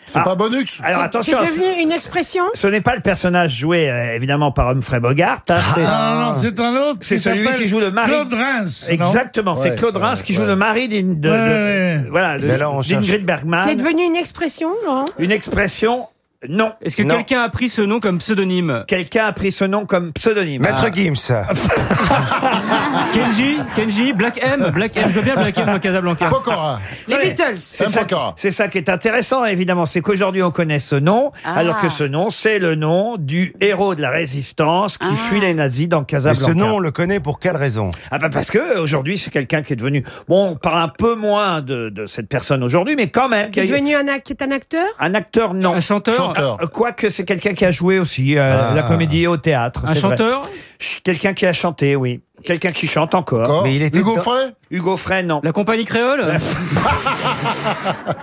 C'est Ah. pas Bonux Alors attention, C'est devenu une expression ce n'est pas le personnage joué euh, évidemment par Humphrey Bogart. hein, c'est Ah, non, non, c'est un autre. c'est celui s'appelle qui joue le mari. Claude Reims. non Exactement, c'est Ouais, Claude Reims ouais, qui joue ouais. le mari d'In- de, Ouais, de- ouais, ouais. voilà, de- Mais là, on cherche- d'Ingrid Bergman. C'est devenu une expression, Laurent Une expression Non. Est-ce que quelqu'un a pris ce nom comme pseudonyme Quelqu'un a pris ce nom comme pseudonyme. Maître Ah. Gims. <laughs> Kenji Kenji Black M Black M, je veux bien Black M dans Casablanca. Pokora. Les. Beatles. C'est ça, c'est ça qui est intéressant, évidemment, c'est qu'aujourd'hui on connaît ce nom, Ah. alors que ce nom, c'est le nom du héros de la résistance qui fuit les nazis dans Mais Casablanca. ce nom, on le connaît pour quelle raison? Ah bah parce que aujourd'hui c'est quelqu'un qui est devenu bon on parle un peu moins de, de cette personne aujourd'hui mais quand même Qui est devenu un, ac- qui est un acteur? Un acteur non Un chanteur? Chanteur. Euh, quoique c'est quelqu'un qui a joué aussi euh, Ah. la comédie au théâtre Un c'est vrai. chanteur Ch- quelqu'un qui a chanté oui. Quelqu'un qui chante encore. Encore Mais il était Hugo Frey Hugo Frey non. La compagnie créole <laughs>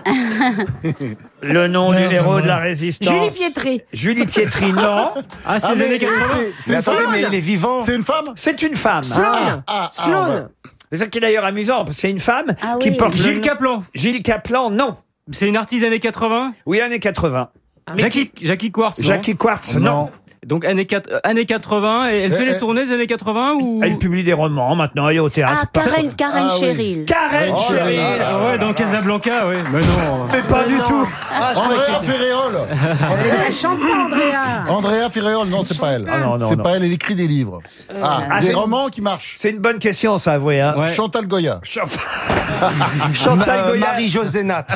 <laughs> le nom du héros de la résistance. Julie Pietri. Julie Pietri non. <laughs> Ah, c'est Ah, les mais années 80 c'est- Mais c'est attendez, mais il est vivant. C'est une femme c'est une femme. Sloan. Ah, ah, c'est ça qui est d'ailleurs amusant parce que c'est une femme Ah qui oui. porte le Gilles nom- Caplan Gilles Caplan non. C'est une artiste années 80 oui années 80 Mais Jackie, Jackie Quartz non Jackie Quartz non Donc années, quat- euh, années 80, et elle fait Eh, les eh. tournées des années 80 ou? Elle publie des romans maintenant, elle est au théâtre. Ah, Karen, Karen Ah oui. Cheryl. Karen Oh là Cheryl là. Ah ouais, dans Casablanca, oui. Mais non. Mais pas du tout <laughs> Andrea Ferréol. Elle chante pas, Andrea. Andrea Ferréol, non, c'est pas elle. Ah non, non, c'est pas elle, elle écrit des livres. Ah, Ah, des romans qui marchent. C'est une bonne question, ça, avouez. Hein. Ouais. Chantal Goya. Ch- <laughs> Chantal Euh, Goya. Marie-José Nat. <laughs>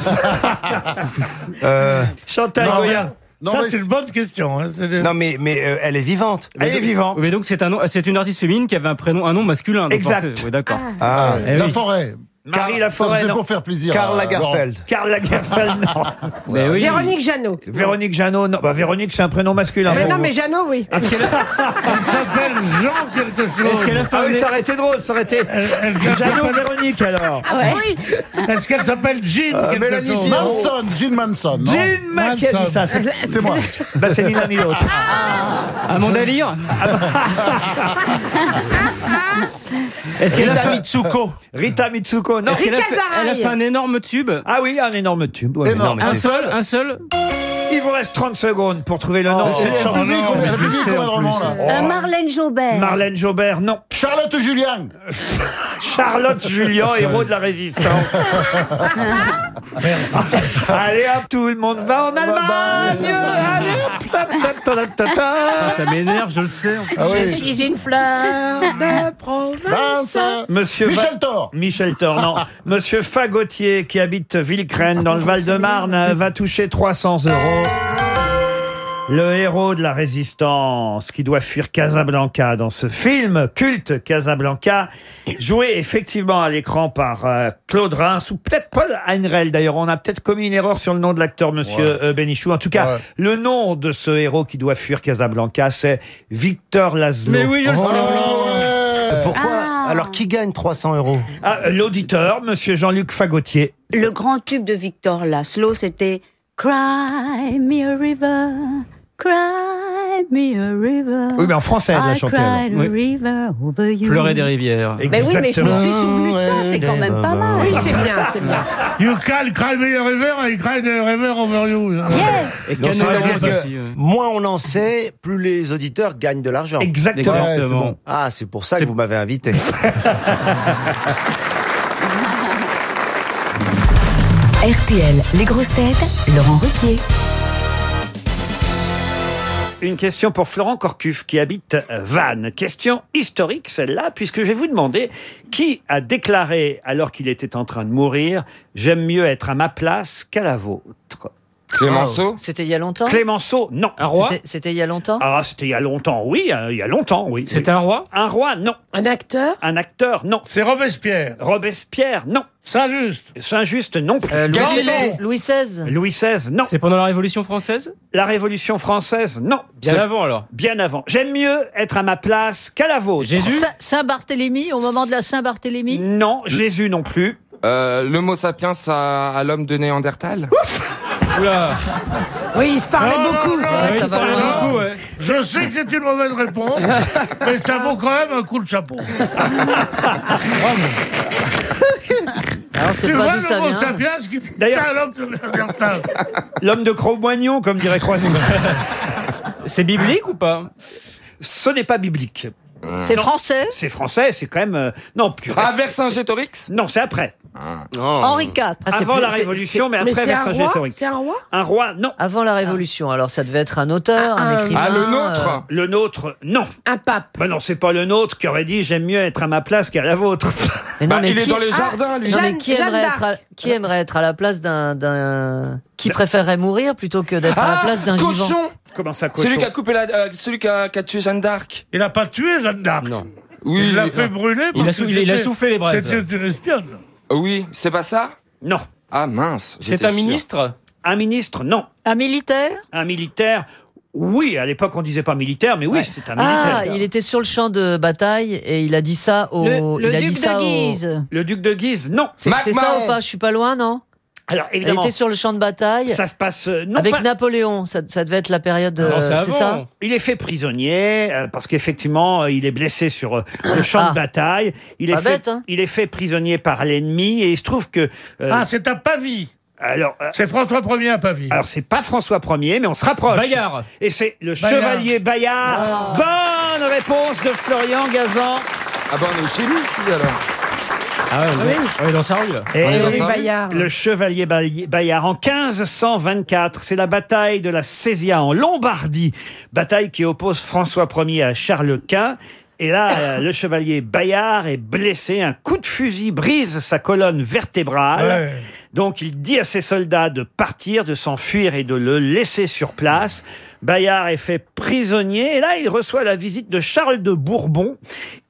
Euh, Chantal Goya. Non, Ça, mais c'est une bonne question. hein, c'est non, mais, mais euh, elle est vivante. Elle est vivante. Mais donc c'est un nom, c'est une artiste féminine qui avait un prénom, un nom masculin. donc Exact. forcément- Oui, d'accord. Ah, Eh La oui. forêt. Marie Ça Laforêt, faisait non. pour faire plaisir. Karl à Laurent. Lagerfeld. Karl Lagerfeld, non. <laughs> Mais oui. Véronique Jeannot. Véronique Jeannot, non. Bah, Véronique, c'est un prénom masculin. Mais non, vous. mais Jeannot, oui. Est-ce qu'elle a, Elle s'appelle Jean quelque chose. est-ce qu'elle a fait Ah oui, é- ça aurait été drôle, ça aurait été Jeannot Véronique, alors. Ah oui. Est-ce qu'elle s'appelle Jean quelque Mélanie chose Pierrot. Manson, Gilles Manson. non Jean Mac qui a dit Manson. ça. C'est C'est moi. bah, c'est ni l'un ni l'autre. Amanda Lear <laughs> <laughs> Est-ce qu'elle a Rita fait, Mitsuko. Rita Mitsuko, non. est-ce qu'elle a Rita fait- elle a fait un énorme tube Ah oui, un énorme tube. ouais, mais Un c'est- seul, un seul Yves vous reste 30 secondes pour trouver le nom de cette c'est chanson. public, on est public, on est vraiment là. Euh, Marlène Jobert. Marlène Jobert, non. Charlotte Julien. <laughs> Charlotte Julien, héros de la résistance. <laughs> Allez hop, tout le monde va en Allemagne. Allez hop, ta, ta, ta, ta, ta. Ah, Ça m'énerve, je le sais. Ah Je suis une fleur de province. Monsieur Michel Va- Thor. Michel Thor, non. <laughs> Monsieur Fagotier, qui habite Villecrène, dans le Val-de-Marne, va toucher 300 euros. Le héros de la résistance qui doit fuir Casablanca dans ce film culte Casablanca, joué effectivement à l'écran par euh, Claude Reims ou peut-être Paul Heinrel d'ailleurs. On a peut-être commis une erreur sur le nom de l'acteur, monsieur Ouais. euh, Bénichou. En tout cas, Ouais. le nom de ce héros qui doit fuir Casablanca, c'est Victor Laszlo. Mais oui, je le sais. Euh, Pourquoi Ah. Alors, qui gagne 300 euros Ah, L'auditeur, monsieur Jean-Luc Fagotier. Le grand tube de Victor Laszlo, c'était Cry me a river, cry me a river. Oui, mais en français, elle l'a I chanté, cried alors. a river over you. Pleurer des rivières. Mais oui, mais je me suis souvenu de ça, c'est quand même pas mal. Oui, c'est bien, c'est bien. <laughs> You can cry me a river, I cry the river over you. Et Donc, Cano ça veut Rose dire que moins on en sait, plus les auditeurs gagnent de l'argent. Exactement. Exactement. Ah, c'est pour ça que vous m'avez invité. <laughs> RTL, les grosses têtes, Laurent Ruquier. Une question pour Florent Corcuff qui habite Vannes. Question historique celle-là, puisque je vais vous demander qui a déclaré, alors qu'il était en train de mourir, J'aime mieux être à ma place qu'à la vôtre. Clémenceau C'était il y a longtemps Clémenceau, non. Un roi C'était- C'était il y a longtemps Ah, c'était il y a longtemps, oui, euh, il y a longtemps, oui. C'était oui. un roi Un roi, non. Un acteur Un acteur, non. C'est Robespierre. Robespierre, non. Saint-Just. Saint-Just, non. plus. Euh, Louis, Galilée. Louis XVI Louis XVI, non. C'est pendant la Révolution française La Révolution française, non. Bien C'est- avant alors. Bien avant. J'aime mieux être à ma place qu'à la vôtre. Jésus Saint- Saint-Barthélemy, au moment de la Saint-Barthélemy Non, Jésus non plus. Euh, L'homo sapiens à, à l'homme de Néandertal Oula Oui, il se parlait Oh beaucoup. Oui, ça va loin. ouais. Je sais que c'est une mauvaise réponse, <laughs> mais ça vaut quand même un coup de chapeau. <laughs> Alors, c'est pas d'où ça vient. sapiens qui l'homme de Cro-Magnon, comme dirait Croizon. C'est biblique ou pas? Ce n'est pas biblique. C'est français C'est français, c'est quand même... euh, non, plus Ah. Vercingétorix Non, c'est après. Henri IV. Ah, c'est Avant plus- la c'est- Révolution, mais Mais après c'est un roi Vercingétorix. C'est un roi Un roi, non. Avant la Révolution, alors ça devait être un auteur, un Ah, écrivain. Ah, le euh, nôtre Le nôtre, non. Un pape. Ben non, c'est pas le nôtre qui aurait dit j'aime mieux être à ma place qu'à la vôtre. <laughs> Mais non, Bah, mais Il est qui- dans les Ah, jardins, lui. Non, mais qui Jeanne aimerait, être à, qui aimerait être à la place d'un, d'un, qui préférerait mourir plutôt que d'être à la Ah, place d'un vivant? cochon Comment ça, cochon Celui qui a coupé la, euh, celui qui a, qui a tué Jeanne d'Arc. Il n'a pas tué Jeanne d'Arc. Non. Oui, Il l'a fait ah. brûler. Il a sou- il a- soufflé les braises. C'était une espionne. Oui, c'est pas ça? Non. Ah mince. C'est j'étais un sûr. ministre? Un ministre, non. Un militaire? Un militaire, oui. À l'époque, on disait pas militaire, mais oui, c'est un Ah, militaire. il était sur le champ de bataille et il a dit ça au. Le, le il a dit duc ça de au- Guise. Le duc de Guise, non. C'est, c'est ça ou pas? Je suis pas loin, non? Alors, Il évidemment, était sur le champ de bataille ça se passe... euh, non avec pas- Napoléon. Ça, ça devait être la période. Non, euh, c'est ça Il est fait prisonnier euh, parce qu'effectivement euh, il est blessé sur euh, le champ Ah. de bataille. Il est Pas fait, bête, hein. il est fait prisonnier par l'ennemi et il se trouve que euh, Ah, c'est à Pavie. alors euh, C'est François Ier à Pavie. alors c'est pas François Ier mais on se rapproche. Bayard. Et c'est le Bayard. chevalier Bayard. Bonne réponse de Florian Gazan. Ah bah on est chez lui ici alors. Ah Oui. est dans sa rue là. Et On est dans Oui, sa rue. Bayard. le chevalier Bay- Bayard en 1524, c'est la bataille de la Césia en Lombardie, bataille qui oppose François Ier à Charles Quint. Et là, euh, <laughs> le chevalier Bayard est blessé, un coup de fusil brise sa colonne vertébrale. Ouais. Donc il dit à ses soldats de partir, de s'enfuir et de le laisser sur place. Bayard est fait prisonnier et là il reçoit la visite de Charles de Bourbon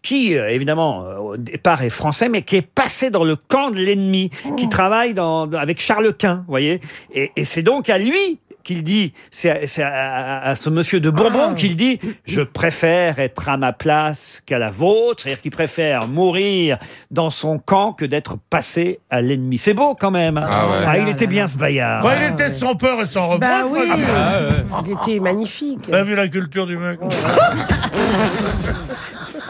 qui euh, évidemment euh, au départ est français mais qui est passé dans le camp de l'ennemi, qui travaille dans, avec Charles Quint, vous voyez. Et, et c'est donc à lui qu'il dit, c'est à, c'est à- à ce monsieur de Bourbon qu'il dit, je préfère être à ma place qu'à la vôtre, c'est-à-dire qu'il préfère mourir dans son camp que d'être passé à l'ennemi. C'est beau quand même. hein. Ah ouais. il était bien ce Bayard. Bah, il était sans peur et sans reproche. Bah oui. moi, Il était magnifique. T'as vu la culture du mec <laughs>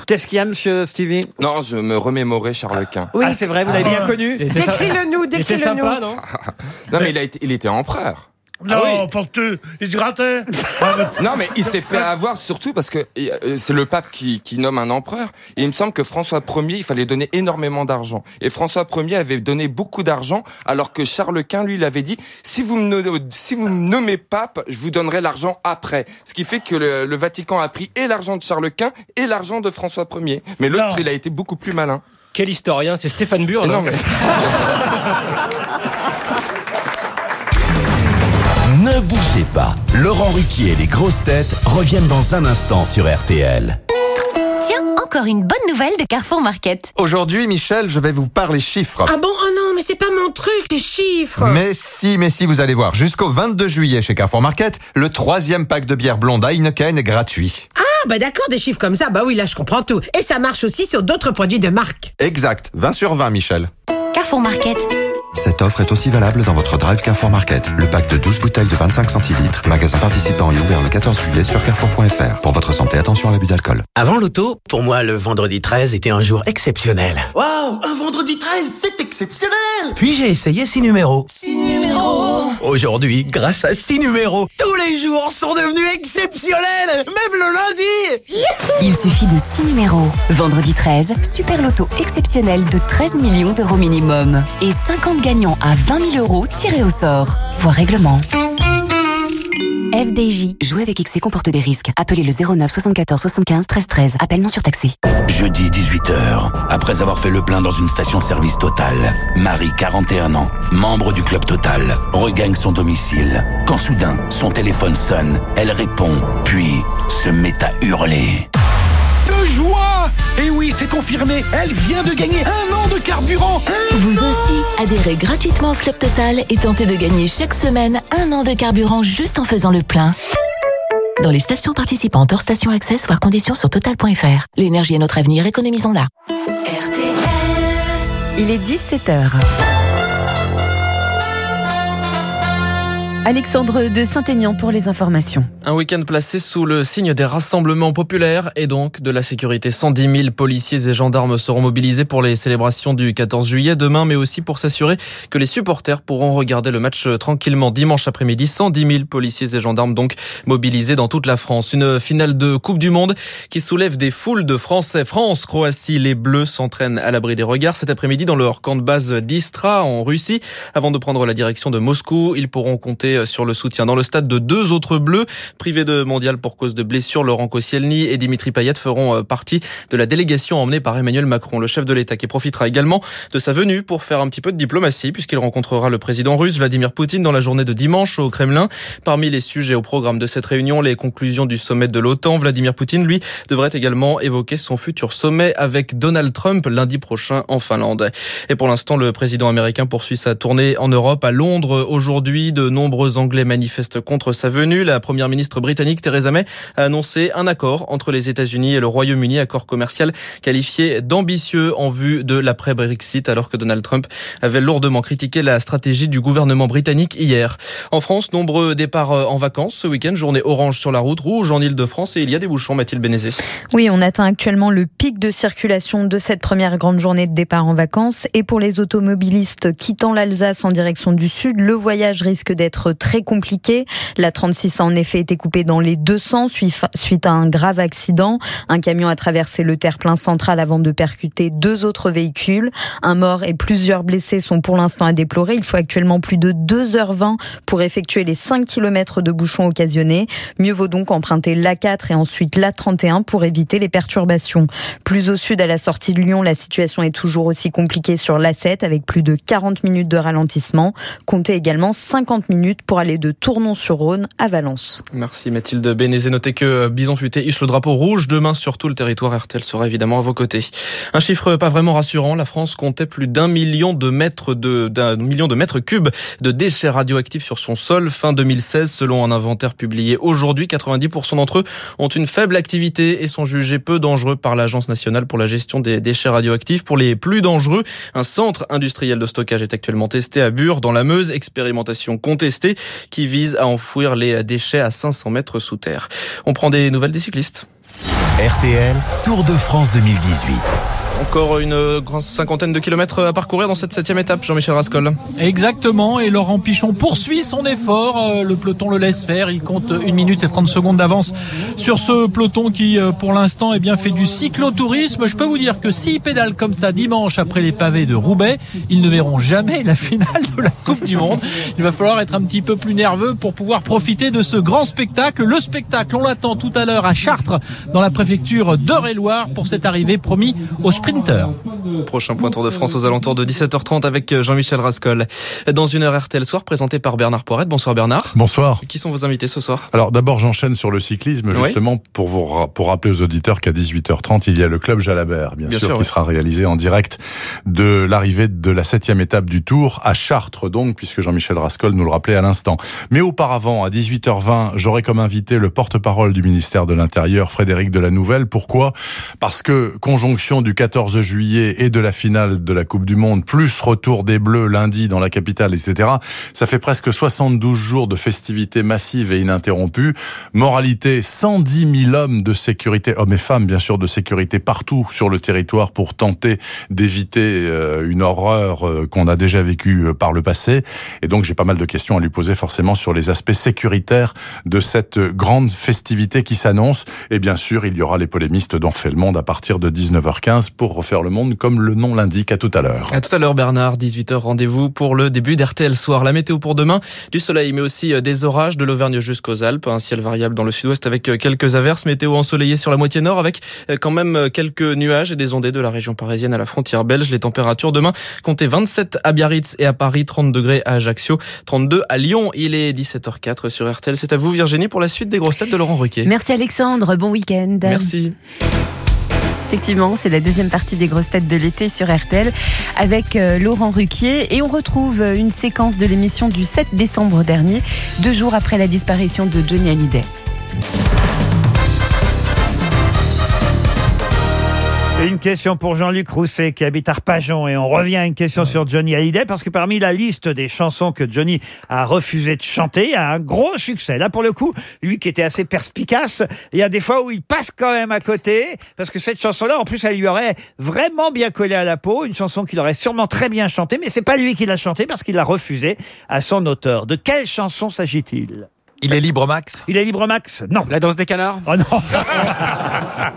Qu'est-ce qu'il y a, monsieur Stevie Non, je me remémorais Charles Quint. Oui. Ah, c'est vrai, vous l'avez bien connu Décris-le nous, Il était décris-le sympa, nous. non <laughs> Non mais il, a été, il était empereur. Non, porteux, il se grattait. <laughs> Non, mais il s'est fait avoir surtout parce que euh, c'est le pape qui, qui nomme un empereur. Et il me semble que François Ier, il fallait donner énormément d'argent. Et François Ier avait donné beaucoup d'argent, alors que Charles Quint, lui, il avait dit si vous me si vous me nommez pape, je vous donnerai l'argent après. Ce qui fait que le, le Vatican a pris et l'argent de Charles Quint et l'argent de François Ier. Mais l'autre, il a été beaucoup plus malin. Quel historien C'est Stéphane Burn. Non, mais- <laughs> Ne bougez pas. Laurent Ruquier et les grosses têtes reviennent dans un instant sur RTL. Tiens, encore une bonne nouvelle de Carrefour Market. Aujourd'hui, Michel, je vais vous parler chiffres. Ah bon Oh non, mais c'est pas mon truc, les chiffres Mais si, mais si, vous allez voir. Jusqu'au 22 juillet chez Carrefour Market, le troisième pack de bière blonde Heineken est gratuit. Ah bah d'accord, des chiffres comme ça, bah oui, là je comprends tout. Et ça marche aussi sur d'autres produits de marque. Exact, 20 sur 20, Michel. Carrefour Market. Cette offre est aussi valable dans votre drive Carrefour Market. Le pack de 12 bouteilles de 25 centilitres, magasin participant et ouvert le 14 juillet sur carrefour.fr. Pour votre santé, attention à l'abus d'alcool. Avant l'auto, pour moi, le vendredi 13 était un jour exceptionnel. Waouh, un vendredi 13, c'est exceptionnel Puis j'ai essayé 6 numéros. 6 numéros Aujourd'hui, grâce à 6 numéros, tous les jours sont devenus exceptionnels, même le lundi Il suffit de 6 numéros. Vendredi 13, Super Loto exceptionnel de 13 millions d'euros minimum. Et 50 gagnants à 20 000 euros tirés au sort. Voir règlement. FDJ. Jouer avec excès comporte des risques. Appelez le 09 74 75 13 13. Appel non surtaxé. Jeudi 18h, après avoir fait le plein dans une station-service Total, Marie, 41 ans, membre du club Total, regagne son domicile. Quand soudain, son téléphone sonne, elle répond, puis se met à hurler. De joie Et oui, c'est confirmé, elle vient de gagner un an de carburant Vous aussi, adhérez gratuitement au Club Total et tentez de gagner chaque semaine un an de carburant juste en faisant le plein. Dans les stations participantes hors station access, voir conditions sur total.fr. L'énergie est notre avenir, économisons-la. Il est 17h. Alexandre de Saint-Aignan pour les informations. Un week-end placé sous le signe des rassemblements populaires et donc de la sécurité. 110 000 policiers et gendarmes seront mobilisés pour les célébrations du 14 juillet demain, mais aussi pour s'assurer que les supporters pourront regarder le match tranquillement dimanche après-midi. 110 000 policiers et gendarmes donc mobilisés dans toute la France. Une finale de Coupe du Monde qui soulève des foules de Français. France, Croatie, les Bleus s'entraînent à l'abri des regards cet après-midi dans leur camp de base d'Istra en Russie. Avant de prendre la direction de Moscou, ils pourront compter sur le soutien dans le stade de deux autres Bleus. Privés de mondial pour cause de blessures, Laurent Koscielny et Dimitri Payet feront euh, partie de la délégation emmenée par Emmanuel Macron, le chef de l'État, qui profitera également de sa venue pour faire un petit peu de diplomatie, puisqu'il rencontrera le président russe Vladimir Poutine dans la journée de dimanche au Kremlin. Parmi les sujets au programme de cette réunion, les conclusions du sommet de l'OTAN. Vladimir Poutine, lui, devrait également évoquer son futur sommet avec Donald Trump lundi prochain en Finlande. Et pour l'instant, le président américain poursuit sa tournée en Europe. À Londres, aujourd'hui, de nombreux Anglais manifestent contre sa venue. La première ministre britannique Theresa May a annoncé un accord entre les États-Unis et le Royaume-Uni, accord commercial qualifié d'ambitieux en vue de l'après-Brexit, alors que Donald Trump avait lourdement critiqué la stratégie du gouvernement britannique hier. En France, nombreux départs en vacances ce week-end, journée orange sur la route, rouge en Ile-de-France et il y a des bouchons, Mathilde Bénézé. Oui, on atteint actuellement le pic de circulation de cette première grande journée de départ en vacances. Et pour les automobilistes quittant l'Alsace en direction du sud, le voyage risque d'être très compliqué. La 36 a en effet été coupée dans les deux sens suite à un grave accident. Un camion a traversé le terre-plein central avant de percuter deux autres véhicules. Un mort et plusieurs blessés sont pour l'instant à déplorer. Il faut actuellement plus de 2h20 pour effectuer les 5 km de bouchons occasionnés. Mieux vaut donc emprunter l'A4 et ensuite l'A31 pour éviter les perturbations. Plus au sud, à la sortie de Lyon, la situation est toujours aussi compliquée sur l'A7 avec plus de 40 minutes de ralentissement. Comptez également 50 minutes pour aller de Tournon-sur-Rhône à Valence. Mathilde Bénézé. Notez que Bison Futé hisse le drapeau rouge. Demain, sur tout le territoire, RTL sera évidemment à vos côtés. Un chiffre pas vraiment rassurant. La France comptait plus d'un million de mètres de, d'un million de mètres cubes de déchets radioactifs sur son sol fin 2016. Selon un inventaire publié aujourd'hui, 90% d'entre eux ont une faible activité et sont jugés peu dangereux par l'Agence nationale pour la gestion des déchets radioactifs. Pour les plus dangereux, un centre industriel de stockage est actuellement testé à Bure, dans la Meuse. Expérimentation contestée qui vise à enfouir les déchets à 500 mètres sous terre. On prend des nouvelles des cyclistes. RTL, Tour de France 2018. Encore une cinquantaine de kilomètres à parcourir dans cette septième étape, Jean-Michel Rascol. Exactement, et Laurent Pichon poursuit son effort. Euh, Le peloton le laisse faire. Il compte 1 minute et 30 secondes d'avance sur ce peloton qui, euh, pour l'instant, eh bien, fait du cyclotourisme. Je peux vous dire que s'il pédale comme ça dimanche après les pavés de Roubaix, ils ne verront jamais la finale de la Coupe du Monde. Il va falloir être un petit peu plus nerveux pour pouvoir profiter de ce grand spectacle. Le spectacle, on l'attend tout à l'heure à Chartres, dans la préfecture d'Eure-et-Loire, pour cette arrivée promis aux sprinteurs. Prochain point Tour de France aux alentours de 17h30 avec euh, Jean-Michel Rascol. Dans une heure RTL Soir, présenté par Bernard Poirette. Bonsoir Bernard. Bonsoir. Qui sont vos invités ce soir? Alors d'abord j'enchaîne sur le cyclisme Oui. justement pour vous pour rappeler aux auditeurs qu'à 18h30 il y a le club Jalabert bien, Bien sûr, sûr, qui oui. sera réalisé en direct de l'arrivée de la septième étape du Tour à Chartres donc puisque Jean-Michel Rascol nous le rappelait à l'instant. Mais auparavant à 18h20 j'aurai comme invité le porte-parole du ministère de l'Intérieur Frédéric Delanouvelle. Pourquoi? Parce que conjonction du 14 juillet et de la finale de la Coupe du Monde plus retour des Bleus lundi dans la capitale etc. Ça fait presque 72 jours de festivités massives et ininterrompues. Moralité, 110 000 hommes de sécurité, hommes et femmes bien sûr de sécurité partout sur le territoire pour tenter d'éviter euh, une horreur euh, qu'on a déjà vécue euh, par le passé. Et donc j'ai pas mal de questions à lui poser forcément sur les aspects sécuritaires de cette grande festivité qui s'annonce. Et bien sûr, il y aura les polémistes d'On fait le monde à partir de 19h15 pour refaire le monde comme le nom l'indique. À tout à l'heure. À tout à l'heure Bernard, 18h rendez-vous pour le début d'RTL Soir. La météo pour demain, du soleil mais aussi euh, des orages de l'Auvergne jusqu'aux Alpes, un ciel variable dans le sud-ouest avec euh, quelques averses, météo ensoleillée sur la moitié nord avec euh, quand même quelques nuages et des ondées de la région parisienne à la frontière belge. Les températures demain comptez 27 à Biarritz et à Paris, 30 degrés à Ajaccio, 32 à Lyon. Il est 17h04 sur RTL. C'est à vous Virginie pour la suite des grosses têtes de Laurent Ruquier. Merci Alexandre, bon week-end. Merci. Effectivement, c'est la deuxième partie des grosses têtes de l'été sur RTL avec euh, Laurent Ruquier et on retrouve euh, une séquence de l'émission du 7 décembre dernier, deux jours après la disparition de Johnny Hallyday. Une question pour Jean-Luc Rousset qui habite Arpajon et on revient à une question sur Johnny Hallyday parce que parmi la liste des chansons que Johnny a refusé de chanter, il y a un gros succès. Là pour le coup, lui qui était assez perspicace, il y a des fois où il passe quand même à côté parce que cette chanson-là, en plus, elle lui aurait vraiment bien collé à la peau, une chanson qu'il aurait sûrement très bien chantée, mais c'est pas lui qui l'a chantée parce qu'il l'a refusée à son auteur. De quelle chanson s'agit-il? Il est libre max? Il est libre max? Non. La danse des canards? Oh non.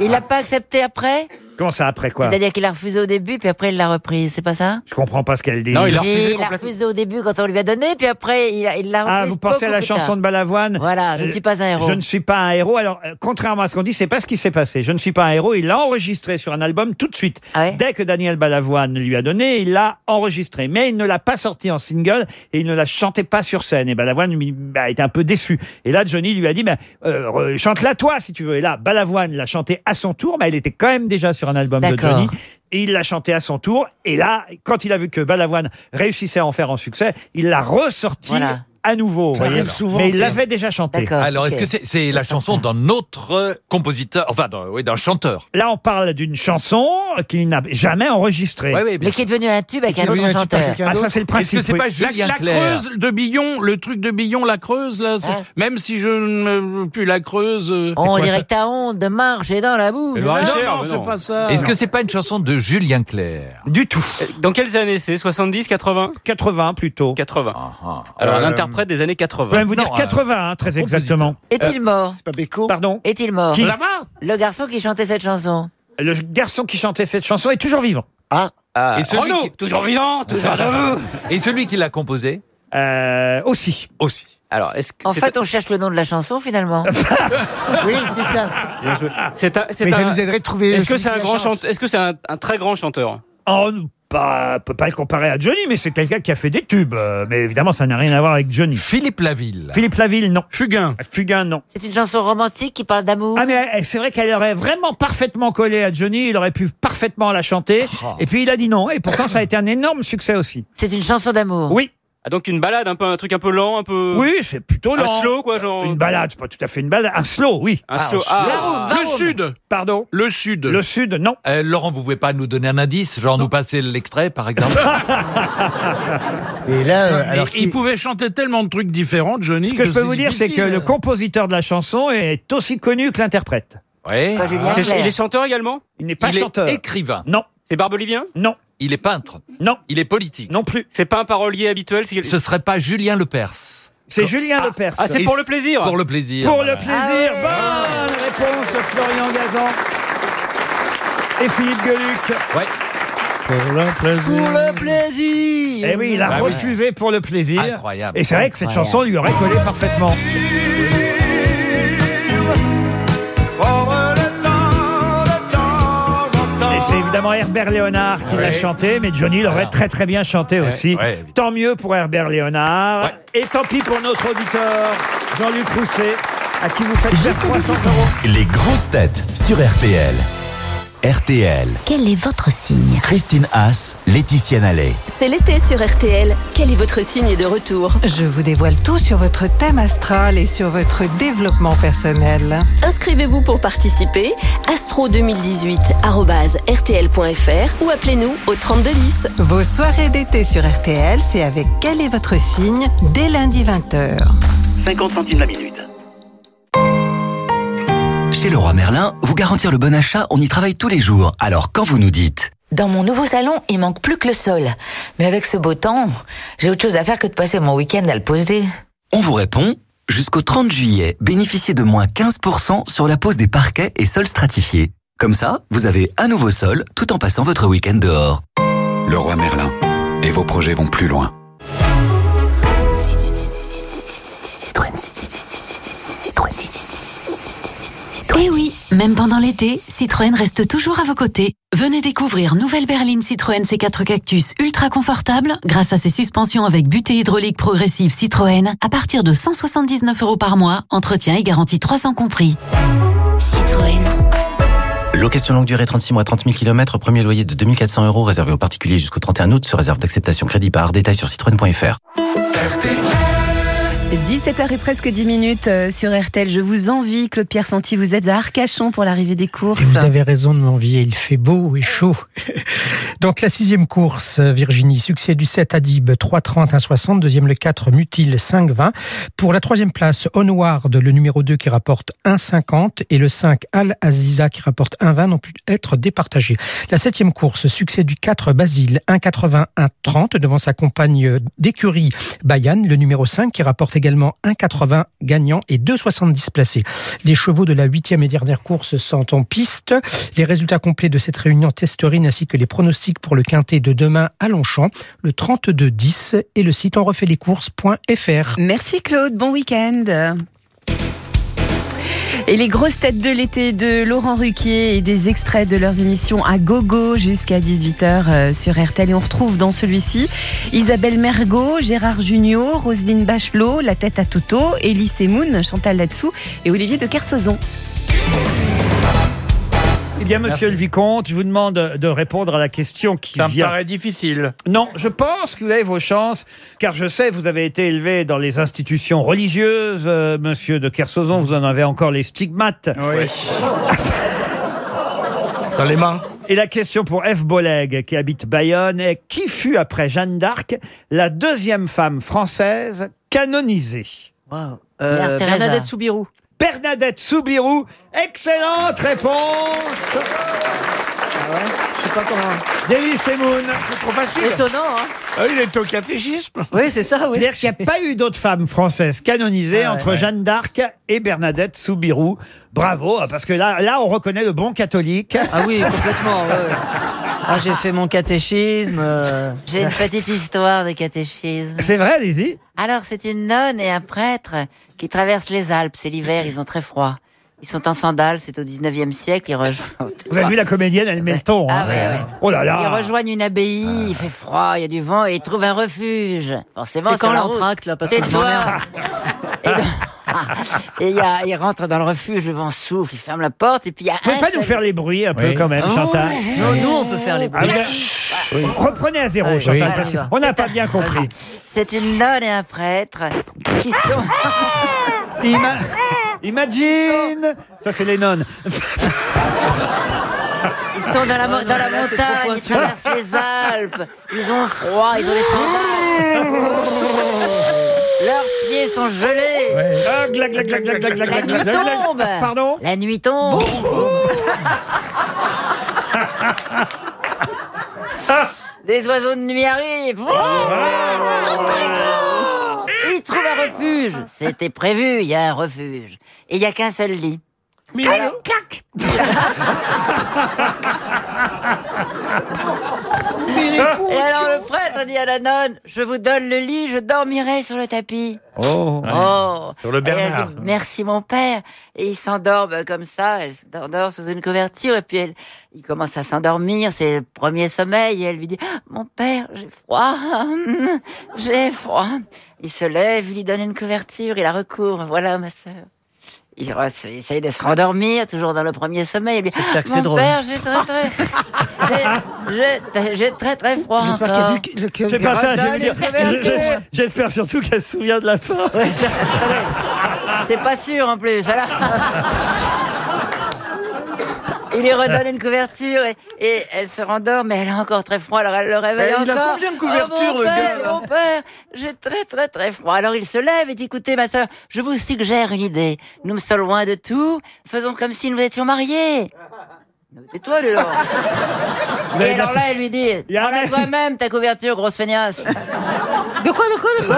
Il l'a pas accepté après? Comment ça après quoi C'est-à-dire qu'il l'a refusé au début, puis après il l'a reprise, c'est pas ça Je comprends pas ce qu'elle dit. Si, il l'a refusé au début quand on lui a donné, puis après il a- il l'a reprise. Ah, vous pensez à la plus chanson tard. de Balavoine Voilà, je ne suis pas un héros. Je ne suis pas un héros. Alors, euh, contrairement à ce qu'on dit, c'est pas ce qui s'est passé. Je ne suis pas un héros. Il l'a enregistré sur un album tout de suite. Ah Dès que Daniel Balavoine lui a donné, il l'a enregistré. Mais il ne l'a pas sorti en single et il ne la chantait pas sur scène. Et Balavoine lui, bah, était un peu déçu. Et là, Johnny lui a dit, bah, euh, re- chante-la toi si tu veux. Et là, Balavoine l'a chanté à son tour, mais elle était quand même déjà sur un album de. Johnny. Et il l'a chanté à son tour. Et là, quand il a vu que Balavoine réussissait à en faire un succès, il l'a ressorti Voilà. À nouveau. Ça voyez. souvent, Mais il c'est- l'avait déjà chanté. Alors, est-ce que c'est c'est la chanson d'un autre compositeur, enfin, d'un oui, d'un chanteur? Là, on parle d'une chanson qu'il n'a jamais enregistrée. Mais qui est devenu un tube avec un autre chanteur. Ah, ça, c'est le principe. oui. la, la Creuse de Billon, le truc de Billon, la Creuse, là, c'est- Hein même si je ne plus la Creuse. euh, On dirait que t'as honte de marcher dans la boue. Mais c'est non, ça non, c'est pas ça. Est-ce que c'est pas une chanson de Julien Clerc? Du tout. Dans quelles années? C'est 70, 80 80 plutôt. 80. Alors un Euh, interprète des années 80. Je vais même vous dire 80, hein, très exactement. Est-il mort C'est pas Beko Pardon Est-il mort Qui Le garçon qui chantait cette chanson. Le garçon qui chantait cette chanson est toujours vivant. Ah. Et celui Renaud, qui- toujours vivant, toujours <laughs> debout. Et celui qui l'a composé Euh, aussi. Aussi. Alors, est-ce que En c'est- fait, on cherche le nom de la chanson finalement. <laughs> Oui, c'est ça. Bien joué. C'est un, c'est Mais ça un- nous aiderait de trouver Est-ce que celui c'est qui un la grand chante. chanteur Est-ce que c'est un, un très grand chanteur Oh, pas, peut pas le comparer à Johnny, mais c'est quelqu'un qui a fait des tubes. Euh, Mais évidemment, ça n'a rien à voir avec Johnny. Philippe Laville. Philippe Laville, non. Fugain. Fugain, non. C'est une chanson romantique qui parle d'amour. Ah mais euh, c'est vrai qu'elle aurait vraiment parfaitement collé à Johnny, il aurait pu parfaitement la chanter, et puis il a dit non, et pourtant ça a été un énorme succès aussi. C'est une chanson d'amour. Oui. Ah, donc une balade, un peu un truc un peu lent, un peu. Oui, c'est plutôt Un lent. slow, quoi, genre. Une balade, c'est pas tout à fait une balade, un slow, oui. Un slow. Ah, Le Sud. Pardon Le Sud. Le Sud, non. Euh, Laurent, vous pouvez pas nous donner un indice, genre nous passer l'extrait, par exemple <laughs> Et là, euh, alors il pouvait chanter tellement de trucs différents, Johnny. Ce que je peux vous dire, c'est que le compositeur de la chanson est aussi connu que l'interprète. Oui. C'est- Clerc. il est chanteur également? Il n'est pas Il est chanteur. écrivain. Non. C'est Barbelivien Non. Il est peintre. Non. Il est politique. Non plus. C'est pas un parolier habituel c'est... Ce serait pas Julien Lepers. C'est Julien Lepers. Ah, c'est pour le plaisir Pour le plaisir. Pour voilà. le plaisir. Bonne réponse de Florian Gazan. Et Philippe Gueluc. Ouais. Pour le plaisir. Pour le plaisir. Eh oui, il a Bah oui. refusé pour le plaisir. Incroyable. Et c'est vrai que cette chanson lui aurait collé parfaitement. Et c'est évidemment Herbert Léonard qui l'a chanté, mais Johnny l'aurait très très bien chanté aussi. ouais, tant mieux pour Herbert Léonard. Ouais. Et tant pis pour notre auditeur, Jean-Luc Rousset, à qui vous faites faire Jusqu'à 300 18 euros. Les grosses têtes sur RTL. RTL. Quel est votre signe Christine Haas, Laetitia Nallet. C'est l'été sur RTL. Quel est votre signe de retour Je vous dévoile tout sur votre thème astral et sur votre développement personnel. Inscrivez-vous pour participer astro2018@rtl.fr ou appelez-nous au 3210. Vos soirées d'été sur RTL, c'est avec Quel est votre signe dès lundi 20h. 50 centimes la minute. Chez Leroy Merlin, vous garantir le bon achat, on y travaille tous les jours. Alors quand vous nous dites Dans mon nouveau salon, il manque plus que le sol. Mais avec ce beau temps, j'ai autre chose à faire que de passer mon week-end à le poser. On vous répond Jusqu'au 30 juillet, bénéficiez de moins 15% sur la pose des parquets et sols stratifiés. Comme ça, vous avez un nouveau sol tout en passant votre week-end dehors. Leroy Merlin. Et vos projets vont plus loin. Et Eh oui, même pendant l'été, Citroën reste toujours à vos côtés. Venez découvrir nouvelle berline Citroën C4 Cactus ultra confortable grâce à ses suspensions avec butée hydraulique progressive Citroën à partir de 179 euros par mois, entretien et garantie 300 compris. Citroën. Location longue durée 36 mois 30 000 km, premier loyer de 2400 euros réservé aux particuliers jusqu'au 31 août, sur réserve d'acceptation crédit par détail sur citroën.fr. 17h et presque 10 minutes euh, sur RTL. Je vous envie, Claude Pierre Santi, vous êtes à Arcachon pour l'arrivée des courses. Vous avez raison de m'envier, il fait beau et chaud. <laughs> Donc la sixième course, Virginie, succès du 7 Adib, 3,30, 1,60. Deuxième le 4, Mutile, 5,20. Pour la troisième place, Onward, le numéro 2 qui rapporte 1,50. Et le 5, Al Aziza qui rapporte 1,20 n'ont pu être départagés. La septième course, succès du 4, Basile, 1,80, 1,30. Devant sa compagne d'écurie, Bayan, le numéro 5 qui rapporte également 1,80 gagnant et 2,70 placés. Les chevaux de la huitième et dernière course sont en piste. Les résultats complets de cette réunion testerine ainsi que les pronostics pour le quintet de demain à Longchamp, le 32-10 et le site onrefaitleskourses.fr. Merci Claude, bon week-end. Et les grosses têtes de l'été de Laurent Ruquier et des extraits de leurs émissions à gogo jusqu'à 18h euh, sur RTL. Et on retrouve dans celui-ci Isabelle Mergot, Gérard Junior, Roselyne Bachelot, La tête à Toto, Elie Semoun, Chantal Latsou et Olivier de Kersauzon. Eh bien, monsieur le vicomte, je vous demande de répondre à la question qui Ça me vient. paraît difficile. Non, je pense que vous avez vos chances, car je sais, vous avez été élevé dans les institutions religieuses, euh, monsieur de Kersauzon, vous en avez encore les stigmates. Oui. Dans les mains. Et la question pour F. Boleg, qui habite Bayonne, est qui fut, après Jeanne d'Arc, la deuxième femme française canonisée? Mère Euh, Teresa. Bernadette Soubirou. Bernadette Soubirou. Excellente réponse Je sais pas comment. d'Elie Semoun. C'est trop facile. Étonnant, hein Ah, il est au catéchisme. Oui, c'est ça, oui. C'est-à-dire qu'il n'y a pas eu d'autres femmes françaises canonisées Ah ouais. entre Ouais. Jeanne d'Arc et Bernadette Soubirou. Bravo, parce que là, là, on reconnaît le bon catholique. Ah oui, complètement, ouais, ouais. Ah, j'ai fait mon catéchisme. euh, J'ai une petite histoire de catéchisme. C'est vrai, allez-y. Alors, c'est une nonne et un prêtre qui traversent les Alpes. C'est l'hiver, ils ont très froid. Ils sont en sandales, c'est au 19e siècle. Ils rejoignent... <laughs> Vous avez vu la comédienne, elle met le ton. Ah hein. ouais, ouais. Oh là Ils là. rejoignent une abbaye, il fait froid, il y a du vent et ils trouvent un refuge. Forcément, C'est quand l'entracte, là, parce que m'emmerde. <laughs> Et, <laughs> et il, y a, il rentre dans le refuge, le vent souffle, il ferme la porte et puis il y a Vous pouvez pas nous faire les bruits un peu Oui. quand même, Oh, Chantal Non, nous, on peut faire les Ah, bruits. ben, Reprenez à zéro, Chantal, oui. parce qu'on n'a pas bien compris. C'est une nonne et un prêtre qui sont... Ima- Imagine Ça, c'est les nonnes. Ils sont dans la, mo- dans montagne, ils traversent les Alpes, ils ont froid, ils ont les sandales. Leurs pieds sont gelés. Ah, glac, glac, glac, glac, glac, glac, La glac, nuit glac, glac. tombe. Pardon La nuit tombe. <laughs> Des oiseaux de nuit arrivent. Il trouve un refuge. C'était prévu, il y a un refuge. Et il n'y a qu'un seul lit. Alors- <laughs> Et alors le prêtre dit à la nonne, je vous donne le lit, je dormirai sur le tapis. Oh, Oh. Sur le Bernard. dit, Merci mon père. Et il s'endort bah, comme ça, elle s'endort sous une couverture et puis elle, il commence à s'endormir, c'est le premier sommeil et elle lui dit Mon père, j'ai froid, <laughs> j'ai froid. Il se lève, il lui donne une couverture, il la recouvre. Voilà ma sœur. Il il essaye de se rendormir, toujours dans le premier sommeil. Il lui dit, J'espère que c'est Mon drôle. père, j'ai très très, j'ai- très très froid J'espère qu'il y a du- C'est pas ça, J'espère surtout qu'elle se souvient de la fin. C'est pas sûr en plus. Il lui redonne une couverture et, et elle se rendort, mais elle a encore très froid, alors elle le réveille Mais il a encore. combien de couvertures, Oh, mon le père, gars, Mon père, j'ai très très très froid. Alors il se lève et dit, écoutez ma soeur, je vous suggère une idée. Nous sommes loin de tout, faisons comme si nous étions mariés. C'est toi, là. Et alors là, elle lui dit, prends-la mec- toi-même, ta couverture, grosse feignasse. De quoi, de quoi, de quoi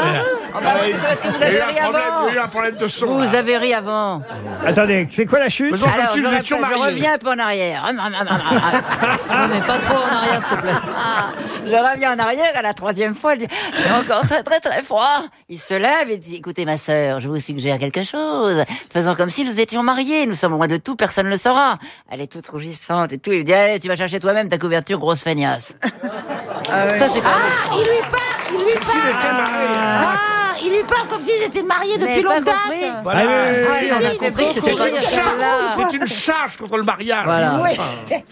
bah oui, c'est parce que vous avez ri avant. un problème de son. Vous avez ri avant. Attendez, c'est quoi la chute Faisons comme Alors, si je, étions je mariés. reviens un peu en arrière. Non, mais pas trop en arrière, s'il te plaît. Ah, je reviens en arrière à la troisième fois. Elle dit J'ai encore très très très froid. Il se lève et dit Écoutez, ma sœur, je vous suggère quelque chose. Faisons comme si nous étions mariés. Nous sommes loin de tout, personne ne le saura. Elle est toute rougissante et tout. Il lui dit Allez, tu vas chercher toi-même ta couverture, grosse feignasse. Ça, c'est quand même- il lui parle, il lui parle. Ah, il lui parle comme s'ils étaient mariés depuis longue date. Voilà. Ah, on a compris c'est- que pas une charge. là. C'est une charge contre le mariage. Voilà. Oui.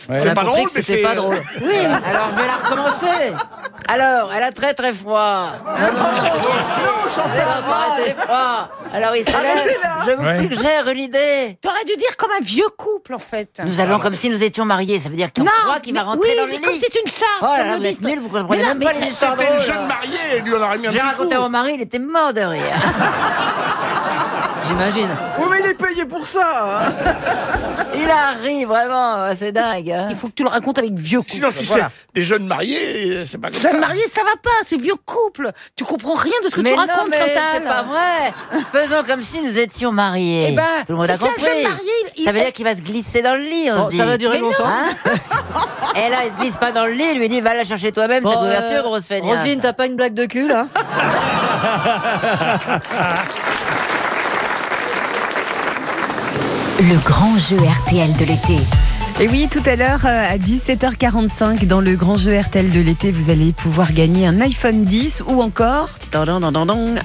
C'est a pas drôle, mais c'est- pas drôle. Oui, alors je vais la recommencer. Alors, elle a très très froid. A très froid. Alors il se lève. Je vous suggère une idée. T'aurais dû dire comme un vieux couple, en fait. Nous allons comme si nous étions mariés. Ça veut dire qu'on Non, croit qu'il va rentrer oui, dans le mais comme c'est une charge. Oh là là, on vous dit. êtes nuls, vous comprenez Mais non, même pas mais les histoires C'était jeune mariée et lui on aurait mis un J'ai raconté à mon mari, il était mort de rire. <laughs> J'imagine. Oh, mais il est payé pour ça hein. Il a ri, vraiment, c'est dingue. hein. Il faut que tu le racontes avec vieux couple. Sinon, si voilà. c'est des jeunes mariés, c'est pas comme ça. Jeune marié, ça va pas, c'est vieux couple. Tu comprends rien de ce que mais tu non, racontes, mais Chantal. c'est pas vrai. Faisons comme si nous étions mariés. Eh ben, Tout le monde si a c'est un compris. jeune marié, il- ça veut dire qu'il va se glisser dans le lit, on Bon, se dit. ça va durer Mais non. longtemps. Hein Et là, il se glisse pas dans le lit, il lui dit, va la chercher toi-même, ta Bon, couverture, euh, grosse feignasse. Roselyne, t'as pas une blague de cul, là? <laughs> Le grand jeu RTL de l'été. Et oui, tout à l'heure, euh, à 17h45, dans le grand jeu RTL de l'été, vous allez pouvoir gagner un iPhone 10 ou encore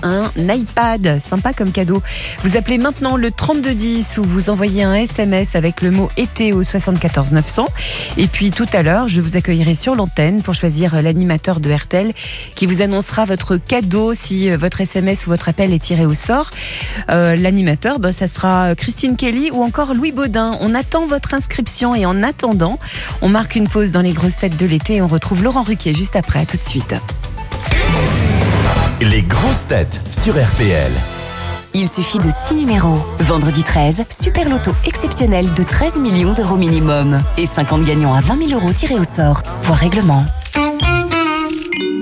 un iPad. Sympa comme cadeau. Vous appelez maintenant le 3210 ou vous envoyez un SMS avec le mot été au 74 900. Et puis tout à l'heure, je vous accueillerai sur l'antenne pour choisir l'animateur de RTL qui vous annoncera votre cadeau si euh, votre SMS ou votre appel est tiré au sort. Euh, L'animateur, bah, ça sera Christine Kelly ou encore Louis Baudin. On attend votre inscription et en attendant, on marque une pause dans les grosses têtes de l'été et on retrouve Laurent Ruquier juste après. À tout de suite. Les grosses têtes sur RTL. Il suffit de 6 numéros. Vendredi 13, super loto exceptionnel de 13 millions d'euros minimum. Et 50 gagnants à 20 000 euros tirés au sort. Voir règlement.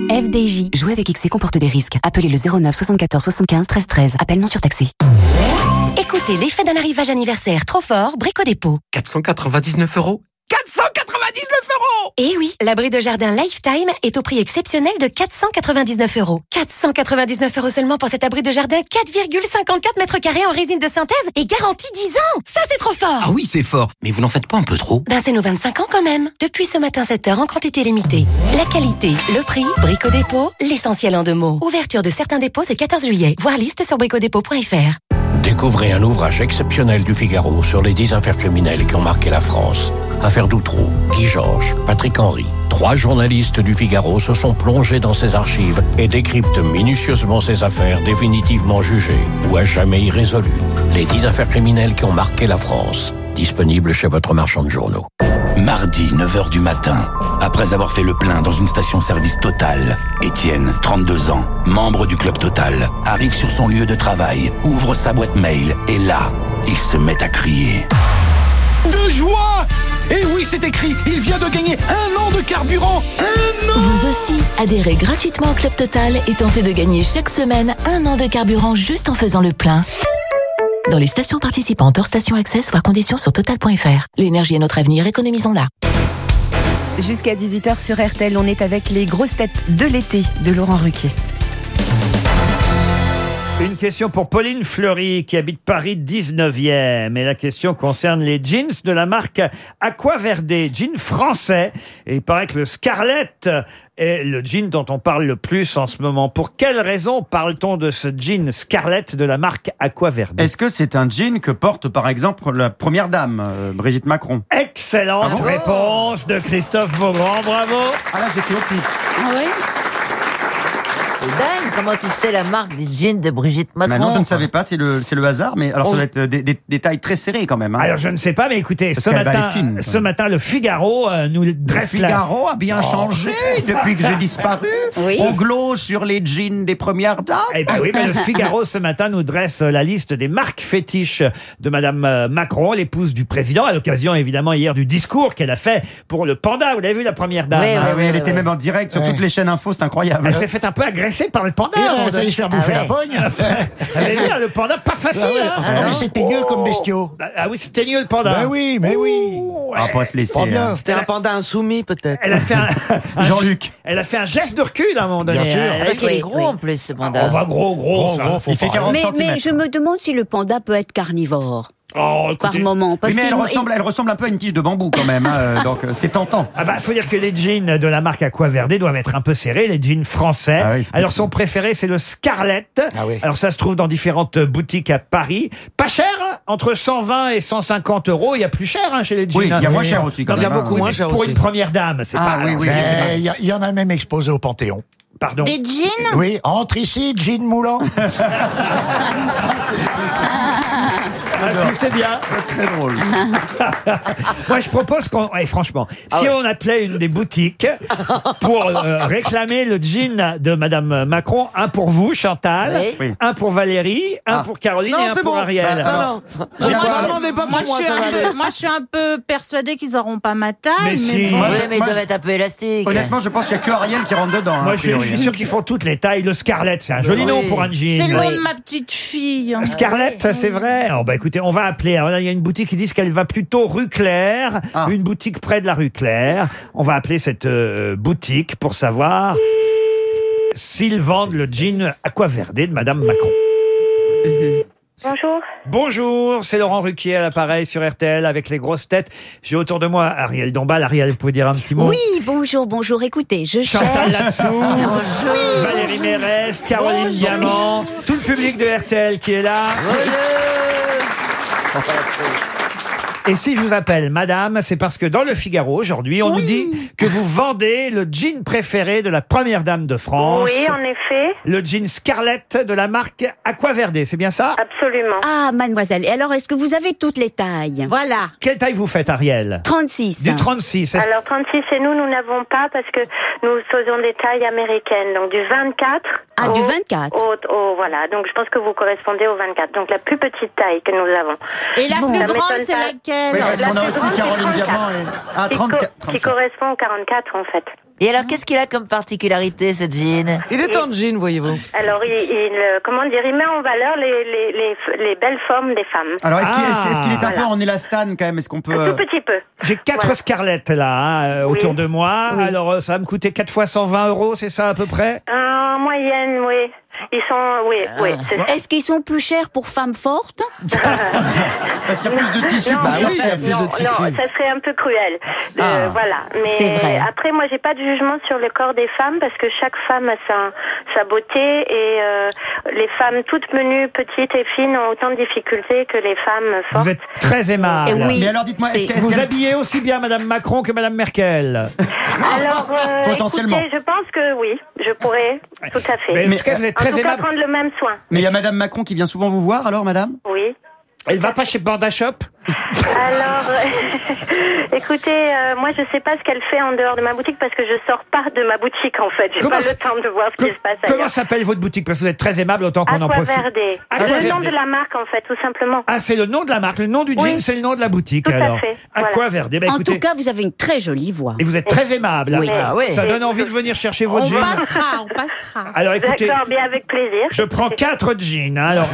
FDJ. Jouer avec XC comporte des risques. Appelez le 09 74 75 13 13. Appel non surtaxé. Écoutez l'effet d'un arrivage anniversaire trop fort, Brico Dépôt. 499 euros 499 euros Et oui, l'abri de jardin Lifetime est au prix exceptionnel de 499 euros. 499 euros seulement pour cet abri de jardin 4,54 mètres carrés en résine de synthèse et garantie 10 ans. Ça, c'est trop fort. Ah oui, c'est fort. Mais vous n'en faites pas un peu trop Ben, c'est nos 25 ans quand même. Depuis ce matin 7h en quantité limitée. La qualité, le prix, Brico Dépôt, l'essentiel en deux mots. Ouverture de certains dépôts ce 14 juillet. Voir liste sur bricodépôt.fr. Découvrez un ouvrage exceptionnel du Figaro sur les 10 affaires criminelles qui ont marqué la France. Affaire Doutreau, Guy Georges, Patrick Henry. Trois journalistes du Figaro se sont plongés dans ces archives et décryptent minutieusement ces affaires définitivement jugées ou à jamais irrésolues. Les 10 affaires criminelles qui ont marqué la France. Disponible chez votre marchand de journaux. Mardi, 9h du matin. Après avoir fait le plein dans une station-service Total, Étienne, 32 ans, membre du club Total, arrive sur son lieu de travail, ouvre sa boîte mail et là, il se met à crier. de joie Et oui, c'est écrit, il vient de gagner un an de carburant Un an Vous aussi, adhérez gratuitement au Club Total et tentez de gagner chaque semaine un an de carburant juste en faisant le plein. Dans les stations participantes hors station access, voir conditions sur total.fr. L'énergie est notre avenir, économisons-la. Jusqu'à 18h sur RTL, on est avec les grosses têtes de l'été de Laurent Ruquier. Une question pour Pauline Fleury qui habite Paris 19e. Et la question concerne les jeans de la marque Aquaverde, jean français. Et il paraît que le Scarlett est le jean dont on parle le plus en ce moment. Pour quelle raison parle-t-on de ce jean Scarlett de la marque Aquaverde? Est-ce que c'est un jean que porte par exemple la première dame, euh, Brigitte Macron? Excellente Ah bon réponse de Christophe Beaugrand, bravo. Ah là, j'ai au pif. Ah oui comment tu sais la marque des jeans de Brigitte Macron? Maintenant, je ne savais pas, c'est le, c'est le hasard, mais alors ça doit être euh, des, des, des tailles très serrées quand même. hein. Alors je ne sais pas, mais écoutez, Parce ce qu'elle matin, fine, ce matin, le Figaro euh, nous Le dresse la- Figaro a bien Oh. changé depuis que j'ai <laughs> disparu. Oui. On sur les jeans des premières dames. Eh ben oui, mais le Figaro ce matin nous dresse la liste des marques fétiches de Madame euh, Macron, l'épouse du président, à l'occasion évidemment hier du discours qu'elle a fait pour le panda. Vous l'avez vu la première dame hein? Ah oui, elle était même en direct sur toutes les chaînes info, c'est incroyable. Elle s'est fait un peu agresser par le panda. Un elle a failli se faire bouffer la pogne. <laughs> Vous allez dire, le panda, pas facile. Ah ouais. hein. Ah oui, c'était mieux comme bestiaux. Ah, Ah oui, c'était mieux le panda. Ben oui, mais oui. On va pas se laisser. Pas bien, hein. c'était un panda insoumis peut-être. Elle a fait un, <laughs> un- Jean-Luc. Elle a fait un geste de recul à un moment donné. Bien sûr. hein. Elle a Parce qu'il est gros en plus, ce panda. Oh bah gros, gros, ça. Il fait 40 Mais, centimètres. mais je me demande si le panda peut être carnivore. Oh, Par écoutez. moment. Oui, Parce mais elle ressemble, elle ressemble un peu à une tige de bambou quand même, hein, euh, <laughs> donc euh, c'est tentant. Ah bah, faut dire que les jeans de la marque Aquaverde doivent être un peu serrés, les jeans français. Ah oui, Alors son préféré, c'est le Scarlett. Ah oui. Alors ça se trouve dans différentes boutiques à Paris. Pas cher, hein, entre 120 et 150 euros. Il y a plus cher hein, chez les jeans. Oui, il y a moins cher aussi quand Non, même. mais hein. beaucoup moins cher Pour aussi. une première dame, c'est Ah pas. oui, oui, Il y, a- il y en a même exposé au Panthéon. Pardon. Des jeans? Oui, entre ici, jean moulant. <laughs> Ah, si, c'est bien. <laughs> C'est très drôle. <laughs> Moi, je propose qu'on. ouais, franchement, si on appelait une des boutiques pour euh, <laughs> réclamer le jean de Madame Macron, un pour vous, Chantal, Oui. Oui. un pour Valérie, un Ah. pour Caroline Non, et un pour bon. Ariel. Non, non. J'ai me demandez pas moi, pour moi, je suis ça va un aller. peu, moi, je suis un peu persuadée qu'ils auront pas ma taille. Mais si. bon. Moi, Oui, je- mais ils moi, doivent être un peu élastiques. Honnêtement, je pense qu'il n'y a que Ariel qui rentre dedans. hein, Moi, a je, suis- je priori, suis hein. sûr qu'ils font toutes les tailles. Le Scarlett, c'est un joli nom pour un jean. C'est le nom de ma petite fille. Scarlett, c'est vrai. Oh, bah, écoutez, on va appeler. Alors là, il y a une boutique qui dit qu'elle va plutôt rue Claire, Ah. une boutique près de la rue Claire. On va appeler cette euh, boutique pour savoir s'ils vendent le jean Aquaverde de Madame Macron. Bonjour. Bonjour, c'est Laurent Ruquier à l'appareil sur RTL avec les grosses têtes. J'ai autour de moi Ariel Dombal. Ariel, vous pouvez dire un petit mot Oui, bonjour, bonjour. Écoutez, je Chantal cherche. Latsou, <laughs> Valérie Mérès, Caroline Diamant, tout le public de RTL qui est là. สัปดา Et si je vous appelle madame, c'est parce que dans le Figaro aujourd'hui, on nous dit que vous vendez le jean préféré de la première dame de France. Oui, en effet, Le jean Scarlett de la marque Aquaverde, c'est bien ça? Absolument. Ah, mademoiselle. Et alors, est-ce que vous avez toutes les tailles? Voilà. Quelle taille vous faites, Ariel? 36. Du 36. est-ce- Alors 36 et nous, nous n'avons pas parce que nous faisons des tailles américaines, donc du 24. Ah, au- du 24. au- au- voilà, donc je pense que vous correspondez au 24, donc la plus petite taille que nous avons. Et la Bon. plus Ça grande, m'étonne c'est pas. Laquelle Oui, parce qu'on a aussi Caroline 34. Diamant et... Ah, Qui, co- 34. qui correspond au 44 en fait. Et alors, qu'est-ce qu'il a comme particularité, ce jean? Il est en jean, voyez-vous. Alors, il, il, euh, comment dire, il met en valeur les, les, les, les belles formes des femmes. Alors, est-ce qu'il est, est, qu'il est un peu Voilà. en élastane quand même? Est-ce qu'on peut... Un euh, tout petit peu. J'ai quatre Voilà. Scarlett là, hein, euh, Oui. autour de moi. Oui. Alors, euh, ça va me coûter 4 fois 120 euros, c'est ça à peu près? En moyenne, oui. Ils sont, oui, Ah. oui. Est-ce qu'ils sont plus chers pour femmes fortes <laughs> Parce qu'il y a plus de tissu. Non, Bah ça. oui, il y a plus non, de tissu. non, ça serait un peu cruel. De- Ah. Voilà. C'est Mais vrai. après, moi, j'ai pas de jugement sur le corps des femmes parce que chaque femme a sa, sa beauté et euh, les femmes toutes menues, petites et fines ont autant de difficultés que les femmes fortes. Vous êtes très aimable. Oui, Mais alors, dites-moi, est-ce est-ce Vous qu'elle- habillez aussi bien Madame Macron que Madame Merkel? Alors, euh, Potentiellement. écoutez, je pense que oui, je pourrais, tout à fait. Mais en tout cas, vous êtes en très tout cas, aimable. prendre le même soin. Mais il y a Madame Macron qui vient souvent vous voir alors, madame? Oui. Elle va pas chez Banda Shop Alors, <laughs> écoutez, euh, moi je sais pas ce qu'elle fait en dehors de ma boutique parce que je sors pas de ma boutique en fait. J'ai pas le temps de voir ce qui se passe Comment s'appelle votre boutique? Parce que vous êtes très aimable, autant qu'on en profite. C'est le nom Verde. de la marque en fait, tout simplement. Ah, c'est le nom de la marque, le nom du jean, Oui. c'est le nom de la boutique Tout à alors. fait, voilà. Aquaverde. Eh ben, en tout cas, vous avez une très jolie voix. et vous êtes très aimable. Oui. Ah oui. Ça donne envie de venir chercher votre On jean. passera, on passera. Alors, écoutez, D'accord, bien avec plaisir. Je prends quatre jeans. hein, alors,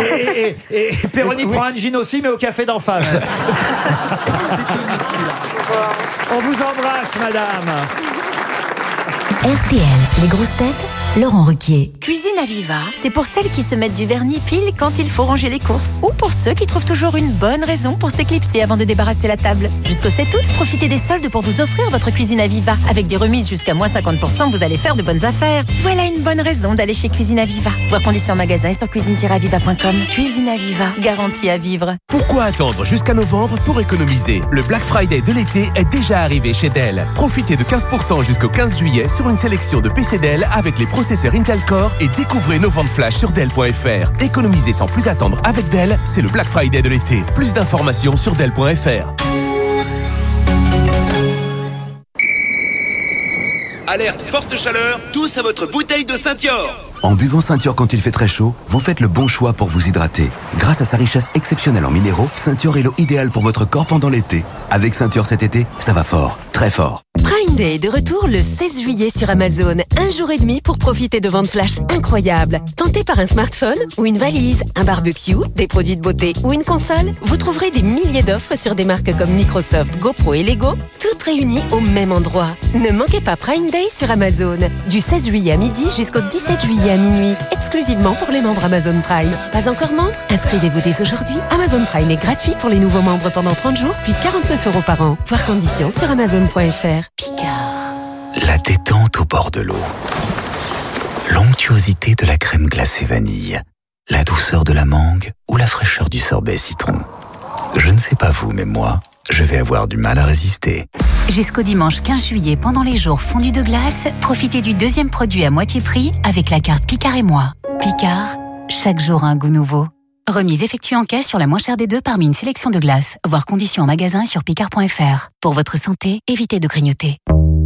et, et, et <laughs> Péroni prend un jean aussi, mais au café d'en face. <laughs> On vous embrasse, madame. RTL, les grosses têtes, Laurent Ruquier. Cuisine à Viva, c'est pour celles qui se mettent du vernis pile quand il faut ranger les courses. Ou pour ceux qui trouvent toujours une bonne raison pour s'éclipser avant de débarrasser la table. Jusqu'au 7 août, profitez des soldes pour vous offrir votre cuisine à Viva. Avec des remises jusqu'à moins 50%, vous allez faire de bonnes affaires. Voilà une bonne raison d'aller chez Cuisine à Viva. Voir conditions en magasin et sur cuisine-aviva.com. Cuisine à Viva, garantie à vivre. Pourquoi attendre jusqu'à novembre pour économiser? Le Black Friday de l'été est déjà arrivé chez Dell. Profitez de 15% jusqu'au 15 juillet sur une sélection de PC Dell avec les processeurs Intel Core et découvrez nos ventes flash sur Dell.fr. Économisez sans plus attendre avec Dell, c'est le Black Friday de l'été. Plus d'informations sur Dell.fr. Alerte forte chaleur, tous à votre bouteille de Saint-Yor. En buvant Ceinture quand il fait très chaud, vous faites le bon choix pour vous hydrater. Grâce à sa richesse exceptionnelle en minéraux, Ceinture est l'eau idéale pour votre corps pendant l'été. Avec Ceinture cet été, ça va fort, très fort. Prime Day de retour le 16 juillet sur Amazon. Un jour et demi pour profiter de ventes flash incroyables. Tenté par un smartphone ou une valise, un barbecue, des produits de beauté ou une console, vous trouverez des milliers d'offres sur des marques comme Microsoft, GoPro et Lego, toutes réunies au même endroit. Ne manquez pas Prime Day sur Amazon. Du 16 juillet à midi jusqu'au 17 juillet à minuit. Exclusivement pour les membres Amazon Prime. Pas encore membre? Inscrivez-vous dès aujourd'hui. Amazon Prime est gratuit pour les nouveaux membres pendant 30 jours, puis 49 euros par an. Voir conditions sur amazon.fr. La détente au bord de l'eau. L'onctuosité de la crème glacée vanille. La douceur de la mangue ou la fraîcheur du sorbet citron. Je ne sais pas vous, mais moi, je vais avoir du mal à résister. Jusqu'au dimanche 15 juillet, pendant les jours fondus de glace, profitez du deuxième produit à moitié prix avec la carte Picard et moi. Picard, chaque jour un goût nouveau. Remise effectuée en caisse sur la moins chère des deux parmi une sélection de glaces. Voir conditions en magasin sur picard.fr. Pour votre santé, évitez de grignoter.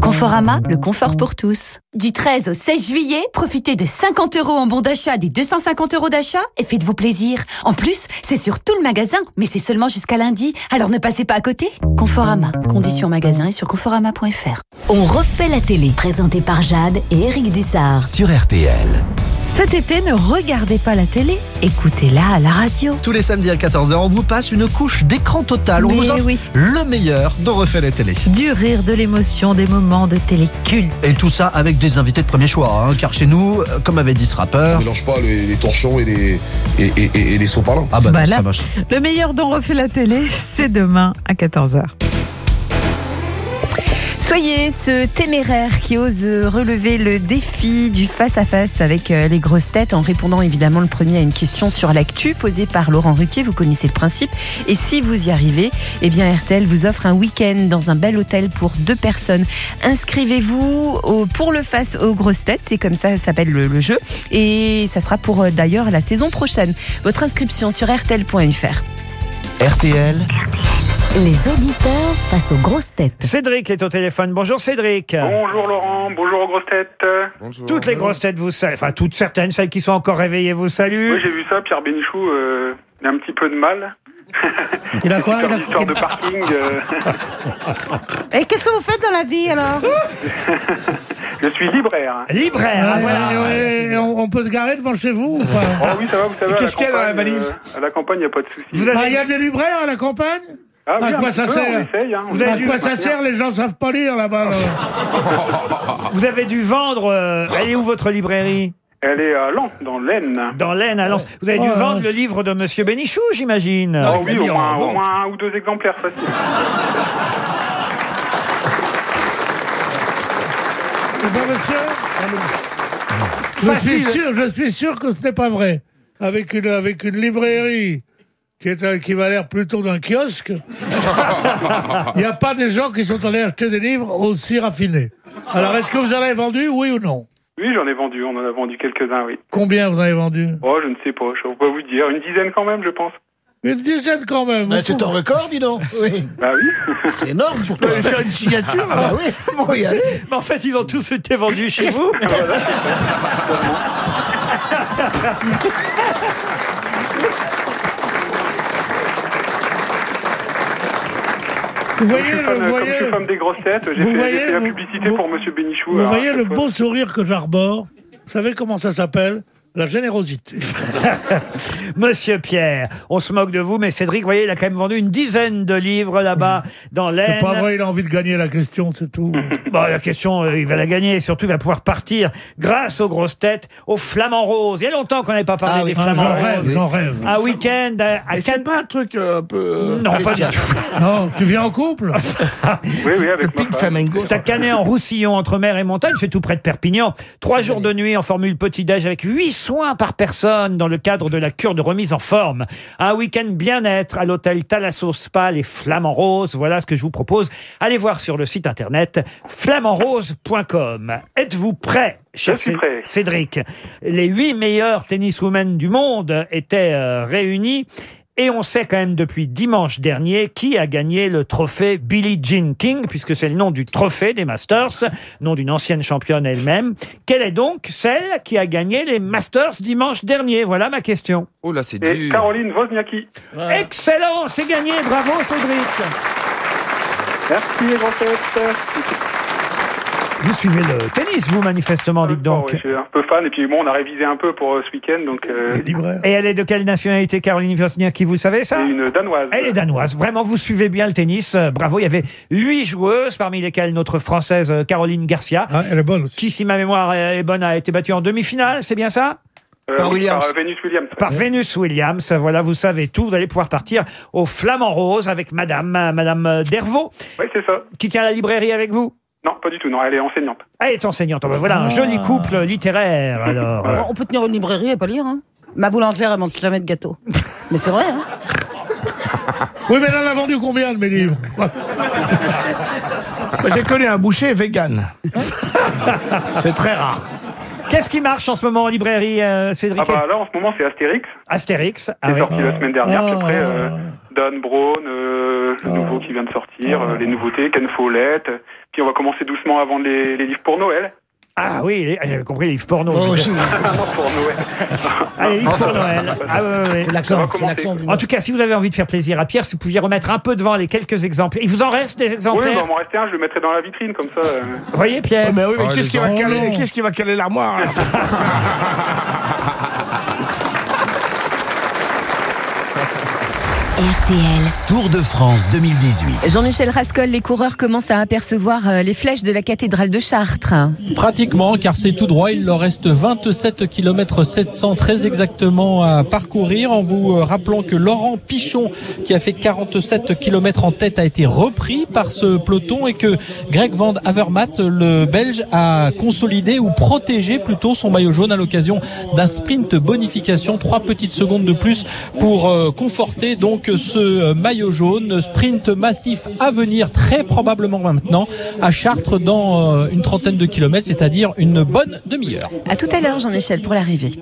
Conforama, le confort pour tous. Du 13 au 16 juillet, profitez de 50 euros en bon d'achat des 250 euros d'achat et faites-vous plaisir. En plus, c'est sur tout le magasin, mais c'est seulement jusqu'à lundi, alors ne passez pas à côté. Conforama, conditions magasin et sur conforama.fr. On refait la télé, présenté par Jade et Eric Dussard. Sur RTL. Cet été, ne regardez pas la télé, écoutez-la à la radio. Tous les samedis à 14h, on vous passe une couche d'écran total. On Mais vous offre oui. le meilleur de Refait la télé. Du rire, de l'émotion, des moments de télé culte. Et tout ça avec des invités de premier choix, hein, car chez nous, euh, comme avait dit ce rappeur. On mélange pas les, les torchons et les, et, et- et- et les sopalins. Ah bah, non, Bah là, ça moche. le meilleur dont refait la télé, c'est demain à 14h. Soyez ce téméraire qui ose relever le défi du face-à-face avec euh, les grosses têtes en répondant évidemment le premier à une question sur l'actu posée par Laurent Ruquier. Vous connaissez le principe. Et si vous y arrivez, eh bien RTL vous offre un week-end dans un bel hôtel pour deux personnes. Inscrivez-vous pour le face aux grosses têtes. C'est comme ça s'appelle le, le jeu. Et ça sera pour euh, d'ailleurs la saison prochaine. Votre inscription sur rtl.fr. RTL. Les auditeurs face aux grosses têtes. Cédric est au téléphone. Bonjour Cédric. Bonjour Laurent, bonjour aux grosses têtes. Toutes les grosses têtes vous saluent, enfin toutes certaines, celles qui sont encore réveillées vous saluent. Oui, j'ai vu ça, Pierre Bénichou, euh, il a un petit peu de mal. Il a quoi il a- une histoire de parking. euh, <laughs> Et qu'est-ce que vous faites dans la vie alors <laughs> je suis libraire. Libraire, Ah, voilà. ouais, ouais, on, on peut se garer devant chez vous ou pas Oh oui, ça va, vous savez. À qu'est-ce qu'il y a dans la campagne, valise euh, À la campagne, il n'y a pas de souci. Ah, il y a des libraires à la campagne Ah oui, À un quoi petit ça peu, sert on essaye, hein, on À essaye quoi ça sert Les gens savent pas lire là-bas. là. Vous avez dû vendre. euh, elle est où votre librairie? Elle est à Lens, dans l'Aisne. Dans l'Aisne, à Lens. Vous avez dû Oh, vendre le livre de Monsieur Bénichou, j'imagine. Oh oui, au moins, au moins un ou deux exemplaires faciles. C'est pas monsieur Je Facile. suis sûr, je suis sûr que ce n'est pas vrai. Avec une, avec une librairie qui, est un- qui m'a l'air plutôt d'un kiosque, <laughs> il n'y a pas des gens qui sont allés acheter des livres aussi raffinés. Alors, est-ce que vous en avez vendu, oui ou non? Oui, j'en ai vendu, on en a vendu quelques-uns, oui. Combien vous en avez vendu Oh, je ne sais pas, je ne peux pas vous dire. Une dizaine quand même, je pense. Une dizaine quand même. Bah, c'est ton record, dis donc. Oui. <laughs> Bah oui. C'est énorme pour toi. faire une signature Ah bah oui, bon, y aller. Mais en fait, ils ont tous été vendus chez vous. <laughs> <laughs> Vous voyez, je suis le, fan, vous comme voyez, je suis fan des grosses têtes, j'ai fait, voyez, fait la vous- publicité vous- pour Monsieur Bénichou. vous à voyez le fois. beau sourire que j'arbore Vous savez comment ça s'appelle? La générosité. <laughs> Monsieur Pierre, on se moque de vous, mais Cédric, vous voyez, il a quand même vendu une dizaine de livres là-bas dans l'Aisne. C'est pas vrai, il a envie de gagner la question, c'est tout. <laughs> Bon, la question, euh, il va la gagner et surtout, il va pouvoir partir grâce aux grosses têtes au Flamand Rose. Il y a longtemps qu'on n'avait pas parlé Ah oui. des Ah, Flamands j'en rêve, Roses. j'en rêve. Un week-end à, à Et c'est pas un truc euh, un peu. euh, Non, pas du tout. <laughs> Non, tu viens en couple Oui, oui, avec ma femme. C'est à Canet en Roussillon, entre mer et montagne, c'est tout près de Perpignan. Trois jours de nuit en formule petit-déj avec huit soins par personne dans le cadre de la cure de remise en forme. Un week-end bien-être à l'hôtel Thalasso Spa, les Flamands Roses. Voilà ce que je vous propose. Allez voir sur le site internet flamandrose.com. Êtes-vous prêt cher prêt. Cédric, les huit meilleurs tenniswomen du monde étaient euh, réunis. Et on sait quand même depuis dimanche dernier qui a gagné le trophée Billie Jean King, puisque c'est le nom du trophée des Masters, nom d'une ancienne championne elle-même. Quelle est donc celle qui a gagné les Masters dimanche dernier? Voilà ma question. Oh là, c'est dur. Caroline Wozniacki. Excellent, c'est gagné, bravo Cédric. Merci têtes. Vous suivez le tennis, vous manifestement, dites donc. Ouais, je suis un peu fan et puis bon, on a révisé un peu pour euh, ce week-end, donc euh, Et elle est de quelle nationalité, Caroline Wozniacki, vous savez ça? C'est une danoise. Elle est danoise. Vraiment, vous suivez bien le tennis. Euh, Bravo. Il y avait huit joueuses, parmi lesquelles notre française euh, Caroline Garcia. Ah, elle est bonne aussi. Qui, si ma mémoire est bonne, a été battue en demi-finale. C'est bien ça? Euh, Par oui, Williams. Par Venus Williams. Par Venus Williams. Voilà, vous savez tout. Vous allez pouvoir partir au Flamand Rose avec Madame, Madame Dervaux, Oui, c'est ça. qui tient la librairie avec vous? Non, pas du tout. Non, elle est enseignante. Elle est enseignante. Oh, ben voilà, un joli couple littéraire. <laughs> Alors, euh, On peut tenir une librairie et pas lire. Hein. Ma boulangère, elle mange jamais de gâteau. <laughs> Mais c'est vrai, hein <laughs> Oui, mais elle en a vendu combien de mes livres? Moi, J'ai connu un boucher vegan. c'est très rare. Qu'est-ce qui marche en ce moment en librairie, euh, Cédric Ah bah là, en ce moment, c'est Astérix. Astérix. Ah est oui. sorti la semaine dernière. Puis après, euh, Ah. Dan Brown, euh, le nouveau qui vient de sortir, euh, les nouveautés, Ken Follett. Puis on va commencer doucement à vendre les, les livres pour Noël. Ah oui, les- j'avais compris les livres porno. Oh. <laughs> Non, pour Noël. <laughs> Ah, les livres pour Noël. Ah, ouais, ouais, ouais. C'est Ça l'accent, va c'est commencer. l'accent du En tout cas, si vous avez envie de faire plaisir à Pierre, si vous pouviez remettre un peu devant les quelques exemplaires. Il vous en reste des Oui, exemplaires bah, m'en rester un, je le mettrai dans la vitrine comme ça. euh. Vous voyez, Pierre Mais oui, mais Ah, qu'est-ce qui va caler, Oh qu'est-ce qui va caler l'armoire là <laughs> RTL. Tour de France 2018. Jean-Michel Rascol, les coureurs commencent à apercevoir euh, les flèches de la cathédrale de Chartres. Pratiquement, car c'est tout droit. Il leur reste 27 km 700 très exactement à parcourir. En vous euh, rappelant que Laurent Pichon, qui a fait 47 km en tête, a été repris par ce peloton et que Greg Van Avermaet, le Belge, a consolidé ou protégé plutôt son maillot jaune à l'occasion d'un sprint bonification. Trois petites secondes de plus pour euh, conforter donc ce euh, maillot jaune. Sprint massif à venir très probablement maintenant à Chartres dans euh, une trentaine de kilomètres, c'est-à-dire une bonne demi-heure. À tout à l'heure, Jean-Michel, pour l'arrivée.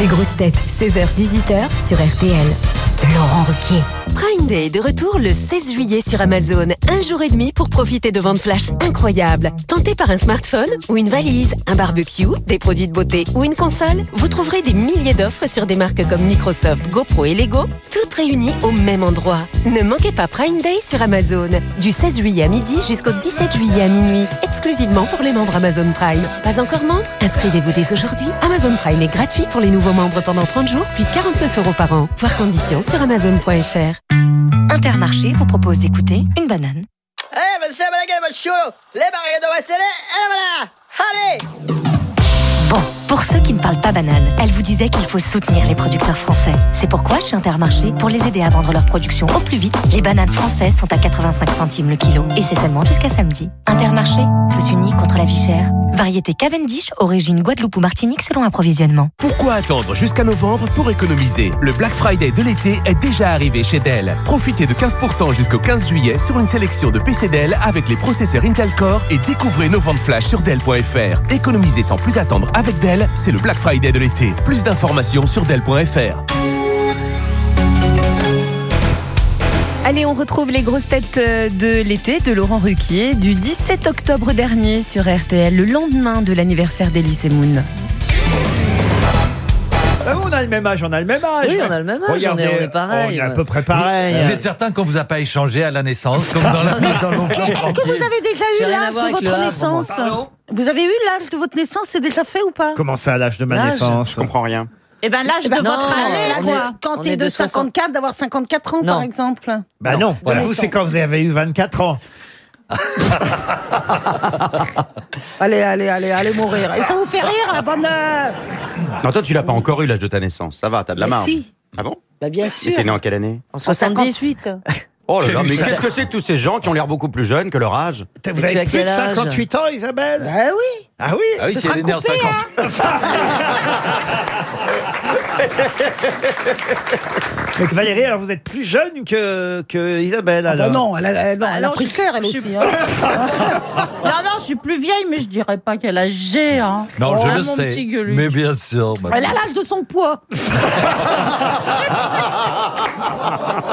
Les grosses têtes, 16h-18h sur RTL. Laurent Ruquier. Prime Day de retour le 16 juillet sur Amazon. Un jour et demi pour profiter de ventes flash incroyables. Tenté par un smartphone ou une valise, un barbecue, des produits de beauté ou une console, vous trouverez des milliers d'offres sur des marques comme Microsoft, GoPro et Lego, toutes réunies au même endroit. Ne manquez pas Prime Day sur Amazon. Du 16 juillet à midi jusqu'au 17 juillet à minuit. Exclusivement pour les membres Amazon Prime. Pas encore membre? Inscrivez-vous dès aujourd'hui. Amazon Prime est gratuit pour les nouveaux membres pendant 30 jours, puis 49 euros par an. Voir conditions amazon.fr. Intermarché vous propose d'écouter une banane. Eh? E! Allez! Bon, pour ceux qui ne parlent pas banane, elle vous disait qu'il faut soutenir les producteurs français. C'est pourquoi chez Intermarché, pour les aider à vendre leur production au plus vite, les bananes françaises sont à 85 centimes le kilo. Et c'est seulement jusqu'à samedi. Intermarché, tous unis contre la vie chère. Variété Cavendish, origine Guadeloupe ou Martinique selon approvisionnement. Pourquoi attendre jusqu'à novembre pour économiser? Le Black Friday de l'été est déjà arrivé chez Dell. Profitez de 15% jusqu'au 15 juillet sur une sélection de PC Dell avec les processeurs Intel Core et découvrez nos ventes flash sur Dell.fr. Économiser sans plus attendre avec Dell, c'est le Black Friday de l'été. Plus d'informations sur Dell.fr. Allez, on retrouve les grosses têtes euh, de l'été de Laurent Ruquier du 17 octobre dernier sur RTL, le lendemain de l'anniversaire d'Elise Moon. Ah, on a le même âge, on a le même âge. Oui, on a le même âge, Regardez, on est- on est pareil, On est à ouais. peu près pareil. Vous êtes certain qu'on vous a pas échangé à la naissance, comme dans la <laughs> dans l'oncle Est-ce que vous avez déjà J'ai eu rien à l'âge voir de avec votre Havre, naissance moi. Pardon Vous avez eu l'âge de votre naissance, c'est déjà fait ou pas Comment ça, à l'âge de ma L'âge naissance Je comprends rien. Eh ben l'âge Eh de ben, votre non, année, là, on quoi. est- on Quand t'es est de de 60. 54, d'avoir 54 ans, Non. par exemple. Bah non, Voilà. vous c'est quand vous avez eu 24 ans. <laughs> Allez, allez, allez, allez mourir. Et ça vous fait rire, la bande de... Non, toi, tu l'as pas encore eu l'âge de ta naissance. Ça va, t'as de la Mais marge. si. Ah bon Bah bien sûr. t'es né en quelle année En 58. <laughs> Oh là là, mais qu'est-ce que c'est que tous ces gens qui ont l'air beaucoup plus jeunes que leur âge Vous avez plus de 58 ans, Isabelle Bah oui. Ah oui Ah oui, Ce c'est sera les coupé, 50. hein. <laughs> Mais Valérie, alors vous êtes plus jeune que, que Isabelle, Ah alors bah non, elle a, elle- non, elle a Alors, pris je- cher, elle je aussi. hein. <laughs> Non, non, je suis plus vieille, mais je dirais pas quel âge j'ai. Hein. Non, Oh, je hein, le mon sais. petit gueuluc. Mais bien sûr. bah, Elle a l'âge de son poids. <laughs>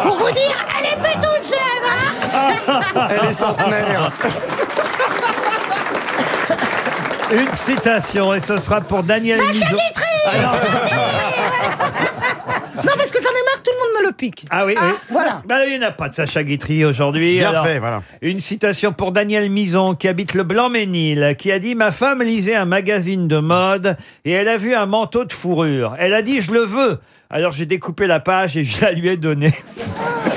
Pour vous dire, elle est <laughs> Elle est centenaire. Une citation, et ce sera pour Daniel Sacha. Guitry Non, parce que j'en ai marre, tout le monde me le pique. Ah oui, oui. Voilà. Bah, il n'y en a pas de Sacha Guitry aujourd'hui. Bien Alors, fait, voilà. Une citation pour Daniel Mison, qui habite le Blanc-Ménil, qui a dit « Ma femme lisait un magazine de mode et elle a vu un manteau de fourrure. Elle a dit « Je le veux ». Alors j'ai découpé la page et je la lui ai donnée.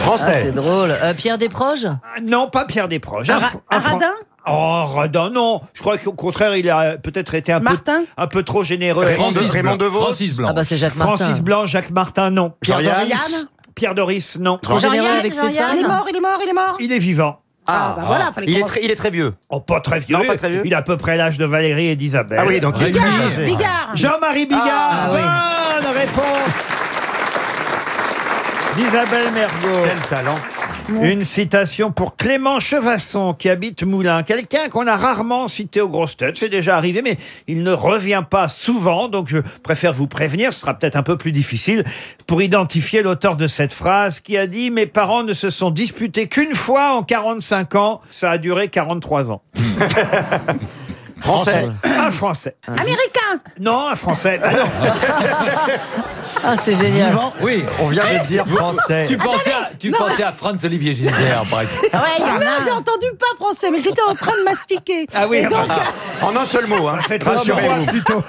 Ah, c'est drôle. Euh, Pierre Desproges? Ah, Non, pas Pierre Desproges. Un Un Ra- Fr- un Fran- radin Oh, radin, non. Je crois qu'au contraire, il a peut-être été un peu, un peu trop généreux. Raymond Raymond Devos? Francis Blanc. Ah bah, c'est Jacques Martin. Francis Blanc, Jacques Martin, non. Pierre Doris Pierre Doris, non. Trop généreux avec ses Il est mort, il est mort, il est mort. Il est vivant. Ah, bah voilà, fallait il, est qu'on- très, il est très vieux. Oh, pas très vieux. Non, pas très vieux. Il a à peu près l'âge de Valérie et d'Isabelle. Ah oui, donc il est Bigard. Bigard. Jean-Marie Bigard. Ah, oui. Bonne réponse d'Isabelle Mergot. Quel talent. Une citation pour Clément Chevasson qui habite Moulins. Quelqu'un qu'on a rarement cité aux grosses têtes. C'est déjà arrivé, mais il ne revient pas souvent. Donc je préfère vous prévenir. Ce sera peut-être un peu plus difficile pour identifier l'auteur de cette phrase qui a dit Mes parents ne se sont disputés qu'une fois en 45 ans. Ça a duré 43 ans. <laughs> Français. Un Français. Américain. Non, un Français. Ah non. Ah, c'est génial. Vivant Oui. On vient de dire français. Tu pensais à, tu pensais à Franz-Olivier Gisbert, par exemple. <laughs> Ouais, il y en a. j'ai entendu pas français, mais j'étais en train de mastiquer. Ah oui, et, donc, ah ça, En un seul mot, hein. Faites rassurez-vous. plutôt.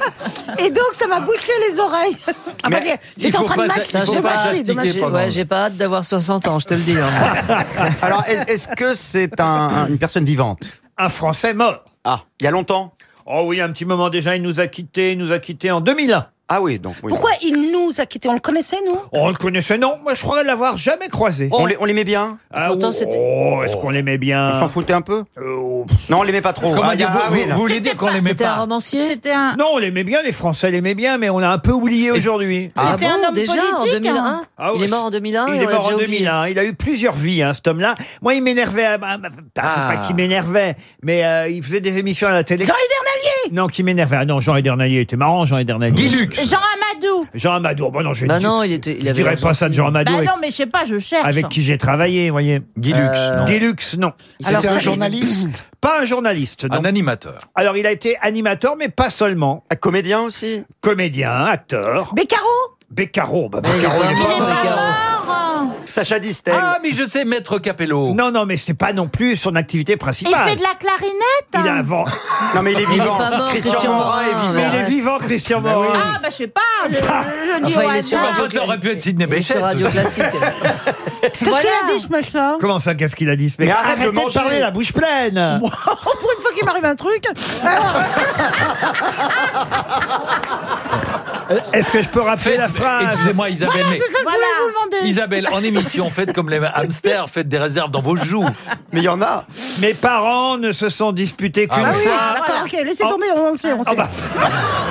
et donc, ça m'a bouché les oreilles. <laughs> Ah, bah, Mais j'étais en faut train de pas mâcher. de pas mâcher, de s'astiquer mâcher. pendant- Ouais, j'ai pas hâte d'avoir 60 ans, je te le dis. hein. <laughs> Alors, est- est-ce que c'est un- un- une personne vivante? Un Français mort. Ah, il y a longtemps Oh oui, un petit moment déjà, il nous a quittés, il nous a quittés en 2001. Ah oui, donc oui. Pourquoi il nous a quittés? On le connaissait, nous? On le connaissait, non Moi, je crois l'avoir jamais croisé. on les- on l'aimait bien? Ah, Pourtant, oh, c'était- oh, est-ce qu'on l'aimait bien? On s'en foutait un peu? Euh, Non, on l'aimait pas trop. Comment Ah, il dire, ah vous, oui, vous là. voulez dire qu'on l'aimait C'était un pas romancier? C'était un. Non, on l'aimait bien, les Français l'aimaient bien, mais on l'a un peu oublié aujourd'hui. Ah C'était un bon, homme déjà en politique, 2001 hein Ah Il ouais, est mort en 2001 Il et est on l'a mort en déjà oublié. 2001. Il a eu plusieurs vies, hein, cet homme-là. Moi, il m'énervait. ah, C'est Ah. pas qu'il m'énervait, mais euh, il faisait des émissions à la télé. Jean Edernalier Non, qui m'énervait. Ah non, Jean Edernalier était marrant, Jean Edernalier. Guy. Jean Amadou. Jean Amadou. Bon, non, je, Bah dis- non, il était. Il je avait dirais l'air pas ça de Jean. Amadou Bah avec, non, mais je sais pas, je cherche. avec qui j'ai travaillé, vous voyez. Guy Lux, Euh, non. Guy Lux, non. Alors, C'était un ça- journaliste <laughs> Pas un journaliste, non. Un animateur. Alors, il a été animateur, mais pas seulement. Un comédien aussi? Comédien, acteur. Beccaro? Beccaro. Bah, il est Beccaro, pas il est mort, pas mort. Sacha Distel. Ah, mais je sais, Maître Capello. Non, non, mais c'est pas non plus son activité Il principale. fait de la clarinette. Il a avant. <laughs> Non, mais il est Il est vivant. pas mort, Christian, Christian Morin est vivant. Mais il est vivant, Christian Morin. Ah, bah je sais pas, je, je dis Enfin, au il est hasard. sur Enfin, ça aurait pu être Sidney Il Bechet. Radio Classique. <laughs> Qu'est-ce qu'il a dit, ce machin Comment ça, qu'est-ce qu'il a dit ce mec Mais arrête de manger. parler la bouche pleine <laughs> Pour une fois qu'il m'arrive un truc. Alors, Est-ce que je peux rappeler la phrase Excusez-moi, Isabelle, mais Voilà. vous demander. Isabelle, en émission, faites comme les hamsters, faites des réserves dans vos joues. Mais il y en a. Mes parents ne se sont disputés qu'une Ah oui, fois. d'accord, ok, laissez Oh. tomber, on le sait, on sait. Ah bah,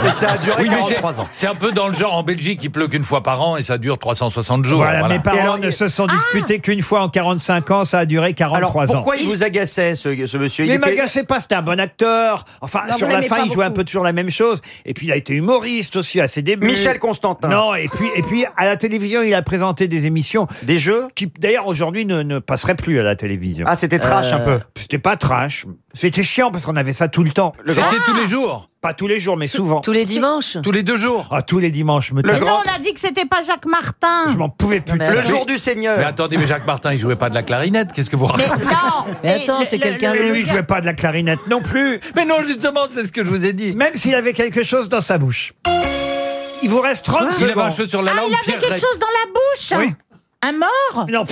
Et ça a duré Oui, mais c'est- 43 ans. C'est un peu dans le genre en Belgique, il pleut qu'une fois par an et ça dure 360 jours. Voilà, mes parents alors, ne il- se sont disputés qu'une fois en 45 ans, ça a duré Alors 43 ans. pourquoi il vous agaçait ce, ce monsieur? Il Mais était- m'agacez pas, c'était un bon acteur. Enfin, Non, sur la fin, il jouait un peu toujours la même chose. Et puis, il a été humoriste aussi ses débuts. Michel Constantin. Non, et puis, et puis, à la télévision, il a présenté des émissions Des jeux qui, d'ailleurs, aujourd'hui, ne, ne passeraient plus à la télévision. Ah, c'était trash un peu. C'était pas trash. C'était chiant parce qu'on avait ça tout le temps. C'était tous les jours, Pas tous les jours, mais souvent. Tous les dimanches tous les deux jours. Ah, tous les dimanches, je me Mais tape. non, on a dit que c'était pas Jacques Martin. Je m'en pouvais plus. mais de Le jour du Mais Seigneur. attendez, mais Jacques Martin, il jouait pas de la clarinette. Qu'est-ce que vous Mais racontez non. <laughs> Mais attends, le- c'est le- quelqu'un le- de- Et lui, il jouait pas de la clarinette non plus. Mais non, justement, c'est ce que je vous ai dit. Même s'il avait quelque chose dans sa bouche. Il vous reste 30 Il avait un secondes. cheveu sur la Ah, langue, il avait Pierre quelque Rey. chose dans la bouche. Oui. Un mort. Non,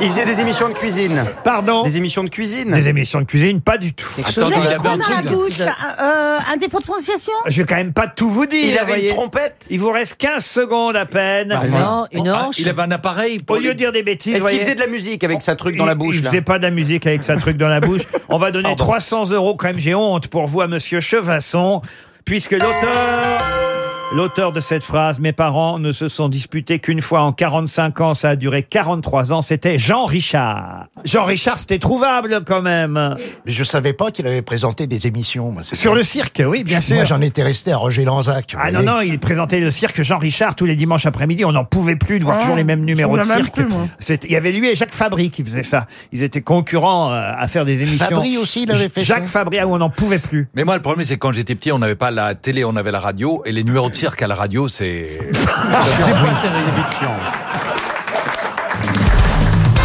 Il faisait des émissions de cuisine. pardon. Des émissions de cuisine. Des émissions de cuisine, pas du tout. Quelque Attends, chose Vous il avez avait quoi un dans la truc. bouche Euh, Un défaut de prononciation Je vais quand même pas tout vous dire. Il avait voyez. une trompette. Il vous reste 15 secondes à peine. Bah, Non, une Ah, hanche. Il avait un appareil. Au Pour lieu les- de dire des bêtises, Est-ce voyez, qu'il faisait de la musique avec sa truc dans il- la bouche Il là faisait pas de la musique avec sa truc dans la bouche. On va donner Pardon. 300 euros quand même. J'ai honte pour vous à Monsieur Chevasson, puisque l'auteur. L'auteur de cette phrase, mes parents ne se sont disputés qu'une fois en 45 ans, ça a duré 43 ans, c'était Jean Richard. Jean Richard, c'était trouvable quand même. Mais je savais pas qu'il avait présenté des émissions. moi, c'est Sur le cirque, oui, bien sûr. Moi, j'en étais resté à Roger Lanzac. vous Ah non, voyez. non, il présentait le cirque Jean Richard tous les dimanches après-midi. On n'en pouvait plus de voir Ah, toujours les mêmes numéros de cirque. plus, moi. C'était- Il y avait lui et Jacques Fabry qui faisaient ça. Ils étaient concurrents euh, à faire des émissions. Fabry aussi, il avait fait Jacques ça Fabry, ah, où on n'en pouvait plus. Mais moi, le problème, c'est que quand j'étais petit, on n'avait pas la télé, on avait la radio. Et les numéros de cirque à la radio, c'est.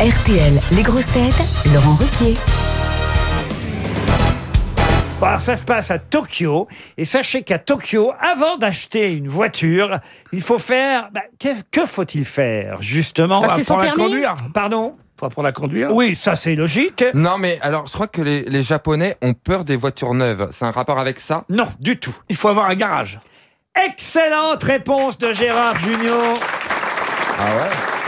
RTL, les grosses têtes, Laurent Ruquier. Bon, alors ça se passe à Tokyo. Et sachez qu'à Tokyo, avant d'acheter une voiture, il faut faire... bah, que que faut-il faire, justement Passer son Apprendre à permis conduire? Pardon? Apprendre à conduire? Oui, ça c'est logique. Non, mais alors, je crois que les, les Japonais ont peur des voitures neuves. C'est un rapport avec ça? Non, du tout. Il faut avoir un garage. Excellente réponse de Gérard Junior. Ah ouais?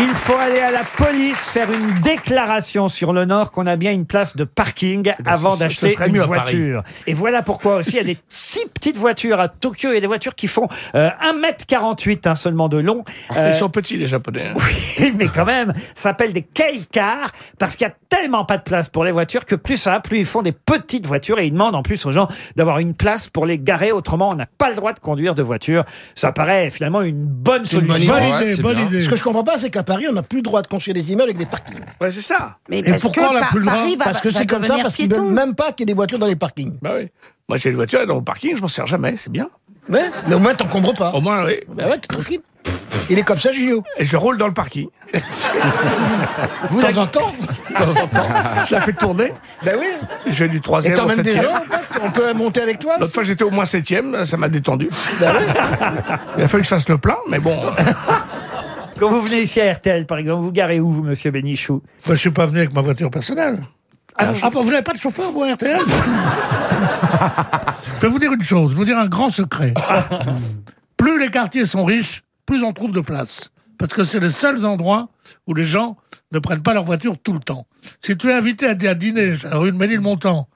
Il faut aller à la police faire une déclaration sur le Nord qu'on a bien une place de parking avant ce- ce d'acheter serait une mieux à voiture. Et voilà pourquoi aussi il y a des <laughs> si petites voitures à Tokyo. Il y a des voitures qui font euh, 1m48 hein, seulement de long. Euh, Ils sont petits, les Japonais. hein. oui, <laughs> mais quand même, ça s'appelle des kei cars parce qu'il y a tellement pas de place pour les voitures que plus ça, va, plus ils font des petites voitures et ils demandent en plus aux gens d'avoir une place pour les garer. Autrement, on n'a pas le droit de conduire de voiture. Ça paraît finalement une bonne solution. bonne idée, bonne idée. Ce que je comprends pas, c'est qu'à Paris, on n'a plus le droit de construire des immeubles avec des parkings. Ouais, c'est ça. Mais Et pourquoi que on a Pa- plus le droit Parce que c'est comme ça, parce qu'ils veulent piéton. même pas qu'il y ait des voitures dans les parkings. Bah oui. Moi, j'ai une voiture dans mon parking, je m'en sers jamais, c'est bien. Ouais, mais au moins, t'encombres pas. Au moins, oui. Bah ouais, t'es tranquille. Il est comme ça, Junio. Et je roule dans le parking. <laughs> De temps en temps. De temps en temps. Je la fais tourner. Ben oui. Je vais du Et troisième au des septième. gens, on peut monter avec toi L'autre fois, j'étais au moins septième, ça m'a détendu. Ben oui. Il a fallu que je fasse le plein, mais bon. <laughs> Quand vous venez ici à RTL, par exemple, vous garez où, vous, monsieur Bénichou? Moi, je suis pas venu avec ma voiture personnelle. Ah, ah, vous n'avez pas de chauffeur, vous, à RTL Je vais vous dire une chose, je vais vous dire un grand secret. Plus les quartiers sont riches, plus on trouve de place. Parce que c'est les seuls endroits où les gens ne prennent pas leur voiture tout le temps. Si tu es invité à, à dîner à rue de Ménilmontant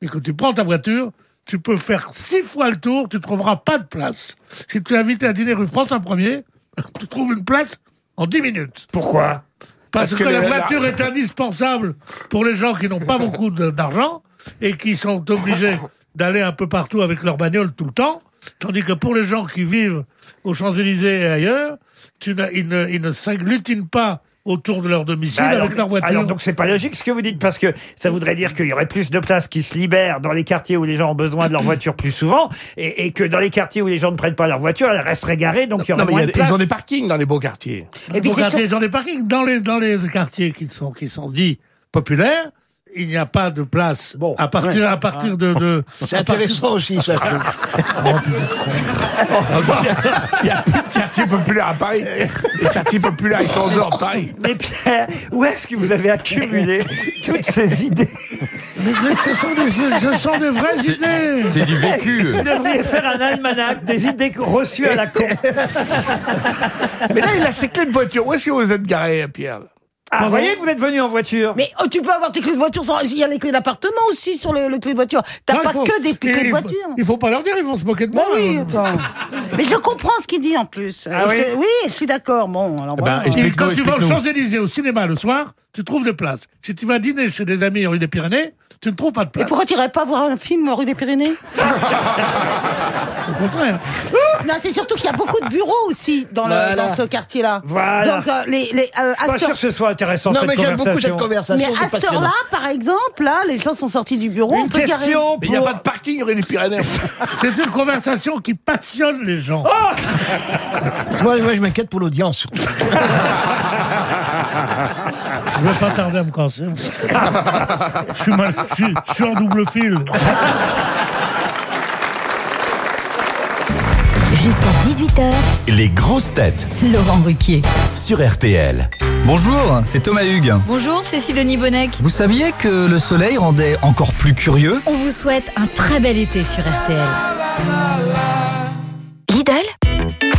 et que tu prends ta voiture, tu peux faire six fois le tour, tu trouveras pas de place. Si tu es invité à dîner rue France 1 er tu trouves une place en 10 minutes. Pourquoi Parce, Parce que, que la voiture est indispensable pour les gens qui n'ont pas beaucoup d'argent et qui sont obligés <laughs> d'aller un peu partout avec leur bagnole tout le temps. Tandis que pour les gens qui vivent aux Champs-Élysées et ailleurs, tu ils ne, ils ne s'agglutinent pas autour de leur domicile Bah alors, avec leur voiture. alors, donc c'est pas logique ce que vous dites parce que ça voudrait dire qu'il y aurait plus de places qui se libèrent dans les quartiers où les gens ont besoin de leur voiture plus souvent et, et que dans les quartiers où les gens ne prennent pas leur voiture, elles resteraient garées donc il y aurait Non, mais il y moins a- de place. ils ont des parkings dans les beaux quartiers. Et puis quartiers, ils ont des parkings dans les dans les quartiers qui sont qui sont dits populaires. Il n'y a pas de place à partir ouais. à partir de, de C'est à partir- intéressant aussi, ça. <laughs> Il n'y a plus de quartier populaire à Paris. Les quartiers populaires, ils sont en dehors de Paris. Mais Pierre, où est-ce que vous avez accumulé toutes ces idées Mais, mais ce, sont des, ce sont des vraies C'est- idées. c'est du vécu. Vous devriez faire un almanach des idées reçues à la con. Mais là, il a ses clés de voiture. Où est-ce que vous êtes garé, Pierre? Ah, vous voyez que vous êtes venu en voiture Mais oh, tu peux avoir tes clés de voiture sans. Il y a les clés d'appartement aussi sur le, le clé de voiture. T'as Non, il pas faut- que des clés de il faut- voiture. Il faut pas leur dire, ils vont se moquer de Bah moi. oui, hein. attends. <laughs> Mais je comprends ce qu'il dit en plus. Ah oui je suis d'accord. Bon, alors voilà. Et quand tu vas aux Champs-Élysées au cinéma le soir, tu trouves des places. Si tu vas dîner chez des amis rue des Pyrénées, tu ne trouves pas de Et place. pourquoi tu irais pas voir un film rue des Pyrénées <laughs> Au contraire. <laughs> Non, c'est surtout qu'il y a beaucoup de bureaux aussi dans, le- Voilà. dans ce quartier-là. Voilà. Donc, euh, les, les, euh, Je suis pas sûr que ce soit intéressant, Non, cette mais j'aime beaucoup cette conversation. Mais à c'est cette heure-là, passionnant. par exemple, là, les gens sont sortis du bureau. on Une peut se garer. question Mais il n'y a pour... pas de parking rue des Pyrénées. <laughs> C'est une conversation qui passionne les gens. <laughs> Moi, moi, je m'inquiète pour l'audience. Je vais pas tarder à me casser. je, suis mal, je, suis, je suis en double fil. Jusqu'à 18h, Les grosses têtes Laurent Ruquier. sur RTL. Bonjour, c'est Thomas Hugues. Bonjour, c'est Sidonie Bonnec. Vous saviez que le soleil rendait encore plus curieux? On vous souhaite un très bel été sur RTL. Lidl,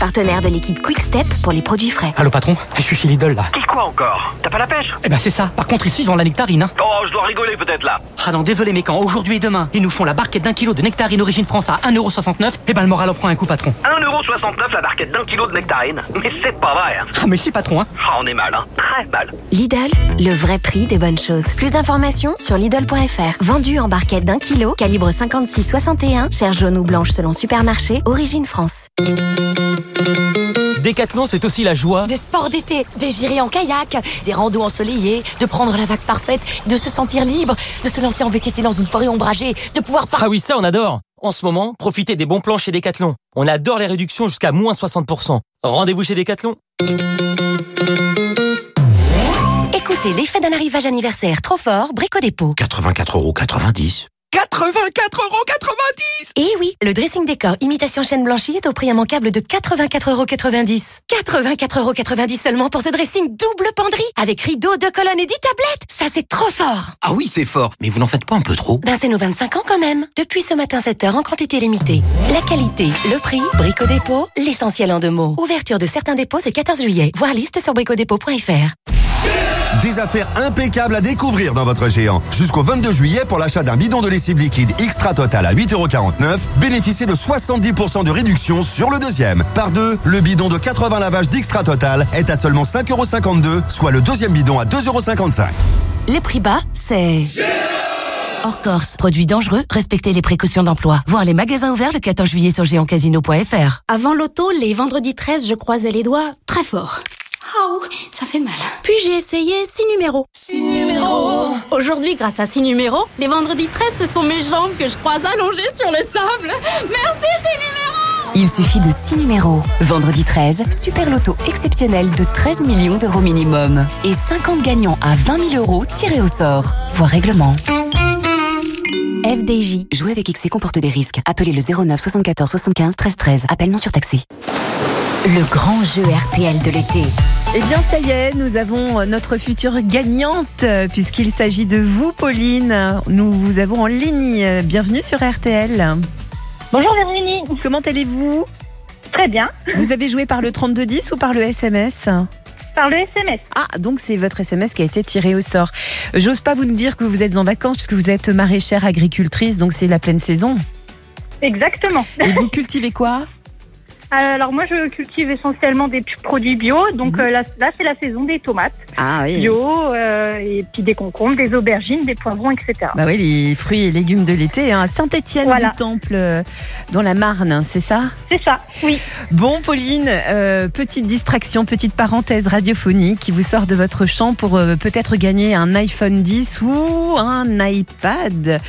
partenaire de l'équipe Quick Step pour les produits frais. Allô patron, je suis chez Lidl là. Dis quoi encore T'as pas la pêche Eh ben c'est ça. Par contre ici ils ont la nectarine. Hein. Oh, je dois rigoler peut-être là. Ah non désolé mais quand aujourd'hui et demain ils nous font la barquette d'un kilo de nectarine origine France à 1,69€, eh ben le moral en prend un coup patron. 1,69€ la barquette d'un kilo de nectarine. Mais c'est pas vrai. hein. Ah mais si patron hein. Ah, on est mal, hein. Très mal. Lidl, le vrai prix des bonnes choses. Plus d'informations sur Lidl.fr. Vendu en barquette d'un kilo, calibre 56-61, chair jaune ou blanche selon supermarché, origine France. Décathlon c'est aussi la joie. Des sports d'été, des virées en kayak, des randos ensoleillés, de prendre la vague parfaite, de se sentir libre, de se lancer en VTT dans une forêt ombragée, de pouvoir par... Ah oui ça on adore. En ce moment, profitez des bons plans chez Décathlon. On adore les réductions jusqu'à moins 60%. Rendez-vous chez Décathlon. Écoutez l'effet d'un arrivage anniversaire trop fort, Brico Dépôt. 84,90€. 84,90€ Et oui, le dressing décor imitation chaîne blanchie est au prix immanquable de 84,90€. 84,90€ seulement pour ce dressing double penderie avec rideau, deux colonnes et 10 tablettes. Ça, c'est trop fort. Ah oui, c'est fort, mais vous n'en faites pas un peu trop Ben, c'est nos 25 ans quand même. Depuis ce matin 7 heures en quantité limitée. La qualité, le prix, Brico Dépôt, l'essentiel en deux mots. Ouverture de certains dépôts ce 14 juillet. Voir liste sur bricodépôt.fr. Des affaires impeccables à découvrir dans votre géant. Jusqu'au 22 juillet, pour l'achat d'un bidon de lessive liquide extra total à 8,49€, bénéficiez de 70% de réduction sur le deuxième. Par deux, le bidon de 80 lavages d'extra total est à seulement 5,52€, soit le deuxième bidon à 2,55€. Les prix bas, c'est... Hors Corse, produits dangereux, respectez les précautions d'emploi. Voir les magasins ouverts le 14 juillet sur géantcasino.fr. Avant l'auto, les vendredis 13, je croisais les doigts très fort. Oh, ça fait mal. Puis j'ai essayé 6 numéros. 6 numéros Aujourd'hui, grâce à 6 numéros, les vendredis 13, ce sont mes jambes que je croise allongées sur le sable. Merci 6 numéros Il suffit de 6 numéros. Vendredi 13, super loto exceptionnel de 13 millions d'euros minimum. Et 50 gagnants à 20 000 euros tirés au sort. Voir règlement. FDJ. Jouer avec XC comporte des risques. Appelez le 09 74 75 13 13. Appel non surtaxé. Le grand jeu RTL de l'été. Eh bien, ça y est, nous avons notre future gagnante, euh, puisqu'il s'agit de vous, Pauline. Nous vous avons en ligne. Bienvenue sur RTL. Bonjour Virginie. Comment allez-vous? Très bien. Vous avez joué par le 3210 ou par le SMS Par le SMS. Ah, donc c'est votre SMS qui a été tiré au sort. J'ose pas vous dire que vous êtes en vacances, puisque vous êtes maraîchère agricultrice, donc c'est la pleine saison. Exactement. Et vous cultivez quoi? Alors moi, je cultive essentiellement des produits bio. Donc euh, là, là, c'est la saison des tomates Ah oui. bio, euh, et puis des concombres, des aubergines, des poivrons, etc. Bah oui, les fruits et légumes de l'été. Hein. Saint-Étienne Voilà. du Temple, euh, dans la Marne, c'est ça? C'est ça, oui. Bon, Pauline, euh, petite distraction, petite parenthèse radiophonique qui vous sort de votre champ pour euh, peut-être gagner un iPhone 10 ou un iPad.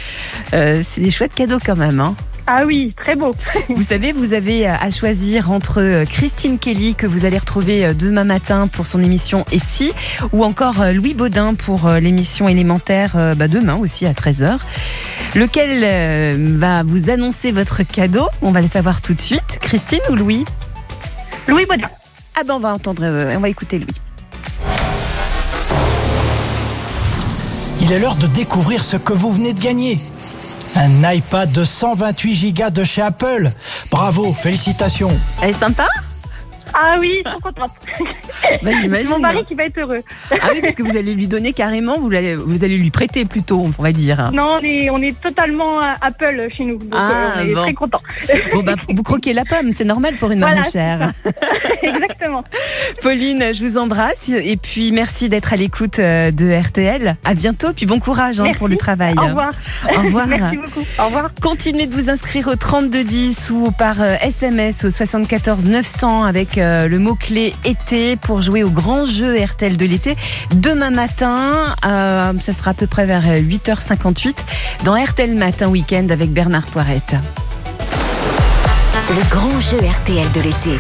Euh, c'est des chouettes cadeaux quand même. Hein. Ah oui, très beau. <laughs> Vous savez, vous avez euh, à choisir entre euh, Christine Kelly, que vous allez retrouver euh, demain matin pour son émission Et si, ou encore Louis Baudin pour l'émission élémentaire bah, demain aussi à 13h. Lequel va vous annoncer votre cadeau? On va le savoir tout de suite. Christine ou Louis? Louis Baudin. Ah ben on va entendre, on va écouter Louis. Il est l'heure de découvrir ce que vous venez de gagner. Un iPad de 128 Go de chez Apple. Bravo, félicitations. Elle est sympa? Ah oui, trop contente. Bah, <laughs> j'imagine. Mon mari qui va être heureux. Ah oui, parce que vous allez lui donner carrément, vous allez, vous allez lui prêter plutôt, on va dire. Non, on est, on est totalement euh, Apple chez nous. Donc Ah, euh, on est bon. très contents. Bon, bah, <laughs> vous croquez la pomme, c'est normal pour une Voilà, maraîchère. <laughs> Exactement. Pauline, je vous embrasse et puis merci d'être à l'écoute euh, de RTL. À bientôt, puis bon courage hein, pour le travail. Au revoir. Au revoir. Merci beaucoup. Au revoir. Continuez de vous inscrire au 3210 ou par SMS au 74 900 avec euh, le mot-clé été pour jouer au grand jeu RTL de l'été. Demain matin, euh, ce sera à peu près vers euh, 8h58 dans RTL Matin Week-end avec Bernard Poirette. Le grand jeu RTL de l'été.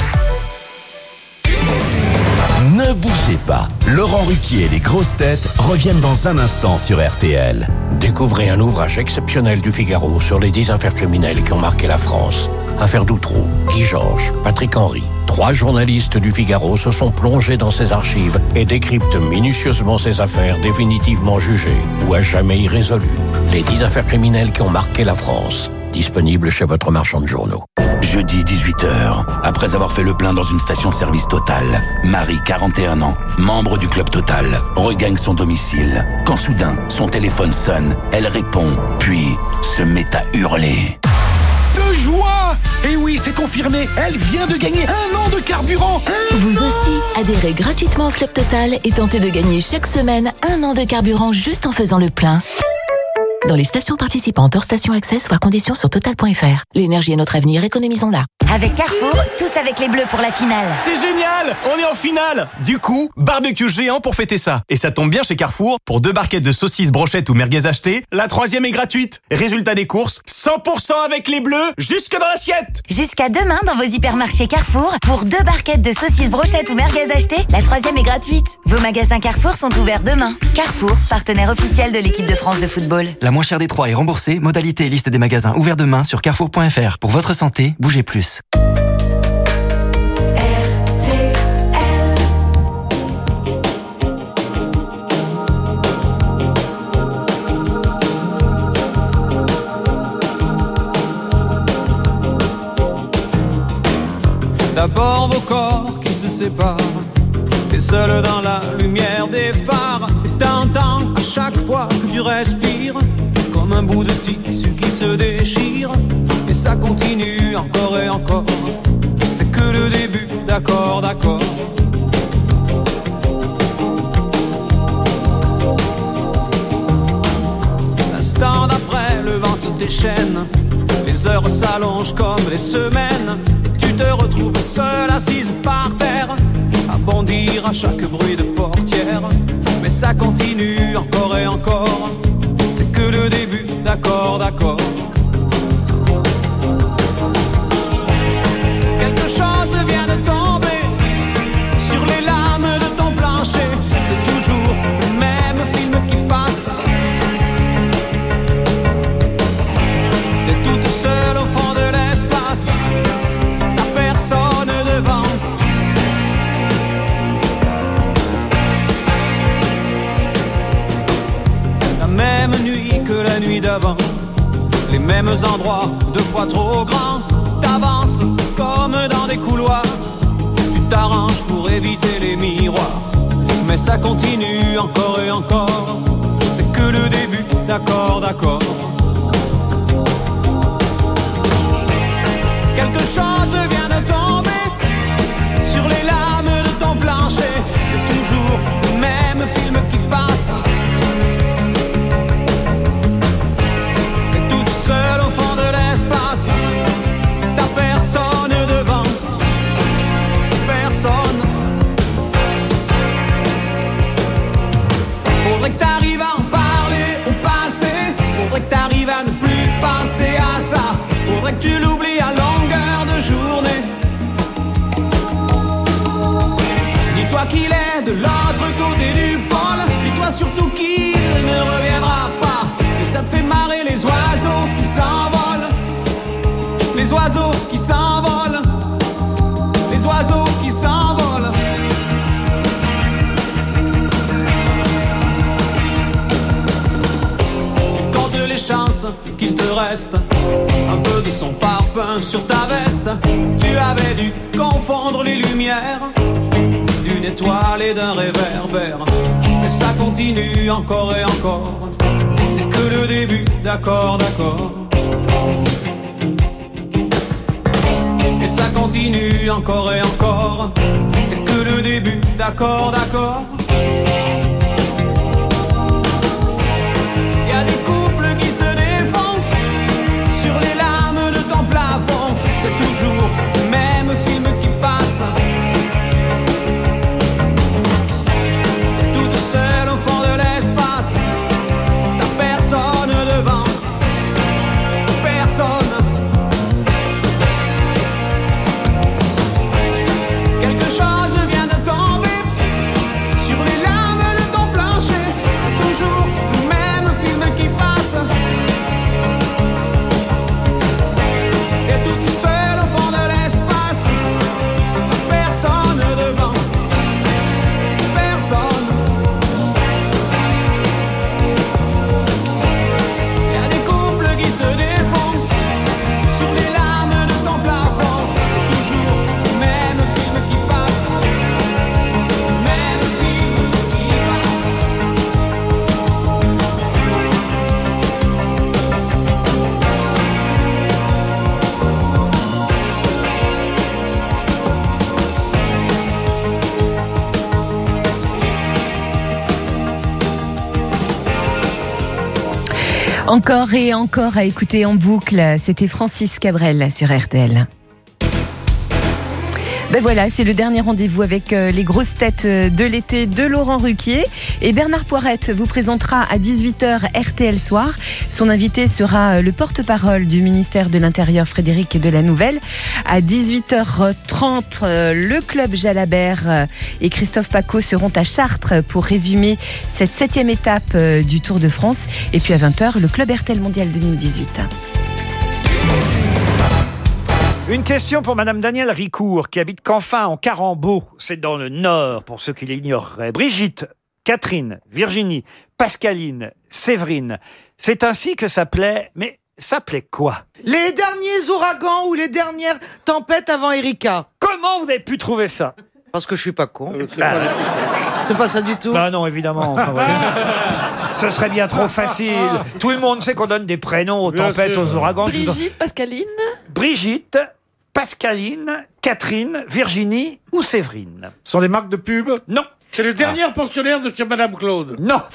Ne bougez pas. Laurent Ruquier et les grosses têtes reviennent dans un instant sur RTL. Découvrez un ouvrage exceptionnel du Figaro sur les 10 affaires criminelles qui ont marqué la France. Affaire Doutreau, Guy Georges, Patrick Henry. Trois journalistes du Figaro se sont plongés dans ces archives et décryptent minutieusement ces affaires définitivement jugées ou à jamais irrésolues. Les 10 affaires criminelles qui ont marqué la France. Disponible chez votre marchand de journaux. Jeudi 18h, après avoir fait le plein dans une station-service Total, Marie, 41 ans, membre du club Total, regagne son domicile. Quand soudain, son téléphone sonne, elle répond, puis se met à hurler. De joie Et oui, c'est confirmé, elle vient de gagner un an de carburant Vous aussi, adhérez gratuitement au Club Total et tentez de gagner chaque semaine un an de carburant juste en faisant le plein. Dans les stations participantes hors station access, voir conditions sur total.fr. L'énergie est notre avenir, économisons-la. Avec Carrefour, tous avec les bleus pour la finale. C'est génial On est en finale Du coup, barbecue géant pour fêter ça. Et ça tombe bien chez Carrefour, pour deux barquettes de saucisses, brochettes ou merguez achetées, la troisième est gratuite. Résultat des courses, 100% avec les bleus, jusque dans l'assiette Jusqu'à demain dans vos hypermarchés Carrefour, pour deux barquettes de saucisses brochettes ou merguez achetées, la troisième est gratuite. Vos magasins Carrefour sont ouverts demain. Carrefour, partenaire officiel de l'équipe de France de football. La moins chère des trois est remboursée. Modalité et liste des magasins ouverts demain sur carrefour.fr. Pour votre santé, bougez plus. D'abord vos corps qui se séparent, seul dans la lumière des phares. Et t'entends à chaque fois que tu respires, comme un bout de tissu qui se déchire. Et ça continue encore et encore. C'est que le début, d'accord, d'accord. L'instant d'après, le vent se déchaîne. Les heures s'allongent comme les semaines. Te retrouves seule assise par terre. À bondir à chaque bruit de portière. Mais ça continue encore et encore. C'est que le début, d'accord, d'accord. Les mêmes endroits, deux fois trop grands. T'avances comme dans des couloirs. Tu t'arranges pour éviter les miroirs. Mais ça continue encore et encore. C'est que le début, d'accord, d'accord. Quelque chose vient penser à ça. Faudrait que tu l'oublies à longueur de journée. Dis-toi qu'il est de l'autre côté du pôle. Dis-toi surtout qu'il ne reviendra pas. Et ça te fait marrer les oiseaux qui s'envolent. Les oiseaux Qu'il te reste un peu de son parfum sur ta veste. Tu avais dû confondre les lumières d'une étoile et d'un réverbère. Mais ça continue encore et encore. C'est que le début, d'accord, d'accord. Et ça continue encore et encore. C'est que le début, d'accord, d'accord. Encore et encore à écouter en boucle, c'était Francis Cabrel sur RTL. Voilà, c'est le dernier rendez-vous avec euh, les grosses têtes euh, de l'été de Laurent Ruquier. Et Bernard Poirette vous présentera à 18h RTL Soir. Son invité sera euh, le porte-parole du ministère de l'Intérieur, Frédéric de la Nouvelle. À 18h30, euh, le club Jalabert et Christophe Paco seront à Chartres pour résumer cette septième étape du Tour de France. Et puis à 20h, le club RTL Mondial 2018. Une question pour Madame Danielle Ricourt, qui habite Canfin, en Carambeau. C'est dans le Nord, pour ceux qui l'ignoreraient. Brigitte, Catherine, Virginie, Pascaline, Séverine. C'est ainsi que s'appelait... Mais s'appelait quoi? Les derniers ouragans ou les dernières tempêtes avant Erika. Comment vous avez pu trouver ça? Parce que je suis pas con. Bah, C'est pas ça du tout. Bah non, évidemment. enfin, voilà. <laughs> Ce serait bien trop facile. Tout le monde sait qu'on donne des prénoms aux tempêtes, aux ouragans. Brigitte, Pascaline Brigitte, Pascaline, Catherine, Virginie ou Séverine. Ce sont des marques de pub Non. C'est les dernières pensionnaires de chez Madame Claude. Non. <laughs>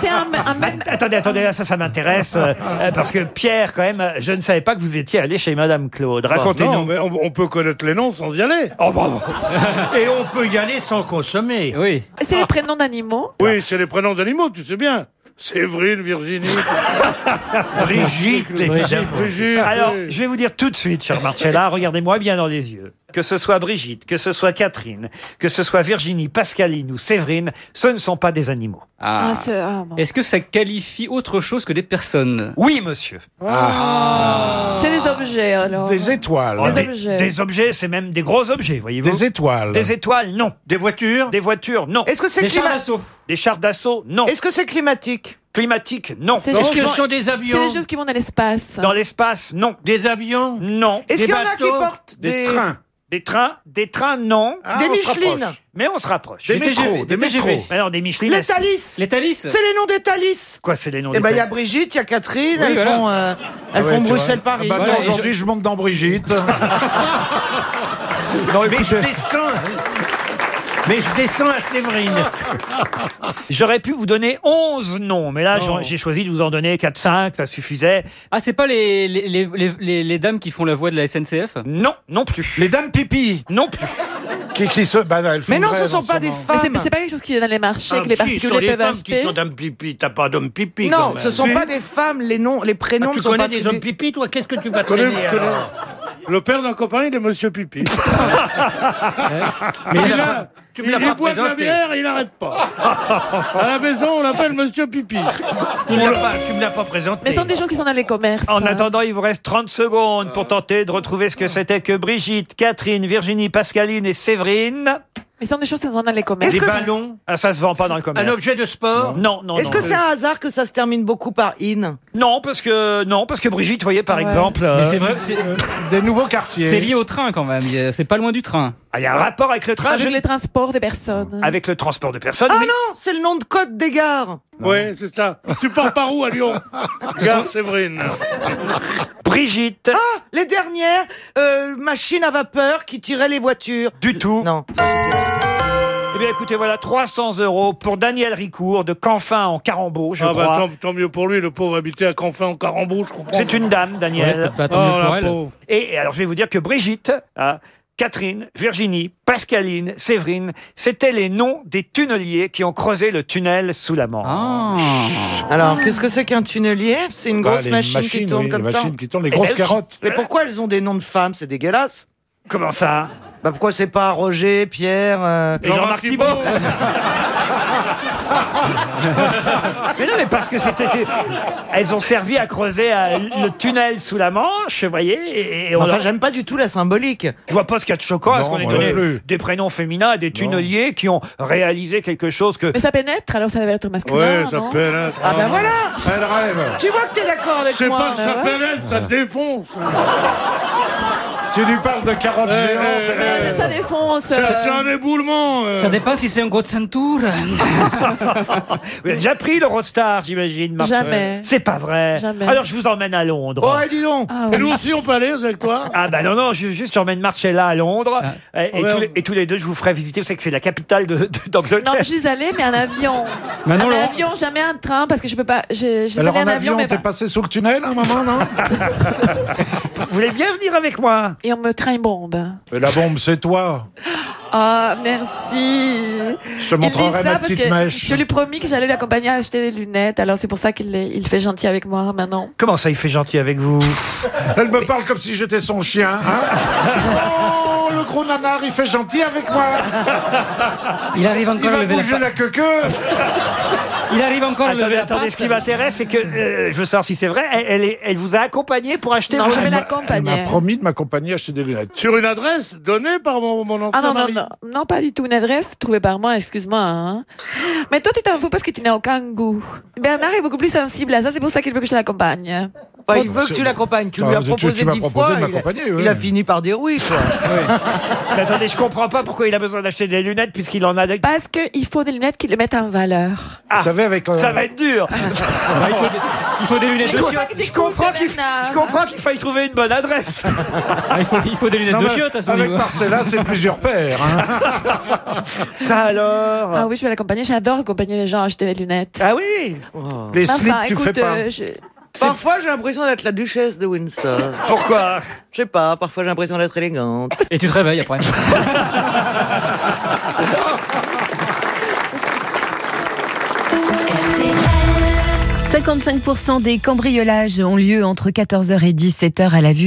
C'est un, un même. Attendez, attendez, là, ça, ça m'intéresse. euh, euh, parce que Pierre, quand même, je ne savais pas que vous étiez allé chez Madame Claude. Non, Racontez-nous. mais on, on peut connaître les noms sans y aller. Oh, bravo. <laughs> Et on peut y aller sans consommer. Oui. C'est les prénoms d'animaux Oui, c'est les prénoms d'animaux, tu sais bien. Séverine, Virginie. <laughs> Brigitte, évidemment. Brigitte. Alors, oui. je vais vous dire tout de suite, cher Marcella, regardez-moi bien dans les yeux. Que ce soit Brigitte, que ce soit Catherine, que ce soit Virginie, Pascaline ou Séverine, ce ne sont pas des animaux. Ah, c'est- ah, bon. Est-ce que ça qualifie autre chose que des personnes? Oui, monsieur. C'est des objets alors. Des étoiles. Des des, objets. des objets, c'est même des gros objets, voyez-vous. Des étoiles. Des étoiles, non. Des voitures Des voitures, non. Est-ce que c'est Des chars d'assaut Des chars d'assaut, non. Est-ce que c'est climatique? Climatique, non. C'est Est-ce juste que qui ce vont- sont des C'est des choses qui vont dans l'espace. Dans l'espace, non. Des avions? Non. Est-ce Des qu'il y en a qui bateaux? portent Des des, trains. Des trains, des trains, non. Ah, Des on se Michelin. rapproche. Mais on se rapproche. Des TGV, métros. Des des TGV. métros. Alors, des Michelin. Les Thalys Les Thalys C'est les noms des Thalys Quoi, c'est les noms Eh des ben, il y a Brigitte, il y a Catherine, Oui, elles voilà. font, euh, elles Ouais, font. Bruxelles-Paris. Ah bah, attends, et aujourd'hui, je monte dans Brigitte. <laughs> Non, Mais je descends. Mais je descends à Séverine. J'aurais pu vous donner 11 noms, mais là, j'en- j'ai choisi de vous en donner 4-5, ça suffisait. Ah, c'est pas les, les, les, les- les- les dames qui font la voix de la SNCF Non, non plus. Les dames pipi. Non plus. Qui, qui se. Bah, elles font Mais non, ce grève sont en pas des moment. Mais c'est- femmes. mais c'est pas quelque chose qui est dans les marchés Ah, que les si, ce sont particuliers des peuvent femmes acheter. qui sont d'hommes pipi. T'as pas d'hommes pipi Non, quand même. ce sont Si. pas des femmes, les noms, les prénoms Ah, ne sont connais pas des attribués. hommes pipi, toi? Qu'est-ce que tu vas Connais- traîner connais- alors Le père d'un copain, il est Monsieur Pipi. <laughs> Mais Il a- tu me il, boit de la bière, il n'arrête pas. à la maison, on l'appelle Monsieur Pipi. Tu me l'as pas, tu me l'as pas présenté. Mais ce sont des gens qui sont dans les commerces. En attendant, il vous reste 30 secondes pour tenter de retrouver ce que c'était que Brigitte, Catherine, Virginie, Pascaline et Séverine. Mais ce sont des choses qui sont dans les commerces. Des ballons. Ah, ça se vend pas dans le commerce. Un objet de sport Non, non, Est-ce non. que c'est un hasard que ça se termine beaucoup par in? Non, parce que non, parce que Brigitte, vous voyez par exemple. euh, Mais c'est vrai, c'est Des nouveaux <laughs> quartiers. c'est lié au train quand même. C'est pas loin du train. Ah, Il y a un rapport avec le train, Avec les transports des personnes. avec le transport de personnes. Ah mais- non, c'est le nom de code des gares. Oui, c'est ça. Tu pars par où à Lyon <laughs> Gare Séverine. Brigitte. Ah, les dernières euh, machines à vapeur qui tiraient les voitures. Du tout. Non. Eh bien, écoutez, voilà 300 euros pour Daniel Ricourt de Canfin en Carambeau, je Ah bah crois. tant, tant mieux pour lui, le pauvre habité à Canfin en Carambeau, je comprends. C'est une dame, Daniel. Ouais, t'as- bah, tant Oh, mieux pour la elle. pauvre. Et alors, je vais vous dire que Brigitte, hein, Catherine, Virginie, Pascaline, Séverine, c'était les noms des tunneliers qui ont creusé le tunnel sous la Manche. Ah. Alors, qu'est-ce que c'est qu'un tunnelier? C'est une Bah, grosse les machine, qui machines, tourne oui, comme les ça. machines qui tournent, les grosses carottes. Mais pourquoi elles ont des noms de femmes? C'est dégueulasse. Comment ça? Bah pourquoi c'est pas Roger, Pierre euh, Et Jean-Marc Thibault <laughs> Mais non, mais parce que c'était. Elles ont servi à creuser euh, le tunnel sous la Manche, vous voyez et, et on Enfin, leur- j'aime pas du tout la symbolique. Je vois pas ce qu'il y a de choquant à ce qu'on ait donné des prénoms féminins à des tunneliers qui ont réalisé quelque chose que. Mais ça pénètre, alors ça devait être masculin. Ouais, ça non pénètre. Ah ben voilà Elle rêve. Tu vois que t'es d'accord avec C'est moi pas que ça ouais. pénètre, ça défonce. <laughs> Tu lui parles de carottes Eh, géantes. elle Mais rêve. ça défonce. C'est un éboulement. euh. Ça dépend si c'est un gros de ceinture. <laughs> Vous avez déjà pris l'Eurostar, j'imagine, Marcel Jamais. C'est pas vrai. Jamais. Alors je vous emmène à Londres. Oh, dis donc Ah Et nous aussi, on peut aller avec toi Ah bah non, non, je, juste j'emmène Marcella à Londres Ah. et, et Ouais, tous les, on- et tous les deux je vous ferai visiter, vous savez que c'est la capitale de- de- d'Angleterre. Non, je suis allée, mais en avion. Manon, en Laurent. avion, jamais un train, parce que je peux pas. J'ai allé en en avion, mais t'es pas- passé sous le tunnel un moment, non? <laughs> Vous voulez bien venir avec moi? Et on me traîne bombe. Mais la bombe, c'est toi. <gasps> Ah, merci. Je te Il montrerai ma parce petite que mèche. Je lui promis que j'allais l'accompagner à acheter des lunettes, alors c'est pour ça qu'il est- il fait gentil avec moi maintenant. Comment ça, il fait gentil avec vous? <laughs> Elle me parle comme si j'étais son chien. Hein <laughs> oh, le gros nanar, il fait gentil avec moi. Il arrive Il encore à va lever la bouger patte. la queue <laughs> Il arrive encore à Attendez, lever la attendez, patte. ce qui m'intéresse, c'est que euh, je veux savoir si c'est vrai. Elle, elle, est- elle vous a accompagné pour acheter Non, vos je vais lunettes Elle m'a promis de m'accompagner à acheter des lunettes. Sur une adresse donnée par mon, mon ancien Ah non, non, mari. non, non, pas du tout. Une adresse trouvée par moi, excuse-moi. hein. Mais toi, tu t'en fous parce que tu n'as aucun goût. Bernard est beaucoup plus sensible à ça, c'est pour ça qu'il veut que je l'accompagne. Bah, Il veut que tu l'accompagnes. Tu lui as proposé dix fois. il a- Il, fini par dire oui, quoi. <laughs> Mais attendez, je comprends pas pourquoi il a besoin d'acheter des lunettes puisqu'il en a des... Parce qu'il faut des lunettes qui le mettent en valeur. Ah, Vous savez, avec. euh, ça va être dur. Ah, <laughs> il, faut des, il faut des lunettes Je de chiottes. Je comprends qu'il Bernard. je comprends qu'il faille trouver une bonne adresse. Ah, il, faut, il faut des lunettes non, de mais chiottes à son avec. Marcella, c'est plusieurs paires. hein. <laughs> Ça alors Ah oui, je vais l'accompagner. J'adore accompagner les gens à acheter des lunettes. Ah oui Les slips, tu fais pas. Parfois, j'ai l'impression d'être la duchesse de Windsor. <laughs> Pourquoi? Je sais pas, parfois j'ai l'impression d'être élégante. Et tu te réveilles après. 55% des cambriolages ont lieu entre 14h et 17h à la vue